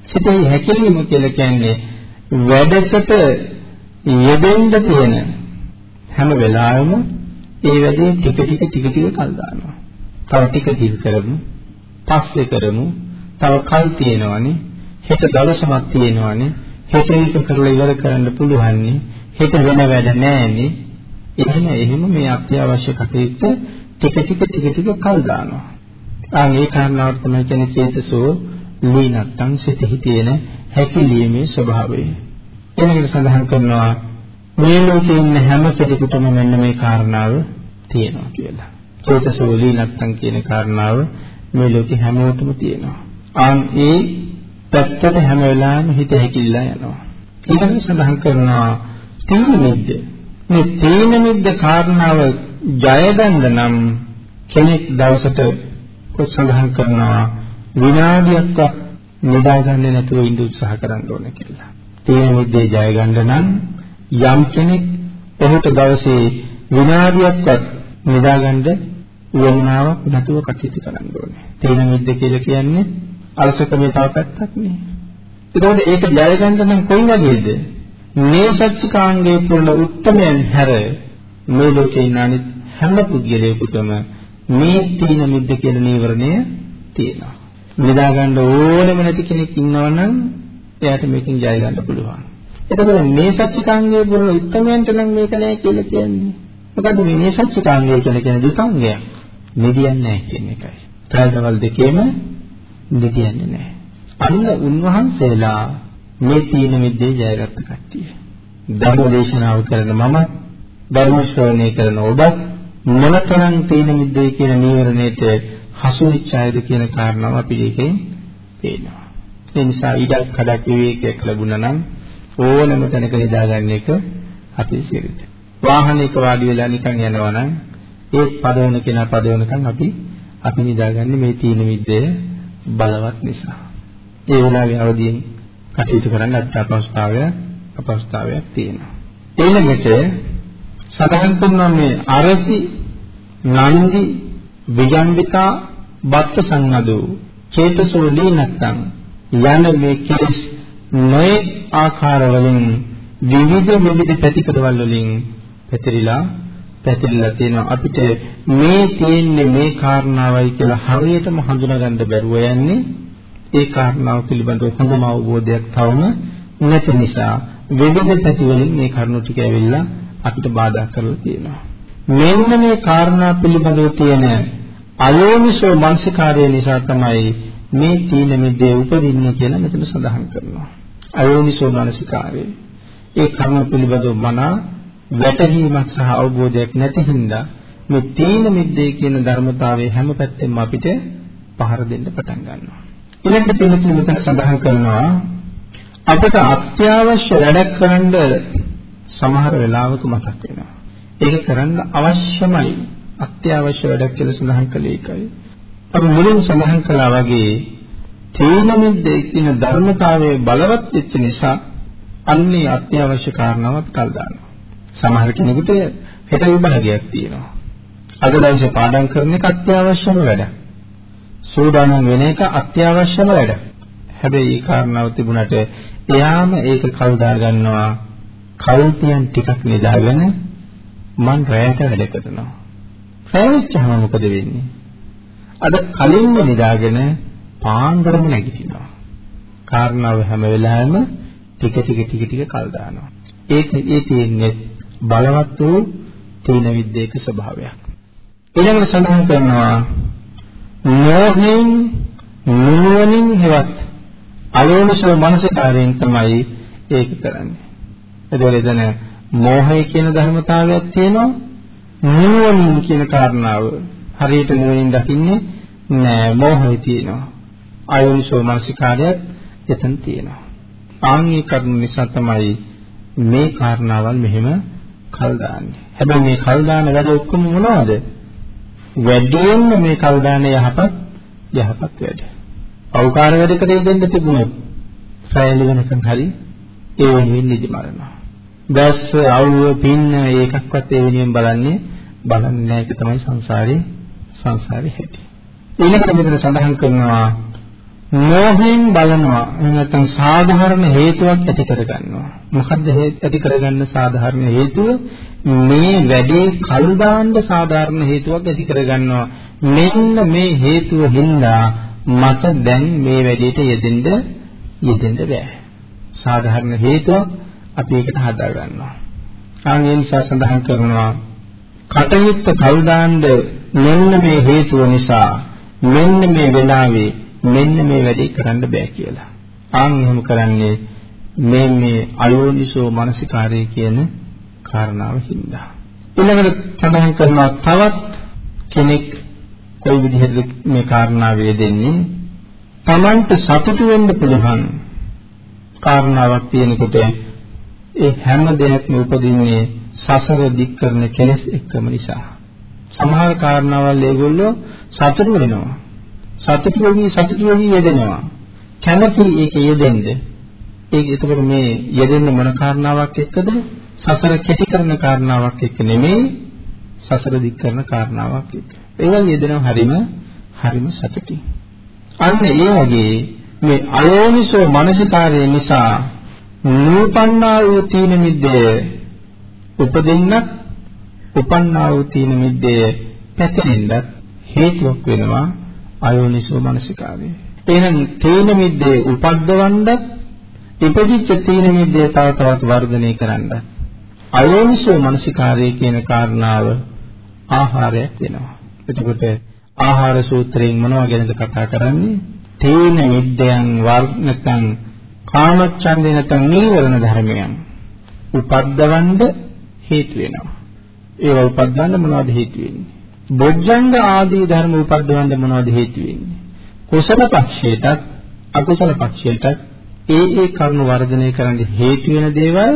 සිතෙහි හැකිලිම කියලා කියන්නේ වැඩකට යෙදෙන්න තියෙන හැම වෙලාවෙම ඒ වැඩේ ටික ටික ටික ටික කල් දානවා. තව ටික දිල් කරමු. පස්සේ කරමු. තව කල් තියෙනවනේ. හෙට දවසමක් තියෙනවනේ. හෙට ඒක කරලා ඉවර කරන්න පුළුවන්නේ. හෙට වෙන වැඩ නැහැනේ. එහෙම එහෙම මේ අත්‍යවශ්‍ය කටයුත්ත ටික ටික ටික ටික කල් දානවා. ආ මේ කාරණාව තමයි කියන්නේ චේතසෝ ලීනත්තං සිතෙහි තියෙන හැකිලීමේ ස්වභාවය. එනකට සඳහන් කරනවා මේ ලෝකේ ඉන්න හැම කෙනෙකුටම මෙන්න මේ කාරණාව තියෙනවා කියලා. චේතසෝ ලීනත්තං කියන කාරණාව මේ ලෝකේ හැමෝටම තියෙනවා. ආන් ඒ පැත්තට හැම වෙලාවෙම හිත හැකිලිලා යනවා. ඊළඟට සඳහන් කරනවා තීන මිද්ද. මේ තීන මිද්ද කාරණාව ජය ගන්න නම් කෙනෙක් දවසට කො සඳහන් කරනවා විනාඩියක්වත් නිදාගන්නේ නැතුව ඉඳ උත්සාහ කරන්න ඕනේ කියලා. තීන මිද්දේ ජය ගන්න නම් යම් කෙනෙක් ඔහුට දවසේ විනාඩියක්වත් නිදාගන්න උවමනාවක් නැතුව කටයුතු කරන්න ඕනේ. තීන මිද්ද කියලා කියන්නේ අලසකමේ තව පැත්තක් නේ. ඒකෝට ඒක ජය ගන්න නම් කොයි වගේද? මේ සත්‍චිකාංගයේ පුරන උත්තරයන් හැර මේ ලෝකේ ඉන්න අනිත් හැම පුද්ගලයෙකුටම මේ තීන මිද්ද කියන නීවරණය තියෙනවා. නිදා ගන්න ඕනෙම නැති කෙනෙක් ඉන්නවනම් එයාට මේකෙන් ජය ගන්න පුළුවන්. එතකොට මේ සත්‍චිකාංගයේ පුරන උත්තරයන්ට නම් මේක නෑ කියලා කියන්නේ. මොකද මේ සත්‍චිකාංගය කියලා කියන්නේ දුකංගයක්. නිදියන්නේ නැහැ කියන එකයි. ත්‍රිදවල් දෙකේම නිදියන්නේ නැහැ. අන්න උන්වහන්සේලා මේ තීන මිද්දේ ජයගත්ත කට්ටිය. ධර්ම දේශනාව කරන මම ධර්ම ශ්‍රවණය කරන ඔබත් මොනතරම් තීන මිද්දේ කියන නීවරණයට හසු වෙච්ච අයද කියන කාරණාව අපිට ඒකෙන් පේනවා. ඒ නිසා ඊටත් කඩක් විවේකයක් ලැබුණා නම් ඕනම තැනක නිදාගන්න එක අපේ සිරිත. වාහනයක වාඩි වෙලා නිකන් යනවා නම් ඒ පදවන කෙනා පදවනකන් අපි අපි නිදාගන්නේ මේ තීන මිද්දේ බලවත් නිසා. ඒ වෙලාවේ අවදියෙන් කටයුතු කරන්න අත් අපස්ථාවය අපස්ථාවයක් තියෙනවා. ඊළඟට සඳහන් කරනවා මේ අරසි නන්දි විජම්බිකා බත්ත සංනදෝ චේතසෝ දීනත්තං යන මේ කෙස් නොයේ ආකාර වලින් විවිධ විවිධ පැතිකඩවල වලින් පැතිරිලා පැතිරලා තියෙනවා. අපිට මේ තියෙන්නේ මේ කාරණාවයි කියලා හරියටම හඳුනාගන්න බැරුව යන්නේ ඒ කාරණාව පිළිබඳව හොඳම අවබෝධයක් තවම නැති නිසා විවිධ පැති වලින් මේ කරුණු ටික ඇවිල්ලා අපිට බාධා කරලා තියෙනවා. මෙන්න මේ කාරණා පිළිබඳව තියෙන අයෝනිසෝ මනසිකාරය නිසා තමයි මේ තීන මිදේ උපදින්නේ කියලා මෙතන සඳහන් කරනවා. අයෝනිසෝ මනසිකාරය. ඒ කර්ම පිළිබඳව මනා වැටහීමක් සහ අවබෝධයක් නැති හින්දා මේ තීන මිද්දේ කියන ධර්මතාවයේ හැම පැත්තෙම අපිට පහර දෙන්න පටන් ගන්නවා. ඊළඟට පිළිතුරු මෙතන සඳහන් කරනවා අපිට අත්‍යවශ්‍ය වැඩක් කරන්න සමහර වෙලාවක මතක් වෙනවා. ඒක කරන්න අවශ්‍යමයි. අත්‍යවශ්‍ය වැඩක් කියලා සඳහන් කළේ ඒකයි. අපි මුලින් සඳහන් කළා වගේ තීන මිද්දේ කියන ධර්මතාවයේ බලවත් වෙච්ච නිසා අන්නේ අත්‍යවශ්‍ය කාරණාවක් කල් දානවා. සමහර කෙනෙකුට හෙට විභාගයක් තියෙනවා. අද දවසේ පාඩම් කරන එක අත්‍යවශ්‍යම වැඩක්. සූදානම් වෙන එක අත්‍යවශ්‍යම වැඩක්. හැබැයි ඒ කාරණාව තිබුණට එයාම ඒක කල් දා ගන්නවා. කල්පියන් ටිකක් නිදාගෙන මං රැයට වැඩ කරනවා. රැවෙච්චහම මොකද වෙන්නේ? අද කලින්ම නිදාගෙන පාන්දරම නැගිටිනවා. කාරණාව හැම වෙලාවෙම ටික ටික ටික ටික කල් දානවා. ඒක ඒ තියෙන්නේ බලවත් වූ තීන විද්‍යේක ස්වභාවයක්. ඊළඟට සඳහන් කරනවා මෝහයෙන් නුවණින් හෙවත් අලෝලසෝ මනසකාරයෙන් තමයි ඒක කරන්නේ. එතකොට එතන මෝහය කියන ධර්මතාවයක් තියෙනවා නුවණින් කියන කාරණාව හරියට නුවණින් දකින්නේ නෑ මෝහය තියෙනවා. අයෝනිසෝ මනසිකාරයත් එතන තියෙනවා. ආන්ගේ කරුණ නිසා තමයි මේ කාරණාවල් මෙහෙම කල් දාන්නේ. හැබැයි මේ කල් දාන වැඩ ඔක්කොම මොනවද? වැඩියෙන්ම මේ කල් දාන යහපත් යහපත් වැඩ. අවකාර වැඩකට දෙන්න තිබුණොත් සෑලි වෙනකන් හරි ඒ වෙනුවෙන් නිදි මරනවා. දැස් අවුව පින්න ඒකක්වත් ඒ වෙනුවෙන් බලන්නේ බලන්නේ නැහැ ඒක තමයි සංසාරේ සංසාරේ හැටි. ඊළඟට මෙතන සඳහන් කරනවා මෝහයෙන් බලනවා. එහෙම නැත්නම් සාධාරණ හේතුවක් ඇති කරගන්නවා. මොකද්ද ඇති කරගන්න සාධාරණ හේතුව? මේ වැඩේ කල් දාන්න සාධාරණ හේතුවක් ඇති කරගන්නවා. මෙන්න මේ හේතුව හින්දා මට දැන් මේ වැඩේට යෙදෙන්න යෙදෙන්න බෑ. සාධාරණ හේතුවක් අපි ඒකට හදා ගන්නවා ආන් ඒ නිසා සඳහන් කරනවා කටයුත්ත කල් දාන්න මෙන්න මේ හේතුව නිසා මෙන්න මේ වෙලාවේ මෙන්න මේ වැඩේ කරන්න බෑ කියලා. ආන් එහෙම කරන්නේ මේ මේ අයෝනිසෝ මනසිකාරය කියන කාරණාව හින්දා. ඊළඟට සඳහන් කරනවා තවත් කෙනෙක් කොයි විදිහටද මේ කාරණාව වේදෙන්නේ Tamanට සතුටු වෙන්න පුළුවන් කාරණාවක් තියෙනකොට ඒ හැම දෙයක්ම උපදින්නේ සසර දික් කරන කෙලෙස් එක්කම නිසා. සමහර කාරණාවල් ඒගොල්ලෝ සතුටු වෙනවා. සතුටු වෙවි සතුටු වෙවි යෙදෙනවා. කැමති ඒක යෙදෙන්න. ඒක එතකොට මේ යෙදෙන්න මොන කාරණාවක් එක්කද? සසර කෙටි කරන කාරණාවක් එක්ක නෙමෙයි සසර දික් කරන කාරණාවක් එක්ක. ඒවා යෙදෙනවා හරීම හරීම සතුටි. අන්න ඒ වගේ මේ අයෝනිසෝ මනසිකාරය නිසා නූපන්නා වූ තීන මිද්දේ උපදින්නත් උපන්නා වූ තීන මිද්දේ පැතෙන්නත් හේතුවක් වෙනවා අයෝනිසෝ මනසිකාරය. එහෙනම් තීන මිද්දේ උපද්දවන්නත් ඉපදිච්ච තීන මිද්දේ තව තවත් වර්ධනය කරන්නත් අයෝනිසෝ මනසිකාරය කියන කාරණාව ආහාරයක් වෙනවා. එතකොට ආහාර සූත්‍රයෙන් මොනවා ගැනද කතා කරන්නේ? තීන මිද්දයන් වර්ණතන් කාමච්ඡන්දේ නැත්නම් නීවරණ ධර්මයන් උපද්දවන්න හේතු වෙනවා. ඒවා උපද්දවන්න මොනවද හේතු වෙන්නේ? බොජ්ජංග ආදී ධර්ම උපද්දවන්න මොනවද හේතු වෙන්නේ? කුසල පක්ෂයටත් අකුසල පක්ෂයටත් ඒ ඒ කරුණු වර්ධනය කරන්න හේතු වෙන දේවල්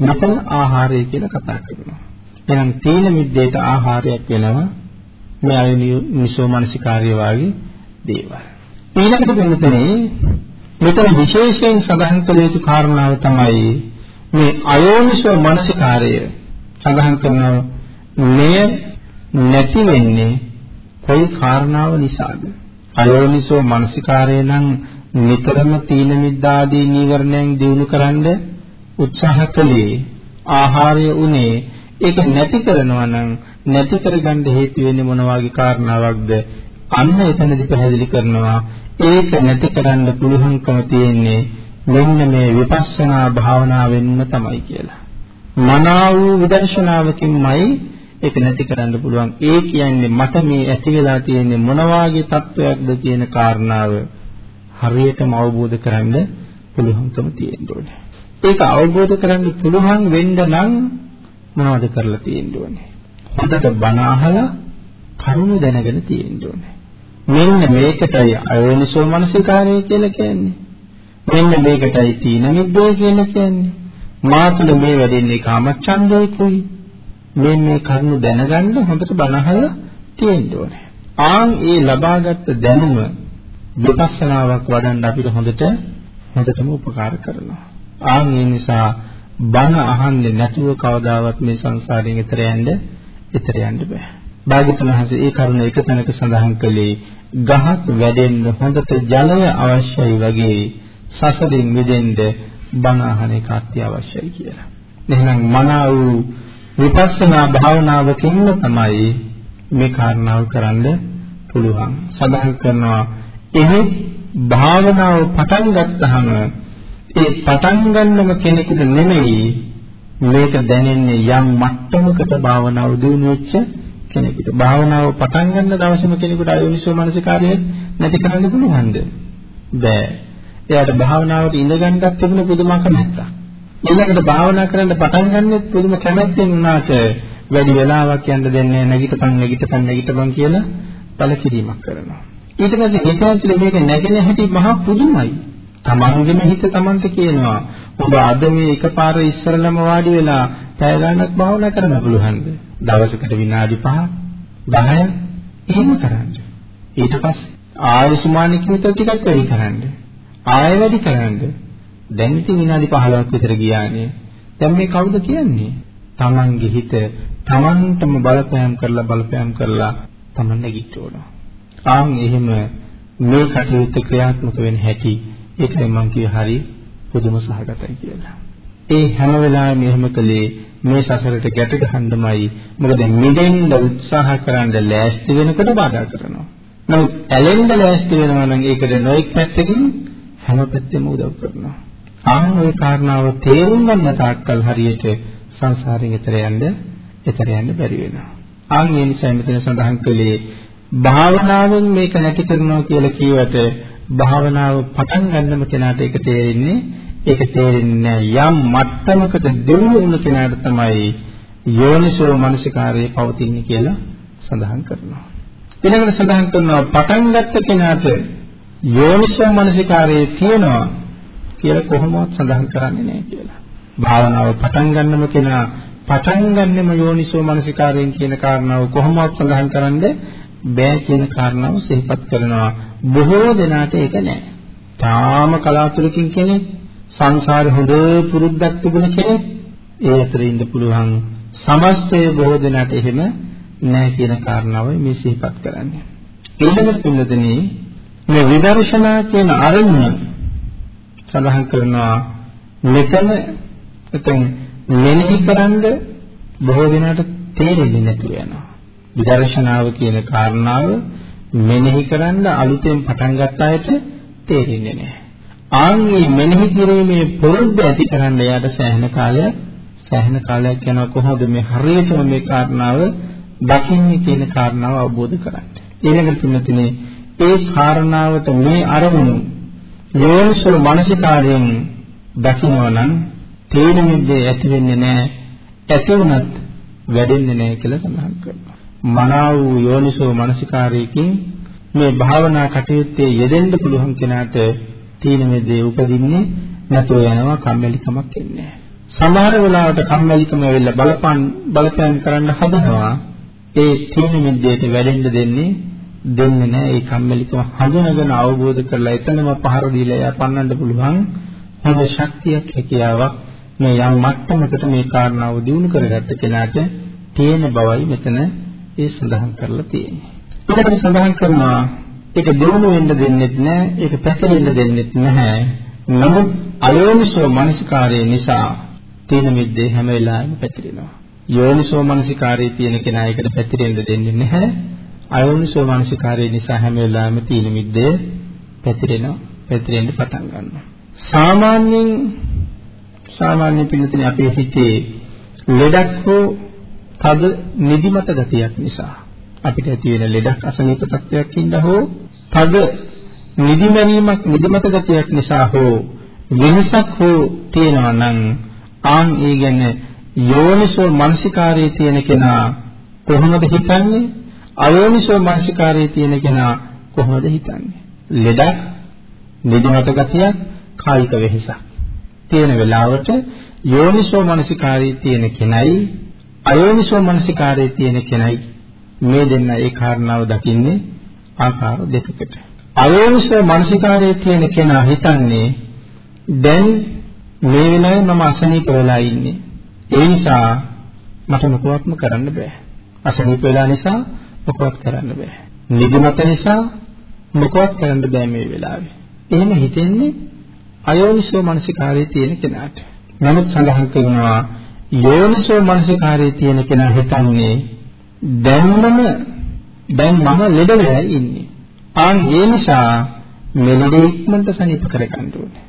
මෙතන ආහාරය කියලා කතා කරනවා. එහෙනම් තීන මිද්දේට ආහාරයක් වෙනවා මේ අයනිසෝ මානසිකාර්ය වාගේ දේවල්. ඊළඟට මෙතනේ මෙතන විශේෂයෙන් සඳහන් කළ යුතු කාරණාව තමයි මේ අයෝනිසෝ මානසිකාර්ය සඳහන් කරනවා මෙය නැති වෙන්නේ කොයි කාරණාව නිසාද? අයෝනිසෝ මනසිකාරය නම් නිතරම තීන මිද්දාදී නීවරණයන් දිනු කරන්න උත්සාහ කළේ ආහාරය උනේ ඒක නැති කරනවා නම් නැති කරගන්න හේතු වෙන්නේ මොන වගේ කාරණාවක්ද? අන්න එතනදි පැහැදිලි කරනවා ඒක නැති කරන්න පුළුවන්කම තියෙන්නේ මෙන්න මේ විපස්සනා භාවනාවෙන්ම තමයි කියලා. මනාව විදර්ශනාවකින්මයි ඒක නැති කරන්න පුළුවන්. ඒ කියන්නේ මට මේ ඇති වෙලා තියෙන්නේ මොන වාගේ තත්වයක්ද කියන කාරණාව හරියටම අවබෝධ කරගන්න පුළුවන්කම තියෙන්න ඕනේ. ඒක අවබෝධ කරගන්න පුළුවන් වෙන්න නම් මොනවද කරලා තියෙන්න ඕනේ? හොඳට බණ අහලා කරුණ දැනගෙන තියෙන්න ඕනේ. මෙන්න මේකටයි අයෝනිසෝ මනසිකාරය කියලා කියන්නේ. මෙන්න මේකටයි තීන මිද්දේ කියලා කියන්නේ. මාතුල මේ වැඩෙන්නේ කාමච්ඡන්දේ කුයි. මේ මේ කරුණු දැනගන්න හොඳට බනහලා තියෙන්න ඕනේ. ආන් ඒ ලබාගත් දැනුම විපස්සනාවක් වඩන්න අපිට හොඳට හොඳටම උපකාර කරනවා. ආන් ඒ නිසා බණ අහන්නේ නැතුව කවදාවත් මේ සංසාරයෙන් එතර යන්න එතර යන්න බෑ. භාග්‍යතුන් වහන්සේ ඒ කරුණ එක තැනක සඳහන් කළේ ගහක් වැඩෙන්න හොඳට ජලය අවශ්‍යයි වගේ සසරින් මිදෙන්න බණ අහන එක අත්‍යවශ්‍යයි කියලා. එහෙනම් මනා වූ විපස්සනා භාවනාවකින්ම තමයි මේ කාරණාව කරන්න පුළුවන්. සඳහන් කරනවා එහෙ භාවනාව පටන් ගත්තහම ඒ පටන් ගන්නම කෙනෙකුට නෙමෙයි මේක දැනෙන්නේ යම් මට්ටමකට භාවනාව දිනු වෙච්ච කෙනෙකුට. භාවනාව පටන් ගන්න දවසේම කෙනෙකුට අයෝනිසෝ මනසිකාරය නැති කරන්න පුළුවන්ද? බෑ. එයාට භාවනාවට ඉඳ ගන්නත් තිබුණ පුදුම කැමැත්තක්. ඊළඟට භාවනා කරන්න පටන් ගන්නෙත් පුදුම කැමැත්තෙන් උනාට වැඩි වෙලාවක් යන්න දෙන්නේ නැගිටපන් නැගිටපන් නැගිටපන් කියලා පළකිරීමක් කරනවා. ඊට පස්සේ හිත ඇතුලේ මේක නැගෙන හැටි මහා පුදුමයි. තමන්ගේම හිත තමන්ට කියනවා ඔබ අද මේ එකපාර ඉස්සරලම වාඩි වෙලා පැය ගණනක් භාවනා කරන්න පුළුවන්ද? දවසකට විනාඩි 5 10 එහෙම කරන්න. ඊට පස්සේ ආයුෂ්මාන කිවිත ටිකක් වැඩි කරන්න. ආයෙ වැඩි කරන්න. දැන් ඉතින් විනාඩි 15ක් විතර ගියානේ. දැන් මේ කවුද කියන්නේ? තමන්ගේ හිත තමන්ටම බලපෑම් කරලා බලපෑම් කරලා තමන් නැගිටවනවා. ආන් එහෙම මේ කටයුත්ත ක්‍රියාත්මක වෙන හැටි ඒකයි මම කිය හරි පුදුම සහගතයි කියලා. ඒ හැම වෙලාවෙම එහෙම කළේ මේ සසරට ගැට ගහන්නමයි. මොකද මිදෙන්න උත්සාහ කරන්න ලෑස්ති වෙනකොට බාධා කරනවා. නමුත් ඇලෙන්න ලෑස්ති වෙනවා නම් ඒකට නොඑක් පැත්තකින් හැම පැත්තෙම උදව් කරනවා. ආන් ওই කාරණාව තේරුම් ගන්න තාක්කල් හරියට සංසාරයෙන් එතර යන්න එතර යන්න බැරි වෙනවා. ආන් ඒ නිසා මෙතන සඳහන් කළේ භාවනාවෙන් මේක නැති කරනවා කියලා කියවට භාවනාව පටන් ගන්නම කෙනාට ඒක තේරෙන්නේ ඒක තේරෙන්නේ යම් මට්ටමකට දියුණු වුණ කෙනාට තමයි යෝනිසෝ මනසිකාරයේ පවතින්නේ කියලා සඳහන් කරනවා. ඊළඟට සඳහන් කරනවා පටන් ගත්ත කෙනාට යෝනිසෝ මනසිකාරයේ තියෙනවා කියලා කොහොමවත් සඳහන් කරන්නේ නැහැ කියලා. භාවනාව පටන් ගන්නම කෙනා පටන් ගන්නෙම යෝනිසෝ මනසිකාරයෙන් කියන කාරණාව කොහොමවත් සඳහන් කරන්නේ බෑ කියන කාරණාව සිහිපත් කරනවා බොහෝ දෙනාට ඒක නෑ. තාම කලාතුරකින් කෙනෙක් සංසාරේ හොඳ පුරුද්දක් තිබුණ කෙනෙක් ඒ අතරේ ඉන්න පුළුවන් සමස්තය බොහෝ දෙනාට එහෙම නෑ කියන කාරණාවයි මේ සිහිපත් කරන්නේ. ඊළඟට පින්නදෙනී මේ විදර්ශනා කියන අරමුණ සඳහන් කරනවා මෙතන එතෙන් මෙනෙහි කරන්ද බොහෝ දෙනාට තේරෙන්නේ නැතුව යනවා. විදර්ශනාව කියන කාරණාව මෙනෙහි කරන්න අලුතෙන් පටන් ගත්ත අයට තේරෙන්නේ නැහැ. ආන්ගේ මෙනෙහි කිරීමේ පුරුද්ද ඇති කරන්න යාට සෑහෙන කාලයක් සෑහෙන කාලයක් යනවා කොහොමද මේ හරියටම මේ කාරණාව දකින්නේ කියන කාරණාව අවබෝධ කරගන්න. ඊළඟට තුනතිනේ ඒ කාරණාවට මේ අරමුණු යෝනිසෝ මානසිකාරයෙන් දකිනවා නම් තේරෙන්නේ ඇති වෙන්නේ නැහැ. ඇති වුණත් වැඩෙන්නේ නැහැ කියලා සඳහන් කරනවා. මනාව වූ යෝනිසෝ මනසිකාරයකින් මේ භාවනා කටයුත්තේ යෙදෙන්න පුළුවන් කෙනාට තීන මෙදේ උපදින්නේ නැතුව යනවා කම්මැලිකමක් එන්නේ සමහර වෙලාවට කම්මැලිකම වෙලා බලපන් බලපෑම් කරන්න හදනවා. ඒ තීන මෙදේට වැඩෙන්න දෙන්නේ දෙන්නේ නැහැ. ඒ කම්මැලිකම හඳුනගෙන අවබෝධ කරලා එතනම පහර දීලා එයා පන්නන්න පුළුවන්. හොඳ ශක්තියක් හැකියාවක් මේ යම් මට්ටමකට මේ කාරණාව දිනු කරගත්ත කෙනාට තියෙන බවයි මෙතන ඒ සඳහන් කරලා තියෙන්නේ. ඊළඟට සඳහන් කරනවා ඒක දිනු වෙන්න දෙන්නෙත් නැහැ, ඒක පැතිරෙන්න දෙන්නෙත් නැහැ. නමුත් අයෝනිසෝ මනසිකාරය නිසා තීන මිද්දේ හැම වෙලාවෙම පැතිරෙනවා. යෝනිසෝ මනසිකාරයේ තියෙන කෙනා ඒකට පැතිරෙන්න දෙන්නේ නැහැ. අයෝනිසෝ මනසිකාරය නිසා හැම වෙලාවෙම තීන මිද්දේ පැතිරෙනවා, පැතිරෙන්න පටන් ගන්නවා. සාමාන්‍යයෙන් සාමාන්‍ය පිළිතුරේ අපේ හිතේ ලෙඩක් හෝ තද නිදිමත ගතියක් නිසා අපිට ඇති වෙන ලෙඩක් අසනීප තත්වයක් ඉඳ හෝ තද නිදිමැනීමක් නිදිමත ගතියක් නිසා හෝ වෙනසක් හෝ තියෙනවා නම් ආන් ඒ ගැන යෝනිසෝ මනසිකාරයේ තියෙන කෙනා කොහොමද හිතන්නේ? අයෝනිසෝ මනසිකාරයේ තියෙන කෙනා කොහොමද හිතන්නේ? ලෙඩක් නිදිමත ගතියක් කායික වෙහසක් තියෙන වෙලාවට යෝනිසෝ මනසිකාරයේ තියෙන කෙනයි අයෝනිසෝ මනසිකාරයේ තියෙන කෙනයි මේ දෙන්න ඒ කාරණාව දකින්නේ ආකාර දෙකකට. අයෝනිසෝ මනසිකාරයේ තියෙන කෙනා හිතන්නේ දැන් මේ වෙලාවේ මම අසනීප වෙලා ඉන්නේ. ඒ නිසා මට මොකවත්ම කරන්න බෑ. අසනීප වෙලා නිසා මොකවත් කරන්න බෑ. නිදිමත නිසා මොකවත් කරන්න බෑ මේ වෙලාවේ. එහෙම හිතෙන්නේ අයෝනිසෝ මනසිකාරයේ තියෙන කෙනාට. නමුත් සඳහන් කරනවා යෝනිසෝ මනසිකාරයේ තියෙන කෙනා හිතන්නේ දැන්මම දැන් මම ලෙඩ වෙලා ඉන්නේ. ආන් ඒ නිසා මෙලෙඩ ඉක්මනට සනීප කරගන්න ඕනේ.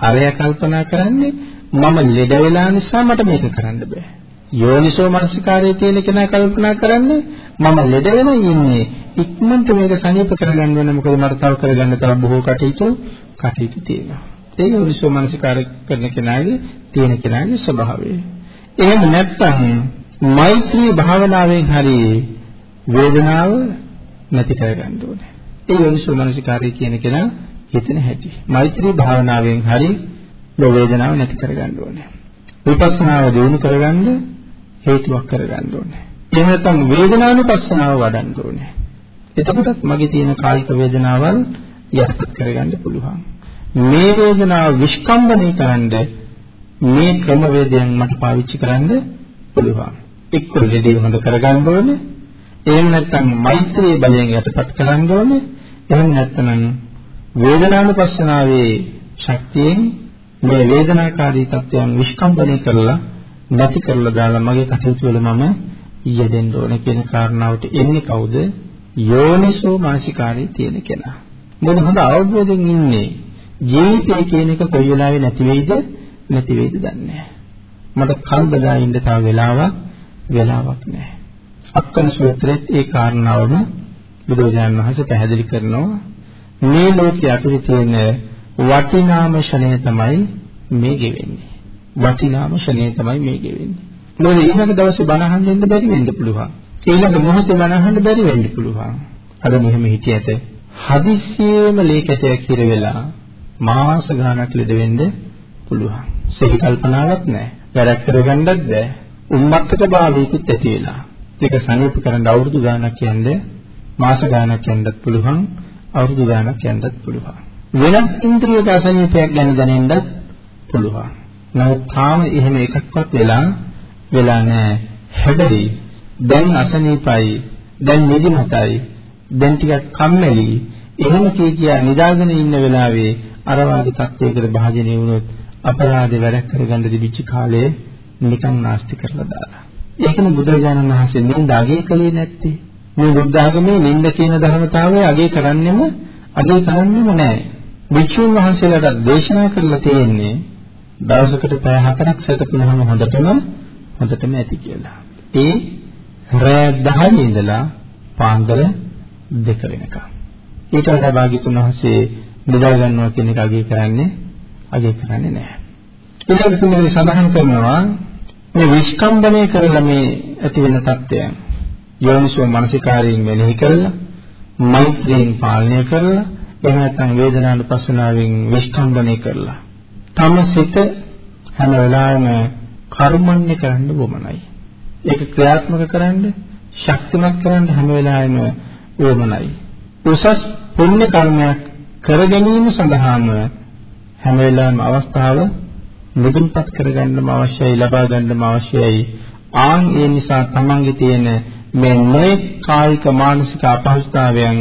අරය කල්පනා කරන්නේ මම ලෙඩ වෙලා නිසා මට මේක කරන්න බෑ. යෝනිසෝ මනසිකාරයේ තියෙන කෙනා කල්පනා කරන්නේ මම ලෙඩ වෙලා ඉන්නේ. ඉක්මනට මේක සනීප කරගන්න ඕනේ මොකද මට තව කරගන්න තව බොහෝ කටයුතු කටයුතු තියෙනවා. ඒ යෝනිසෝ මනසිකාර කරන කෙනාගේ තියෙන කෙනාගේ ස්වභාවය. එහෙම නැත්නම් මෛත්‍රී භාවනාවෙන් හරි වේදනාව නැති කරගන්න ඕනේ. ඒ යෝනිසෝ මනසිකාරය කියන කෙනා හිතන හැටි. මෛත්‍රී භාවනාවෙන් හරි වේදනාව නැති කරගන්න ඕනේ. විපස්සනාව දිනු කරගන්න හේතුවක් කරගන්න ඕනේ. එහෙම නැත්නම් වේදනානුපස්සනාව වඩන්න ඕනේ. එතකොටත් මගේ තියෙන කායික වේදනාවල් යටපත් කරගන්න පුළුවන්. මේ වේදනාව විස්කම්බණය කරන්න මේ ක්‍රමවේදයන් මට පාවිච්චි කරන්න පුළුවන්. එක්ක ලෙඩේ හොඳ කරගන්න ඕනේ. එහෙම නැත්නම් මෛත්‍රී බලයෙන් යටපත් කරන්න ඕනේ. එහෙම නැත්නම් වේදනානුපස්සනාවේ ශක්තියෙන් මේ වේදනාකාරී තත්ත්වයන් විස්කම්බණය කරලා නැති කරලා දාලා මගේ කටයුතු වල මම යෙදෙන්න ඕනේ කියන කාරණාවට එන්නේ කවුද? යෝනිසෝ මානසිකාරී තියෙන කෙනා. මොන හොඳ අවබෝධයෙන් ඉන්නේ ජීවිතය කියන එක කොයි වෙලාවෙ නැති වෙයිද නැති වෙයිද දන්නේ මට කල් බදා ඉන්න තව වෙලාවක් වෙලාවක් නැහැ. අක්කන සූත්‍රයේ ඒ කාරණාවම බුදුරජාණන් වහන්සේ පැහැදිලි කරනවා මේ ලෝකයේ අතුරු තියෙන වටිනාම ෂණය තමයි මේ ගෙවෙන්නේ. වටිනාම ෂණය තමයි මේ ගෙවෙන්නේ. මොකද ඊළඟ දවසේ බණ අහන්න ඉන්න බැරි වෙන්න පුළුවන්. ඊළඟ මොහොතේ බණ අහන්න බැරි වෙන්න පුළුවන්. අද මෙහෙම හිටියට හදිස්සියෙම ලේකැටයක් හිර වෙලා මාස ගාණක් ලෙඩ වෙන්න පුළුවන්. සිහි කල්පනාවක් නැහැ. වැඩක් කරගන්නත් බැහැ. උම්මත්තක භාවයකුත් ඇති වෙලා. ඒක සනීප කරන්න අවුරුදු ගාණක් යන්නේ මාස ගාණක් යන්නත් පුළුවන්. අවුරුදු ගාණක් යන්නත් පුළුවන්. වෙනත් ඉන්ද්‍රිය දසනීපයක් ගැන දැනෙන්නත් පුළුවන්. නමුත් තාම එහෙම එකක්වත් වෙලා වෙලා නැහැ. හැබැයි දැන් අසනීපයි, දැන් නිදිමතයි, දැන් ටිකක් කම්මැලි. එහෙම කී කියා නිදාගෙන ඉන්න වෙලාවේ අර වාගේ තත්යකට භාජනය වුණොත් අපරාධේ වැඩ කරගන්න තිබිච්ච කාලේ නිකන් නාස්ති කරලා දාලා. ඒකනේ බුදුරජාණන් වහන්සේ නින්ද අගේ කළේ නැත්තේ. මේ බුද්ධ ආගමේ නින්ද කියන ධර්මතාවය අගේ කරන්නෙම අගේ කරන්නෙම නැහැ. භික්ෂුන් වහන්සේලාට දේශනා කරලා තියෙන්නේ දවසකට පැය හතරක් සැතපුනහම හොඳටම හොඳටම ඇති කියලා. ඒ රෑ 10 ඉඳලා පාන්දර 2 වෙනකම්. ඊට වඩා භාග්‍යතුන් වහන්සේ බෙදා ගන්නවා කියන එක අගය කරන්නේ අගය කරන්නේ නැහැ. ඊළඟට තුනේ සඳහන් කරනවා මේ විස්කම්බණය කරලා මේ ඇති වෙන தත්ත්වයන් යෝනිසෝ මනසිකාරයෙන් මෙනෙහි කරලා මෛත්‍රියෙන් පාලනය කරලා එහෙම නැත්නම් වේදනානුපස්සනාවෙන් විස්කම්බණය කරලා තම සිත හැම වෙලාවෙම කර්මන්නේ කරන්න වමනයි. ඒක ක්‍රියාත්මක කරන්න ශක්තිමත් කරන්න හැම වෙලාවෙම වමනයි. උසස් පුණ්‍ය කර්මයක් කර ගැනීම සඳහාම හැම වෙලාවෙම අවස්ථාව මුදුන්පත් කරගන්නම අවශ්‍යයි ලබා ගන්නම අවශ්‍යයි. ආන් ඒ නිසා තමන්ගේ තියෙන මේ නොයෙක් කායික මානසික අපහසුතාවයන්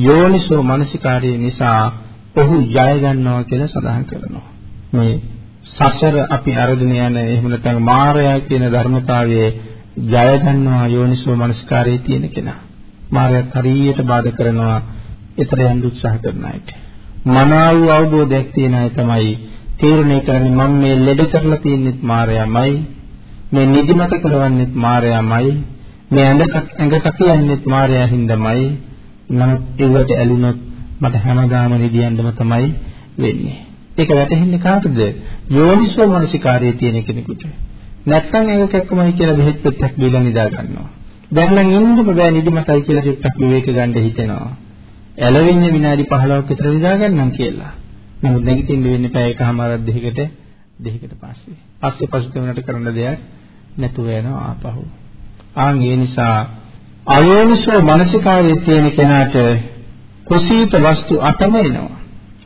යෝනිසෝ මනසිකාරය නිසා ඔහු ජය ගන්නවා කියලා සඳහන් කරනවා. මේ සසර අපි අරගෙන යන එහෙම නැත්නම් මායя කියන ධර්මතාවයේ ජය ගන්නවා යෝනිසෝ මනසිකාරයේ තියෙන කෙනා. මායя හරියට බාධා කරනවා ඊතර යන්න උත්සාහ කරන අයට මනාව වූ අවබෝධයක් තියෙන අය තමයි තීරණය කරන්නේ මම මේ ලෙඩ කරලා තියෙනෙත් මායයමයි මේ නිදිමත කරවන්නෙත් මායයමයි මේ ඇඟ ඇඟ කකියන්නෙත් මායя හින්දාමයි. නමුත් ඒවට ඇලුනොත් මට හැමදාම නිදියන්නම තමයි වෙන්නේ. ඒක වැටහෙන්නේ කාටද? යෝනිසෝ මනසිකාරයේ තියෙන කෙනෙකුට. නැත්තම් ඒක කැක්කමයි කියලා බෙහෙත් පෙත්තක් බීලා නිදා ගන්නවා. දැන් නම් ඉන්නම බෑ නිදිමතයි කියලා චුට්ටක් විවේක ගන්න හිතෙනවා. ඇලවෙන්නේ විනාඩි 15ක් විතර නිදා ගන්නම් කියලා. නමුත් නැගිටින්න වෙන්නේ පැය එකමාරක් දෙකකට දෙකකට පස්සේ. පස්සේ පසුතැවෙනට කරන්න දෙයක් නැතුව යනවා ආපහු. ආන් ඒ නිසා අයෝනිසෝ මානසිකාරයේ තියෙන කෙනාට කුසීත වස්තු අටම එනවා.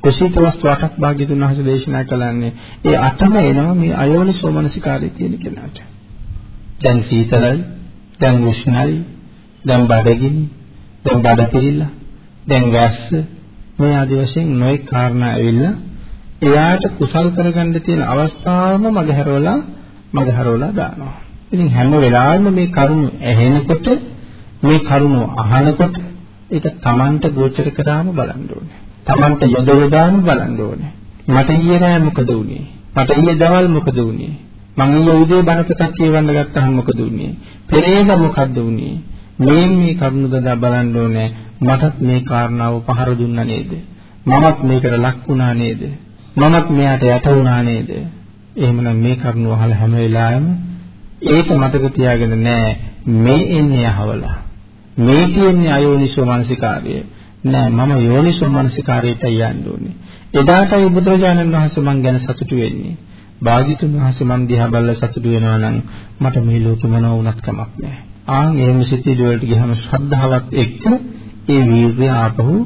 කුසීත වස්තු අටක් භාග්‍යතුන් වහන්සේ දේශනා කළන්නේ ඒ අටම එනවා මේ අයෝනිසෝ මානසිකාරයේ තියෙන කෙනාට. දැන් සීතලයි, දැන් උෂ්ණයි, දැන් බඩගිනි, දැන් බඩ පිළිලා, දැන් වැස්ස මේ ආදි වශයෙන් නොයෙක් කාරණා ඇවිල්ලා එයාට කුසල් කරගන්න තියෙන අවස්ථාවම මගහැරවලා මගහැරවලා දානවා. ඉතින් හැම වෙලාවෙම මේ කරුණ ඇහෙනකොට මේ කරුණ අහනකොට ඒක Tamanට ගෝචර කරාම බලන්න ඕනේ. Tamanට යොද යොදාම බලන්න ඕනේ. මට ඊයේ රෑ මොකද වුනේ? මට ඊයේ දවල් මොකද වුනේ? මං ඊයේ උදේ බණ පොතක් කියවන්න ගත්තාම මොකද වුනේ? පෙරේද මොකද්ද වුනේ? මේ මේ කරුණ දදා බලන්න ඕනේ. මටත් මේ කාරණාව පහර දුන්නා නේද? මමත් මේකට ලක් වුණා නේද? මමත් මෙයාට යට වුණා නේද? එහෙමනම් මේ කරුණ අහලා හැම වෙලාවෙම ඒක මතක තියාගෙන නෑ මේ එන්නේ අහවලා. මේ තියෙන්නේ අයෝනිසෝ මනසිකාර්යය. නෑ මම යෝනිසෝ මනසිකාර්යයට යන්න ඕනේ. එදාටයි බුදුරජාණන් වහන්සේ මං ගැන සතුටු වෙන්නේ. භාග්‍යතුන් වහන්සේ මං දිහා බලලා සතුටු වෙනවා නම් මට මේ ලෝකෙ මොනව වුණත් කමක් නෑ. ආන් එහෙම සිතිවිලි වලට ගියම ශ්‍රද්ධාවත් එක්ක ඒ වීර්යය ආපහු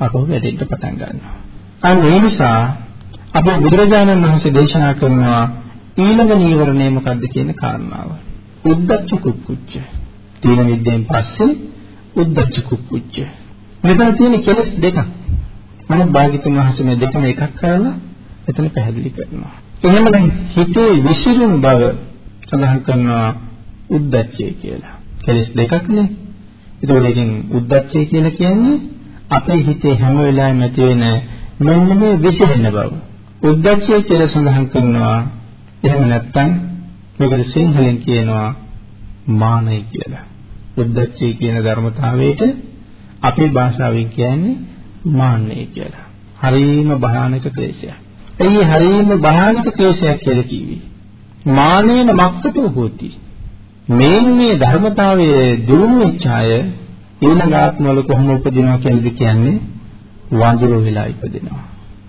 ආපහු වැඩෙන්න පටන් ගන්නවා. අන්න ඒ නිසා අපේ බුදුරජාණන් වහන්සේ දේශනා කරනවා ඊළඟ නීවරණය මොකක්ද කියන කාරණාව. උද්දච්ච කුක්කුච්ච. තීන විද්‍යාවෙන් පස්සේ උද්දච්ච කුක්කුච්ච. මෙතන තියෙන කෙලස් දෙකක්. මම භාග්‍යතුන් වහන්සේ මේ දෙකම එකක් කරලා එතන පැහැදිලි කරනවා. එහෙමනම් හිතේ විසිරුණු බව සඳහන් කරනවා උද්දච්චය කියලා. කෙලස් දෙකක් නේ. ඒකෝල එකෙන් උද්දච්චය කියලා කියන්නේ අපේ හිතේ හැම වෙලාවෙම ඇති වෙන මෙන්න මේ විසිරෙන බව. උද්දච්චය කියලා සඳහන් කරනවා. එහෙම නැත්නම් මේකට සිංහලෙන් කියනවා මානයි කියලා. උද්දච්චය කියන ධර්මතාවයට අපේ භාෂාවෙන් කියන්නේ මාන්නය කියලා. හරීම භයානක ක්ලේශයක්. එයි හරීම භයානක ක්ලේශයක් කියලා කිව්වේ. මානේන මක්කතෝ හෝති. මේන්නේ ධර්මතාවයේ දුරුම ඉච්ඡාය ඊළඟ ආත්මවල කොහොම උපදිනවා කියලාද කියන්නේ වඳුර වෙලා ඉපදිනවා.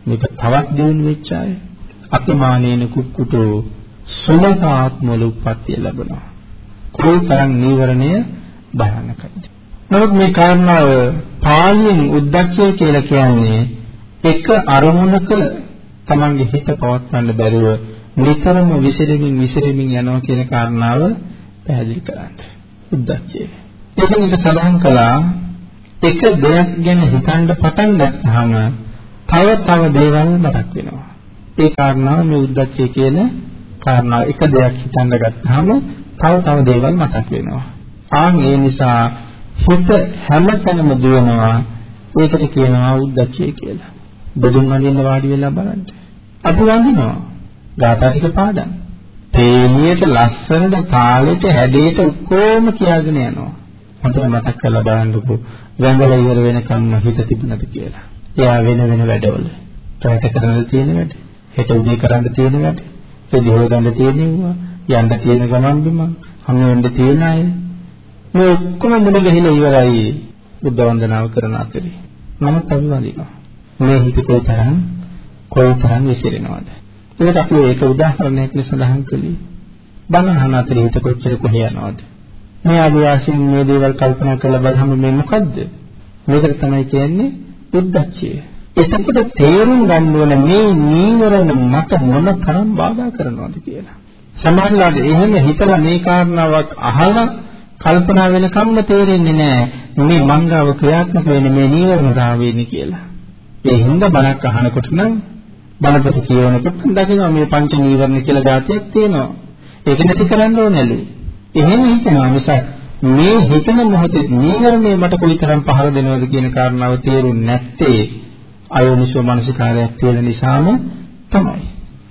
මේක තවත් දියුණු වෙච්ච අය. අතිමානේන කුක්කුටෝ සුමතාත්මවල උප්පත්තිය ලැබෙනවා. කොයිතරම් නීවරණය භයානකයිද. නමුත් මේ කාරණාව පාලියෙන් උද්දච්චය කියලා කියන්නේ එක අරමුණක තමන්ගේ හිත පවත්වන්න බැරුව නිතරම විසිරෙමින් විසිරෙමින් යනවා කියන කාරණාව පැහැදිලි කරන්න. උද්දච්චය. ඒකෙන් ඉත සඳහන් කළා එක දෙයක් ගැන හිතන්න පටන් ගත්තාම තව තව දේවල් මතක් වෙනවා. ඒ කාරණාව මේ උද්දච්චය කියන කාරණාව එක දෙයක් හිතන්න ගත්තාම තව තව දේවල් මතක් වෙනවා. ආන් ඒ නිසා හිත හැමතැනම දුවනවා. ඒකට කියනවා උද්දච්චය කියලා. බදුන් වඳින්න වාඩි වෙලා බලන්න. අපි වඳිනවා. ගාථා ටික පාඩම්. තේමියට ලස්සනට තාලෙට හැඩයට ඔක්කොම කියාගෙන යනවා. හොඳට මතක් කරලා බලන්නකෝ වැඳලා ඉවර වෙනකම්ම හිත තිබුණද කියලා. එයා වෙන වෙන වැඩවල. ප්‍රයත කරන්න තියෙන වැඩ. හෙට උදේ කරන්න තියෙන වැඩ. සෙදිහොල ගන්න තියෙනවා. යන්න තියෙන ගමන් බිමන්. හම් වෙන්න තියෙන අය. මේ ඔක්කොම මුල ගහිලා ඉවරයි බුද්ධ වන්දනාව කරන අතරේ. නමුත් අපි වඳිනවා. මේ හිත කොයිතරම් කොයිතරම් විසිරෙනවද? ඒකට අපි ඒක උදාහරණයක් ලෙස සඳහන් කළේ. බණහන අතරේ හිත කොච්චර කොහේ යනවද? මේ ආදිවාසීන් මේ දේවල් කල්පනා කරලා බලහම මේ මොකද්ද? මේකට තමයි කියන්නේ උද්දච්චය. එතකොට තේරුම් ගන්න ඕන මේ නීවරණ මට මොන තරම් බාධා කරනවද කියලා. සමහරවිට එහෙම හිතලා මේ කාරණාවක් අහලා කල්පනා වෙනකම්ම තේරෙන්නේ නැහැ මේ මංගාව ක්‍රියාත්මක වෙන්නේ මේ නීවරණ රාවෙන්නේ කියලා. ඒ හින්දා බණක් අහනකොට නම් බණපොත කියවනකොට දකිනවා මේ පංච නීවරණ කියලා જાතියක් තියෙනවා. ඒක නැති කරන්න ඕනලු. එහෙම හිතනවා මිසක් මේ හිතන මොහොතේ නීවරණය මට කොයිතරම් පහර දෙනවද කියන කාරණාව තේරුන්නේ නැත්තේ අයෝනිසෝ මනසිකාරයක් තියෙන නිසාම තමයි.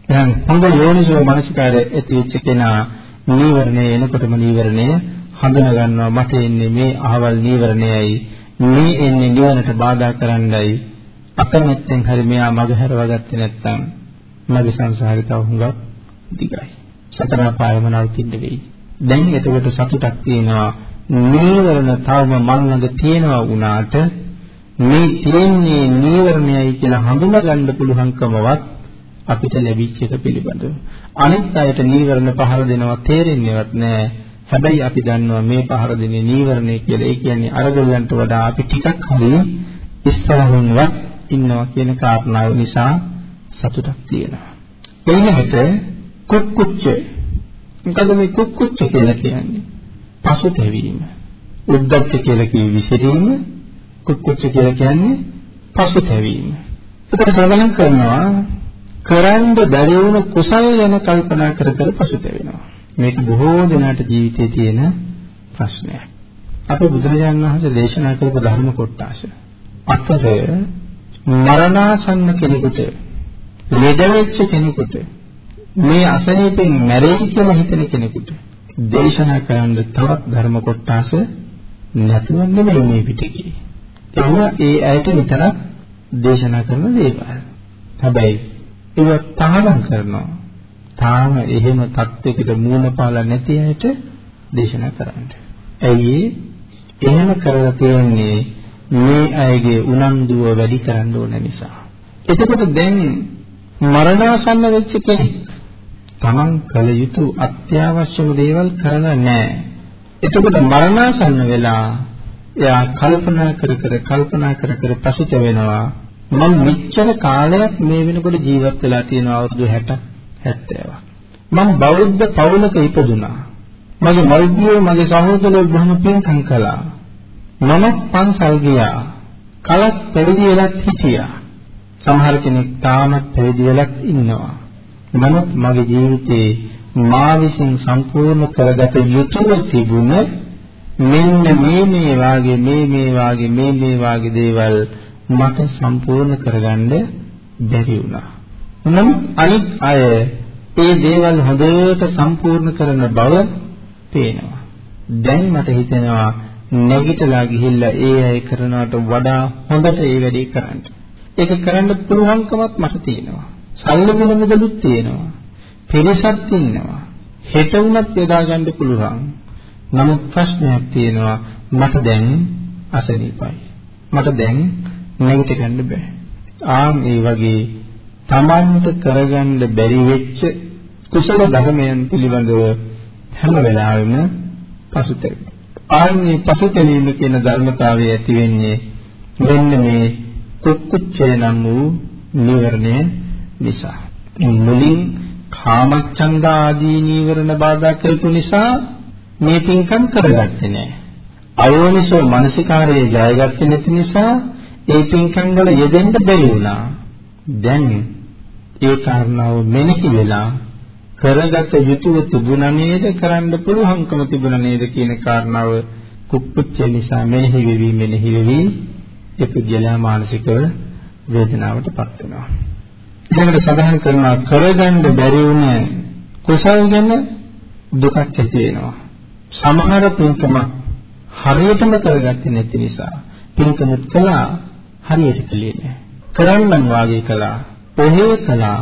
එහෙනම් හොඳ යෝනිසෝ මනසිකාරය ඇති වෙච්ච කෙනා නීවරණය එනකොටම නීවරණය හඳුනා ගන්නවා මට එන්නේ මේ අහවල් නීවරණයයි මේ එන්නේ නිවනට බාධා කරන්නයි අකමැත්තෙන් හරි මෙයා මග හැරවගත්තේ නැත්නම් මගේ සංසාරේ තව හුඟක් දිගයි. සතර පායම නවතින්න වෙයි. දැන් එතකොට සතුටක් තියෙනවා. නීවරණ තවම මන් ළඟ තියෙනවා වුණාට මේ තියෙන්නේ නීවරණයයි කියලා හඳුනා ගන්න පුළුවන්කමවත් අපිට ලැබිච්ච එක පිළිබඳව. අනිත් අයට නීවරණ පහර දෙනවා තේරෙන්නේවත් නැහැ. හැබැයි අපි දන්නවා මේ පහර දෙන්නේ නීවරණය කියලා. ඒ කියන්නේ අරගලයන්ට වඩා අපි ටිකක් හරි ඉස්සරහින්වත් ඉන්නවා කියන කාරණාව නිසා සතුටක් තියෙනවා. ඊළඟට කුක්කුච්ච. මොකද මේ කුක්කුච්ච කියලා කියන්නේ? පසුතැවීම. උද්දච්ච කියලා කිව්ව විසිරීම කුක්කුච්ච කියලා කියන්නේ පසුතැවීම. ඒකට සමනක් කරනවා කරන්න බැරි වුණ කුසල් ගැන කල්පනා කර කර පසුතැවෙනවා. මේක බොහෝ දෙනාට ජීවිතයේ තියෙන ප්‍රශ්නයක්. අපේ බුදුරජාණන් වහන්සේ දේශනා කරපු ධර්ම කොටස අතර මරණාසන්න කෙනෙකුට ලෙඩ වෙච්ච කෙනෙකුට මේ අසනීපෙන් මැරෙයි කියලා හිතන කෙනෙකුට දේශනා කරන්න තවත් ධර්ම කොටස නැතුව නෙමෙයි මේ පිටකේ. ඒවා ඒ ඇයට විතරක් දේශනා කරන දේවල්. හැබැයි ඒවා තාම කරනවා. තාම එහෙම தත්වයකට මූණ පාලා නැති අයට දේශනා කරන්න. ඇයි එහෙම කරලා තියෙන්නේ මේ අයගේ උනන්දුව වැඩි කරන්න ඕන නිසා. එතකොට දැන් මරණාසන්න වෙච්ච කෙනෙක් තමන් කළ යුතු අත්‍යවශ්‍යම දේවල් කරලා නැහැ. එතකොට මරණාසන්න වෙලා එයා කල්පනා කර කර කල්පනා කර කර පසුත වෙනවා මම මෙච්චර කාලයක් මේ වෙනකොට ජීවත් වෙලා තියෙනවා අවුරුදු 60 70ක් මම බෞද්ධ පවුලක ඉපදුනා මගේ මල්දියෝ මගේ සහෝදරයෝ බොහොම පින්කම් කළා මම පන්සල් ගියා කලක් පැවිදි වෙලත් හිටියා සමහර කෙනෙක් තාමත් පැවිදි වෙලත් ඉන්නවා නමුත් මගේ ජීවිතේ මා විසින් සම්පූර්ණ කරගත යුතුව තිබුණ මෙන්න මේ මේ වාගේ මේ මේ වාගේ මේ මේ වාගේ දේවල් මට සම්පූර්ණ කරගන්න බැරි වුණා. නමුත් අනිත් අය ඒ දේවල් හොඳට සම්පූර්ණ කරන බව පේනවා. දැන් මට හිතෙනවා නැගිටලා ගිහිල්ලා ඒ අය කරනවට වඩා හොඳට ඒ වැඩේ කරන්න. ඒක කරන්න පුළුවන්කමත් මට තියෙනවා. සල්ලි මුල මුදලුත් තියෙනවා. පිරිසක් ඉන්නවා. හෙට වුණත් යොදා ගන්න පුළුවන්. නමුත් ප්‍රශ්නයක් තියෙනවා මට දැන් අසනීපයි. මට දැන් නැගිට ගන්න බෑ. ආන් ඒ වගේ තමන්ට කරගන්න බැරි වෙච්ච කුසල ධර්මයන් පිළිබඳව හැම වෙලාවෙම පසුතැවෙනවා. ආන්නේ පසුතැවීම කියන ධර්මතාවය ඇති වෙන්නේ මෙන්න මේ කුක්කුච්චේ නම් වූ නිවරණය නිසා. මුලින් කාමච්ඡන්ද ආදී නීවරණ බාධා කරපු නිසා මේ පින්කම් කරගත්තේ නැහැ. අයෝනිසෝ මනසිකාරයේ ජයගත්තේ නැති නිසා ඒ පින්කම් වල යෙදෙන්න බැරි වුණා. දැන් ඒ කාරණාව මෙනෙහි වෙලා කරගත යුතුව තිබුණා නේද කරන්න පුළුවන්කම තිබුණා නේද කියන කාරණාව කුක්කුච්චේ නිසා මෙනෙහි වෙවි මෙනෙහි වෙවි ඒ පුද්ගලයා මානසිකව වේදනාවටපත් වෙනවා. ඊළඟට සඳහන් කරනවා කරගන්න බැරි වුණ කුසල් ගැන දුකක් ඇති වෙනවා. සමහර පින්කම හරියටම කරගත්තේ නැති නිසා පින්කමුත් කළා හරියට කළේ නැහැ. කරන්නම් වාගේ කළා, ඔහේ කළා,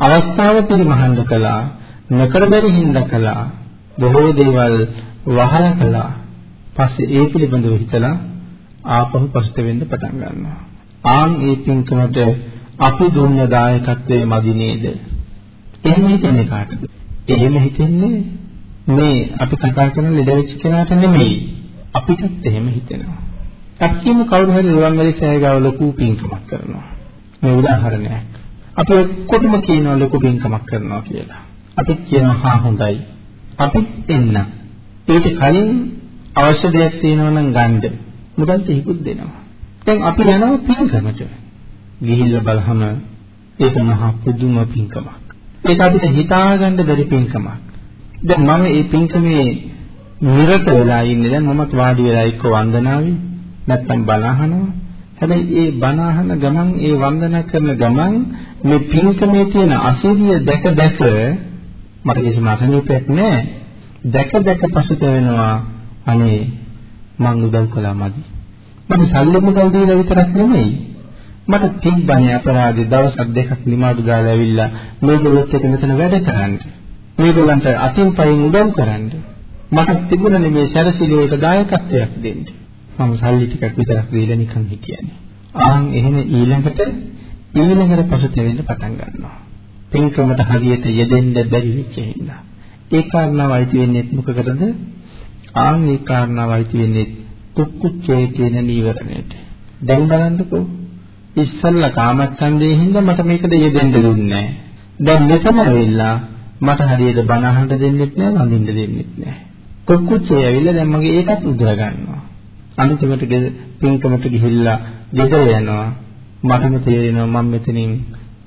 අවස්ථාව පිළිමහන්න කළා, නොකර බැරි හින්දා කළා, බොහෝ දේවල් වහලා කළා. පස්සේ ඒ පිළිබඳව හිතලා ආපහු පස්ත වෙන්න පටන් ගන්නවා. ආන් ඒ පින්කමට අපි දුන්න දායකත්වයේ මදි නේද? එහෙම හිතන්නේ කාටද? එහෙම හිතන්නේ මේ අපි කතා කරන ලෙඩ වෙච්ච කෙනාට නෙමෙයි. අපිටත් එහෙම හිතෙනවා. අපි කියමු කවුරු හරි රුවන්වැලි සෑයගාව ලොකු පින්කමක් කරනවා. මේ උදාහරණයක්. අපි ඔක්කොටම කියනවා ලොකු පින්කමක් කරනවා කියලා. අපි කියනවා හා හොඳයි. අපි එන්න. ඊට කලින් අවශ්‍ය දෙයක් තියෙනවා නම් ගන්න. මුදල් තියකුත් දෙනවා. දැන් අපි යනවා පින්කමට. ගිහිල්ලා බලහම ඒක මහා පුදුම පින්කමක්. ඒක අපිට හිතාගන්න බැරි පින්කමක්. දැන් මම මේ පින්කමේ නිරත වෙලා ඉන්නේ දැන් මමත් වාඩි වෙලා එක්ක වන්දනාවේ නැත්තම් බණ අහනවා. හැබැයි ඒ බණ අහන ගමන් ඒ වන්දනා කරන ගමන් මේ පින්කමේ තියෙන අසිරිය දැක දැක මට කිසිම අසනීපයක් නැහැ. දැක දැක පසුත වෙනවා අනේ මං උදව් කළා මදි. මම සල්ලි මුදල් දීලා විතරක් නෙමෙයි. මට තිබ්බනේ අපරාධේ දවසක් දෙකක් නිමාඩු දාලා ඇවිල්ලා මේගොල්ලොත් එක්ක මෙතන වැඩ කරන්න. මේගොල්ලන්ට අතින් පයින් උදව් කරන්න. මට තිබුණනේ මේ සැරසිලියට දායකත්වයක් දෙන්න. මම සල්ලි ටිකක් විතරක් දීලා නිකන් හිටියනේ. ආන් එහෙම ඊළඟට ඊළඟට පසුතැවෙන්න පටන් ගන්නවා. පින්කමට හරියට යෙදෙන්න බැරි වෙච්ච හින්දා. ඒ කාරණාව අයිති වෙන්නේ මොකකටද? ආන් ඒ කාරණාවයි තියෙන්නේ කුක්කුච්චේ කියන නීවරණයට. දැන් බලන්නකෝ. ඉස්සල්ලා කාමච්ඡන්දේ හින්දා මට මේක දෙය දෙන්න දුන්නේ නැහැ. දැන් මෙතන ඇවිල්ලා මට හරියට බණ අහන්න දෙන්නෙත් නැහැ, වඳින්න දෙන්නෙත් නැහැ. කුක්කුච්චේ ඇවිල්ලා දැන් මගේ ඒකත් උදුර ගන්නවා. අන්තිමට පින්කමට ගිහිල්ලා ගෙදර යනවා. මටම තේරෙනවා මම මෙතනින්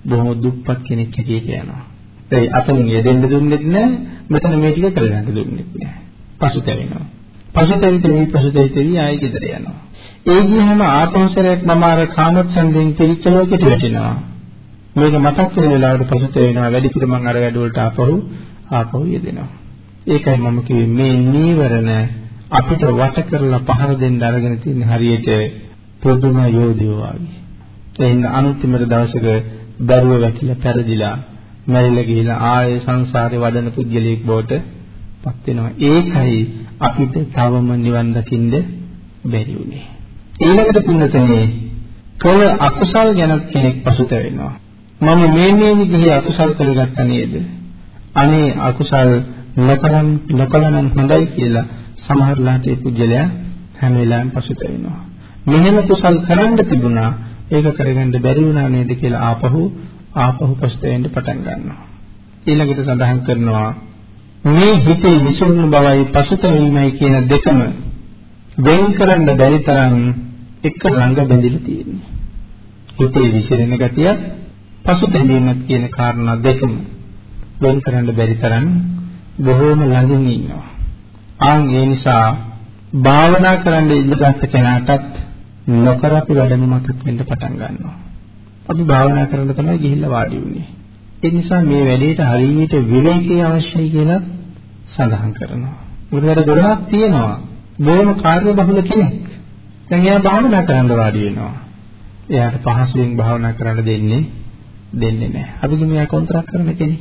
බොහොම දුප්පත් කෙනෙක් හැටියට යනවා. ඒ අතනින් යෙදෙන්න දුන්නෙත් නැහැ, මෙතන මේ ටික කරගන්න දුන්නෙත් නැහැ. පසුතැවෙනවා. පසුතැවිලි පසුතැවිලි ආයෙ ගෙදර යනවා. ඒ ගියහම ආපෞසරයක් මම අර කාමච්ඡන්දයෙන් පිරිච්ච ලෝකෙට වැටෙනවා. මේක මතක් වෙන වෙලාවට පසුතැවෙනවා වැඩි පිට මම අර වැඩ වලට ආපහු ආපහු යෙදෙනවා. ඒකයි මම කිව්වේ මේ නීවරණ අපිට වට කරලා පහර දෙන්න අරගෙන තියෙන හරියට පොදුම යෝධයෝ වගේ. එයින් අනුත්තිමට දවසක දරුව වැටිලා පෙරදිලා මැරිලා ගිහිලා ආයේ සංසාරේ වඩන පුද්ගලයෙක් බවට පත් වෙනවා. ඒකයි අපිට තවම නිවන් දකින්න බැරි වුනේ. ඊළඟට පින්නතනේ කළ අකුසල් ගැන කෙනෙක් පසුතැවෙනවා. මම මේ මේ විදිහේ අකුසල් කරගත්තා නේද? අනේ අකුසල් නොකරන් නොකලනම් හොඳයි කියලා සමහරලාට ඒ පුජ්‍යලයා හැම වෙලාවෙම පසුතැවෙනවා. මෙහෙම කුසල් කරන්න තිබුණා ඒක කරගන්න බැරි වුණා නේද කියලා ආපහු ආපහු පසුතැවෙන්න පටන් ගන්නවා. ඊළඟට සඳහන් කරනවා මේ හිතේ විසුණු බවයි පසුතැවීමයි කියන දෙකම වෙන් කරන්න බැරි තරම් එක රංග බැඳිලා තියෙනවා. හිතේ විසිරෙන ගතිය පසුතැවීමත් කියන කාරණා දෙකම වෙන් කරන්න බැරි තරම් බොහෝම ළඟින් ඉන්නවා. ආන් ඒ නිසා භාවනා කරන්න ඉඳගත් කෙනාටත් නොකර අපි වැඩම මතක් වෙන්න පටන් ගන්නවා. අපි භාවනා කරන්න තමයි ගිහිල්ලා වාඩි වුනේ. ඒ නිසා මේ වැඩේට හරියට විවේකී අවශ්‍යයි කියලා සඳහන් කරනවා. මොකද වැඩ ගොඩාක් තියෙනවා. බොහොම කාර්යබහුල කෙනෙක්. දැන් එයා භාවනා කරන්න වාඩි වෙනවා. එයාට පහසුවෙන් භාවනා කරන්න දෙන්නේ දෙන්නේ නැහැ. අපි කිව්ව එයා කොන්ත්‍රාත් කරන කෙනෙක්.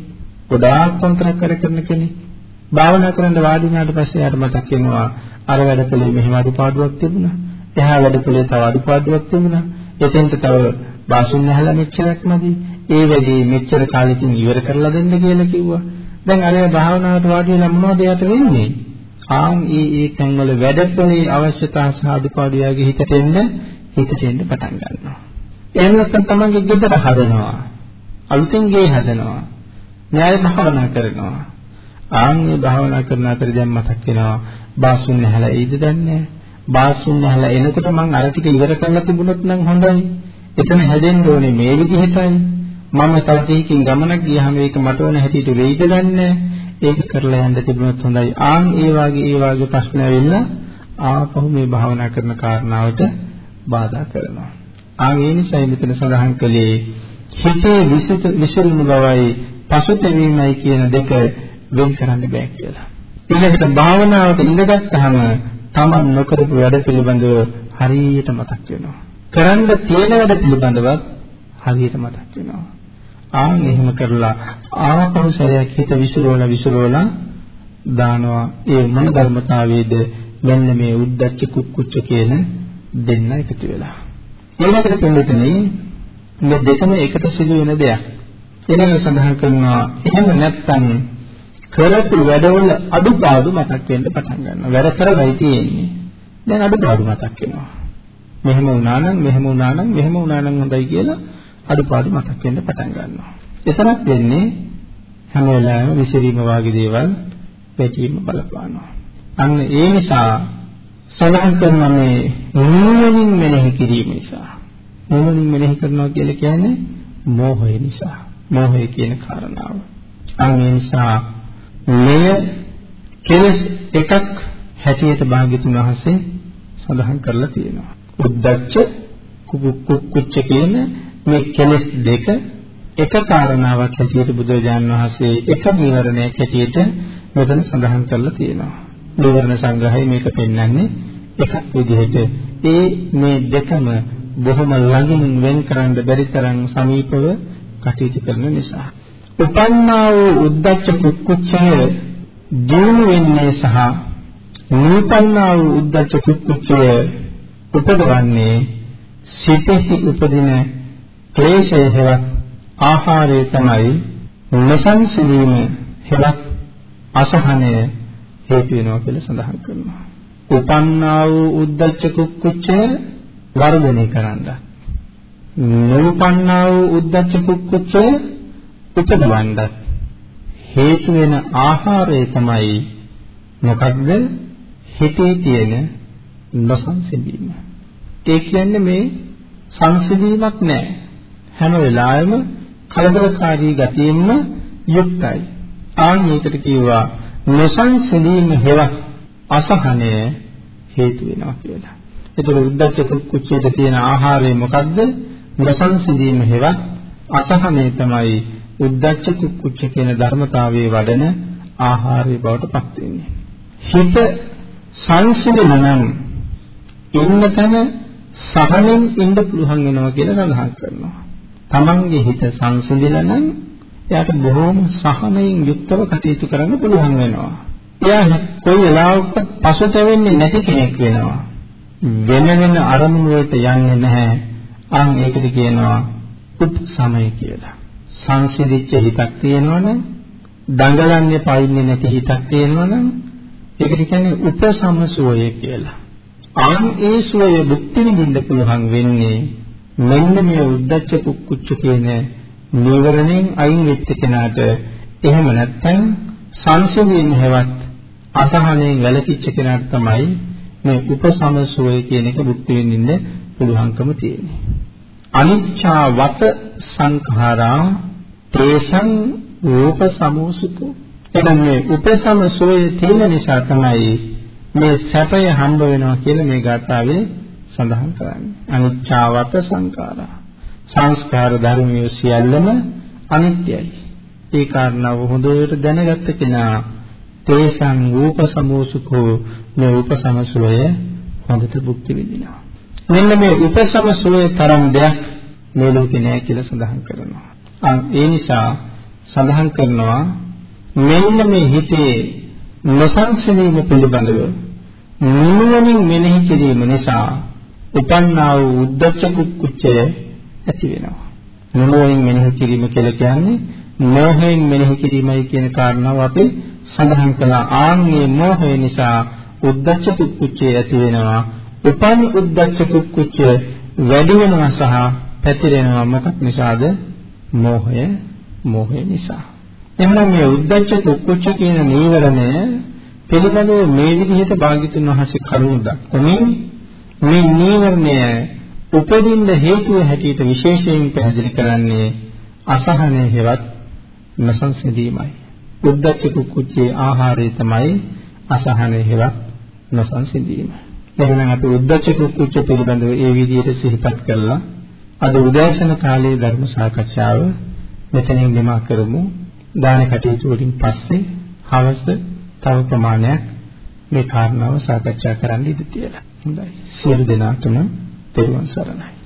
ගොඩාක් කොන්ත්‍රාත් කර කරන කෙනෙක්. භාවනා කරන්න වාඩි වුණාට පස්සේ එයාට මතක් වෙනවා අර වැඩපොලේ මෙහෙම අඩුපාඩුවක් තිබුණා. එහා වැඩපොලේ තව අඩුපාඩුවක් තිබුණා. එතෙන්ට තව බාසුන් ඇහලා මෙච්චරක් නැති. ඒ වැඩේ මෙච්චර කාලෙකින් ඉවර කරලා දෙන්න කියලා කිව්වා. දැන් අර භාවනාවට වාඩි වෙලා මොනවද යට වෙන්නේ? ආන් ඒ ඒ තැන්වල වැඩපොලේ අවශ්‍යතා සහ අඩුපාඩු යාගේ හිතට එන්න හිතට එන්න පටන් ගන්නවා. එහෙම නැත්නම් තමන්ගේ ගෙදර හදනවා. අලුතෙන් ගේ හදනවා. න්යාය භාවනා කරනවා. ආන් මේ භාවනා කරන අතර දැන් මතක් වෙනවා බාසුන් ඇහලා ඒද දන්නේ බාසුන් ඇහලා එනකොට මං අර ටික ඉවර කරලා තිබුණොත් නම් හොඳයි. එතන හැදෙන්න ඕනේ මේ විදිහටයි. මම තව ටිකකින් ගමනක් ගියාම ඒක මට ඕන හැටියට වෙයිද දන්නේ ඒක කරලා යන්න තිබුණොත් හොඳයි. ආන් ඒ වාගේ ඒ වාගේ ප්‍රශ්න ඇවිල්ලා ආපහු මේ භාවනා කරන කාරණාවට බාධා කරනවා. ආන් ඒ නිසා මෙතන සඳහන් කළේ හිතේ විසිරුණු බවයි පසුතැවීමයි කියන දෙක වෙන් කරන්න බෑ කියලා. ඊළඟට භාවනාවට ඉඳගත්තාම තමන් නොකරපු වැඩ පිළිබඳව හරියට මතක් වෙනවා. කරන්න තියෙන වැඩ පිළිබඳව හරියට මතක් වෙනවා. ආන් එහෙම කරලා ආපහු සැරයක් හිත විසිරෝලා විසිරෝලා දානවා. ඒ මොන ධර්මතාවයේද මෙන්න මේ උද්දච්ච කුක්කුච්ච කියන දෙන්න එකතු වෙලා. ඊළඟට පිළිතුරේ මේ දෙකම එකට සිදු වෙන දෙයක්. ඊළඟ සඳහන් කරනවා එහෙම නැත්නම් කරපු වැඩවල අඩුපාඩු මතක් වෙන්න පටන් ගන්නවා. වැඩ කරගයි තියෙන්නේ. දැන් අඩුපාඩු මතක් වෙනවා. මෙහෙම වුණා නම් මෙහෙම වුණා නම් මෙහෙම වුණා නම් හොඳයි කියලා අඩුපාඩු මතක් වෙන්න පටන් ගන්නවා. එතනක් වෙන්නේ හැම වෙලාවෙම විසිරීම වාගේ දේවල් පැටීම බලපානවා. අන්න ඒ නිසා සඳහන් කරන මේ නුවණින් මෙනෙහි කිරීම නිසා නුවණින් මෙනෙහි කරනවා කියලා කියන්නේ මෝහය නිසා. මෝහය කියන කාරණාව. අන්න ඒ නිසා මෙය කෙලස් එකක් හැටියට භාග්‍යතුන් වහන්සේ සඳහන් කරලා තියෙනවා. උද්දච්ච කුක්කුච්ච කියන මේ කෙලස් දෙක එක කාරණාවක් හැටියට බුදුරජාන් වහන්සේ එක නීවරණයක් හැටියට මෙතන සඳහන් කරලා තියෙනවා. නීවරණ සංග්‍රහය මේක පෙන්වන්නේ එකක් විදිහට. ඒ මේ දෙකම බොහොම ළඟින් වෙන් කරන්න බැරි තරම් සමීපව කටයුතු කරන නිසා. උපන්නා වූ උද්දච්ච කුක්කුච්චය දිනු වෙන්නේ සහ නූපන්නා වූ උද්දච්ච කුක්කුච්චය උපදවන්නේ සිතෙහි උපදින ක්ලේශය හෙවත් ආහාරය තමයි නොසන්සීම හෙවත් අසහනය හේතු වෙනවා කියලා සඳහන් කරනවා. උපන්නා වූ උද්දච්ච කුක්කුච්චය වර්ධනය කරන්නත්. නූපන්නා වූ උද්දච්ච කුක්කුච්චය උපදවන්නත් හේතු වෙන ආහාරය තමයි මොකක්ද? හිතේ තියෙන නොසන්සිඳීම. ඒ කියන්නේ මේ සංසිඳීමක් නැහැ. හැම වෙලාවෙම කලබලකාරී ගතියෙන්ම යුක්තයි. ආන් ඒකට කිව්වා නොසන්සිඳීම හේවත් අසහනය හේතු වෙනවා කියලා. ඒතර උද්දච්ච කුච්චේට තියෙන ආහාරය මොකද්ද? නොසන්සිඳීම හේවත් අසහනය තමයි උද්දච්ච කුච්ච කියන ධර්මතාවයේ වඩන ආහාරය බවට පත් වෙන්නේ. හිත සංසිඳන නම් ඉන්න තැන සහනෙන් ඉන්න පුළුවන් වෙනවා කියලා සඳහන් කරනවා. තමන්ගේ හිත සංසිඳිලා නම් එයාට බොහෝම සහනයෙන් යුක්තව කටයුතු කරන්න පුළුවන් වෙනවා. එයා කොයි වෙලාවක පසුතැවෙන්නේ නැති කෙනෙක් වෙනවා. වෙන වෙන අරමුණු වලට යන්නේ නැහැ. අන් ඒකද කියනවා උත්සමය කියලා. සංසිඳිච්ච හිතක් තියෙනවනම් දඟලන්නේ පයින්නේ නැති හිතක් තියෙනවනම් ඒකට කියන්නේ උපසමසෝය කියලා. ආන් ඒ සෝය භුක්ති විඳින්න පුළුවන් වෙන්නේ මෙන්න මේ උද්දච්ච කුක්කුච්ච කියන නීවරණයෙන් අයින් වෙච්ච කෙනාට එහෙම නැත්නම් සංසිඳීම හැවත් අසහනයෙන් වැළකීච්ච කෙනාට තමයි මේ උපසමසෝය කියන එක භුක්ති විඳින්න පුළුවන්කම තියෙන්නේ. අනිච්චා වත සංඛාරා තේසං රූප සමෝසුකෝ එනම් මේ උපසම සෝය තියෙන නිසා තමයි මේ සැපය හම්බ වෙනවා කියලා මේ ගාථාවේ සඳහන් කරන්නේ. අනිච්චාවත සංඛාරා. සංස්කාර ධර්මයේ සියල්ලම අනිත්‍යයි. ඒ කාරණාව හොඳට දැනගත්ත කෙනා තේසං රූප සමෝසුකෝ මේ උපසම සෝය හොඳට භුක්ති විඳිනවා. මෙන්න මේ උපසම සෝය තරම් දෙයක් මේ ලෝකේ නැහැ කියලා සඳහන් කරනවා. ඒ නිසා සඳහන් කරනවා මෙන්න මේ හිතේ නොසන්සනීම පිළිබඳව නුවණින් මෙනෙහි කිරීම නිසා උපන්නා වූ උද්දච්ච කුච්චය ඇති වෙනවා. නුවණින් මෙනෙහි කිරීම කියලා කියන්නේ මෝහයෙන් මෙනෙහි කිරීමයි කියන කාරණාව අපි සඳහන් කළා. ආන්ගේ මෝහය නිසා උද්දච්ච කුච්චය ඇති වෙනවා. උපන් උද්දච්ච කුච්චය වැඩි වෙනවා සහ පැතිරෙනවා මොකක් නිසාද? මෝහය මෝහය නිසා. එහෙනම් මේ උද්දච්ච කුක්කුච්ච කියන නීවරණය පිළිබඳව මේ විදිහට භාග්‍යතුන් වහන්සේ කරුණු දක්වමින් මේ නීවරණය උපදින්න හේතුව හැටියට විශේෂයෙන් පැහැදිලි කරන්නේ අසහනය හේවත් නොසන්සිඳීමයි. උද්දච්ච කුක්කුච්චේ ආහාරය තමයි අසහනය හේවත් නොසන්සිඳීම. එහෙනම් අපි උද්දච්ච කුක්කුච්ච පිළිබඳව ඒ විදිහට සිහිපත් කළා. අද උදෑසන කාලයේ ධර්ම සාකච්ඡාව මෙතනින් නිමා කරමු. දාන කටයුතු වලින් පස්සේ හවස තව ප්‍රමාණයක් මේ කාරණාව සාකච්ඡා කරන්න ඉඩ තියලා. හොඳයි. සියලු දෙනාටම තෙරුවන් සරණයි.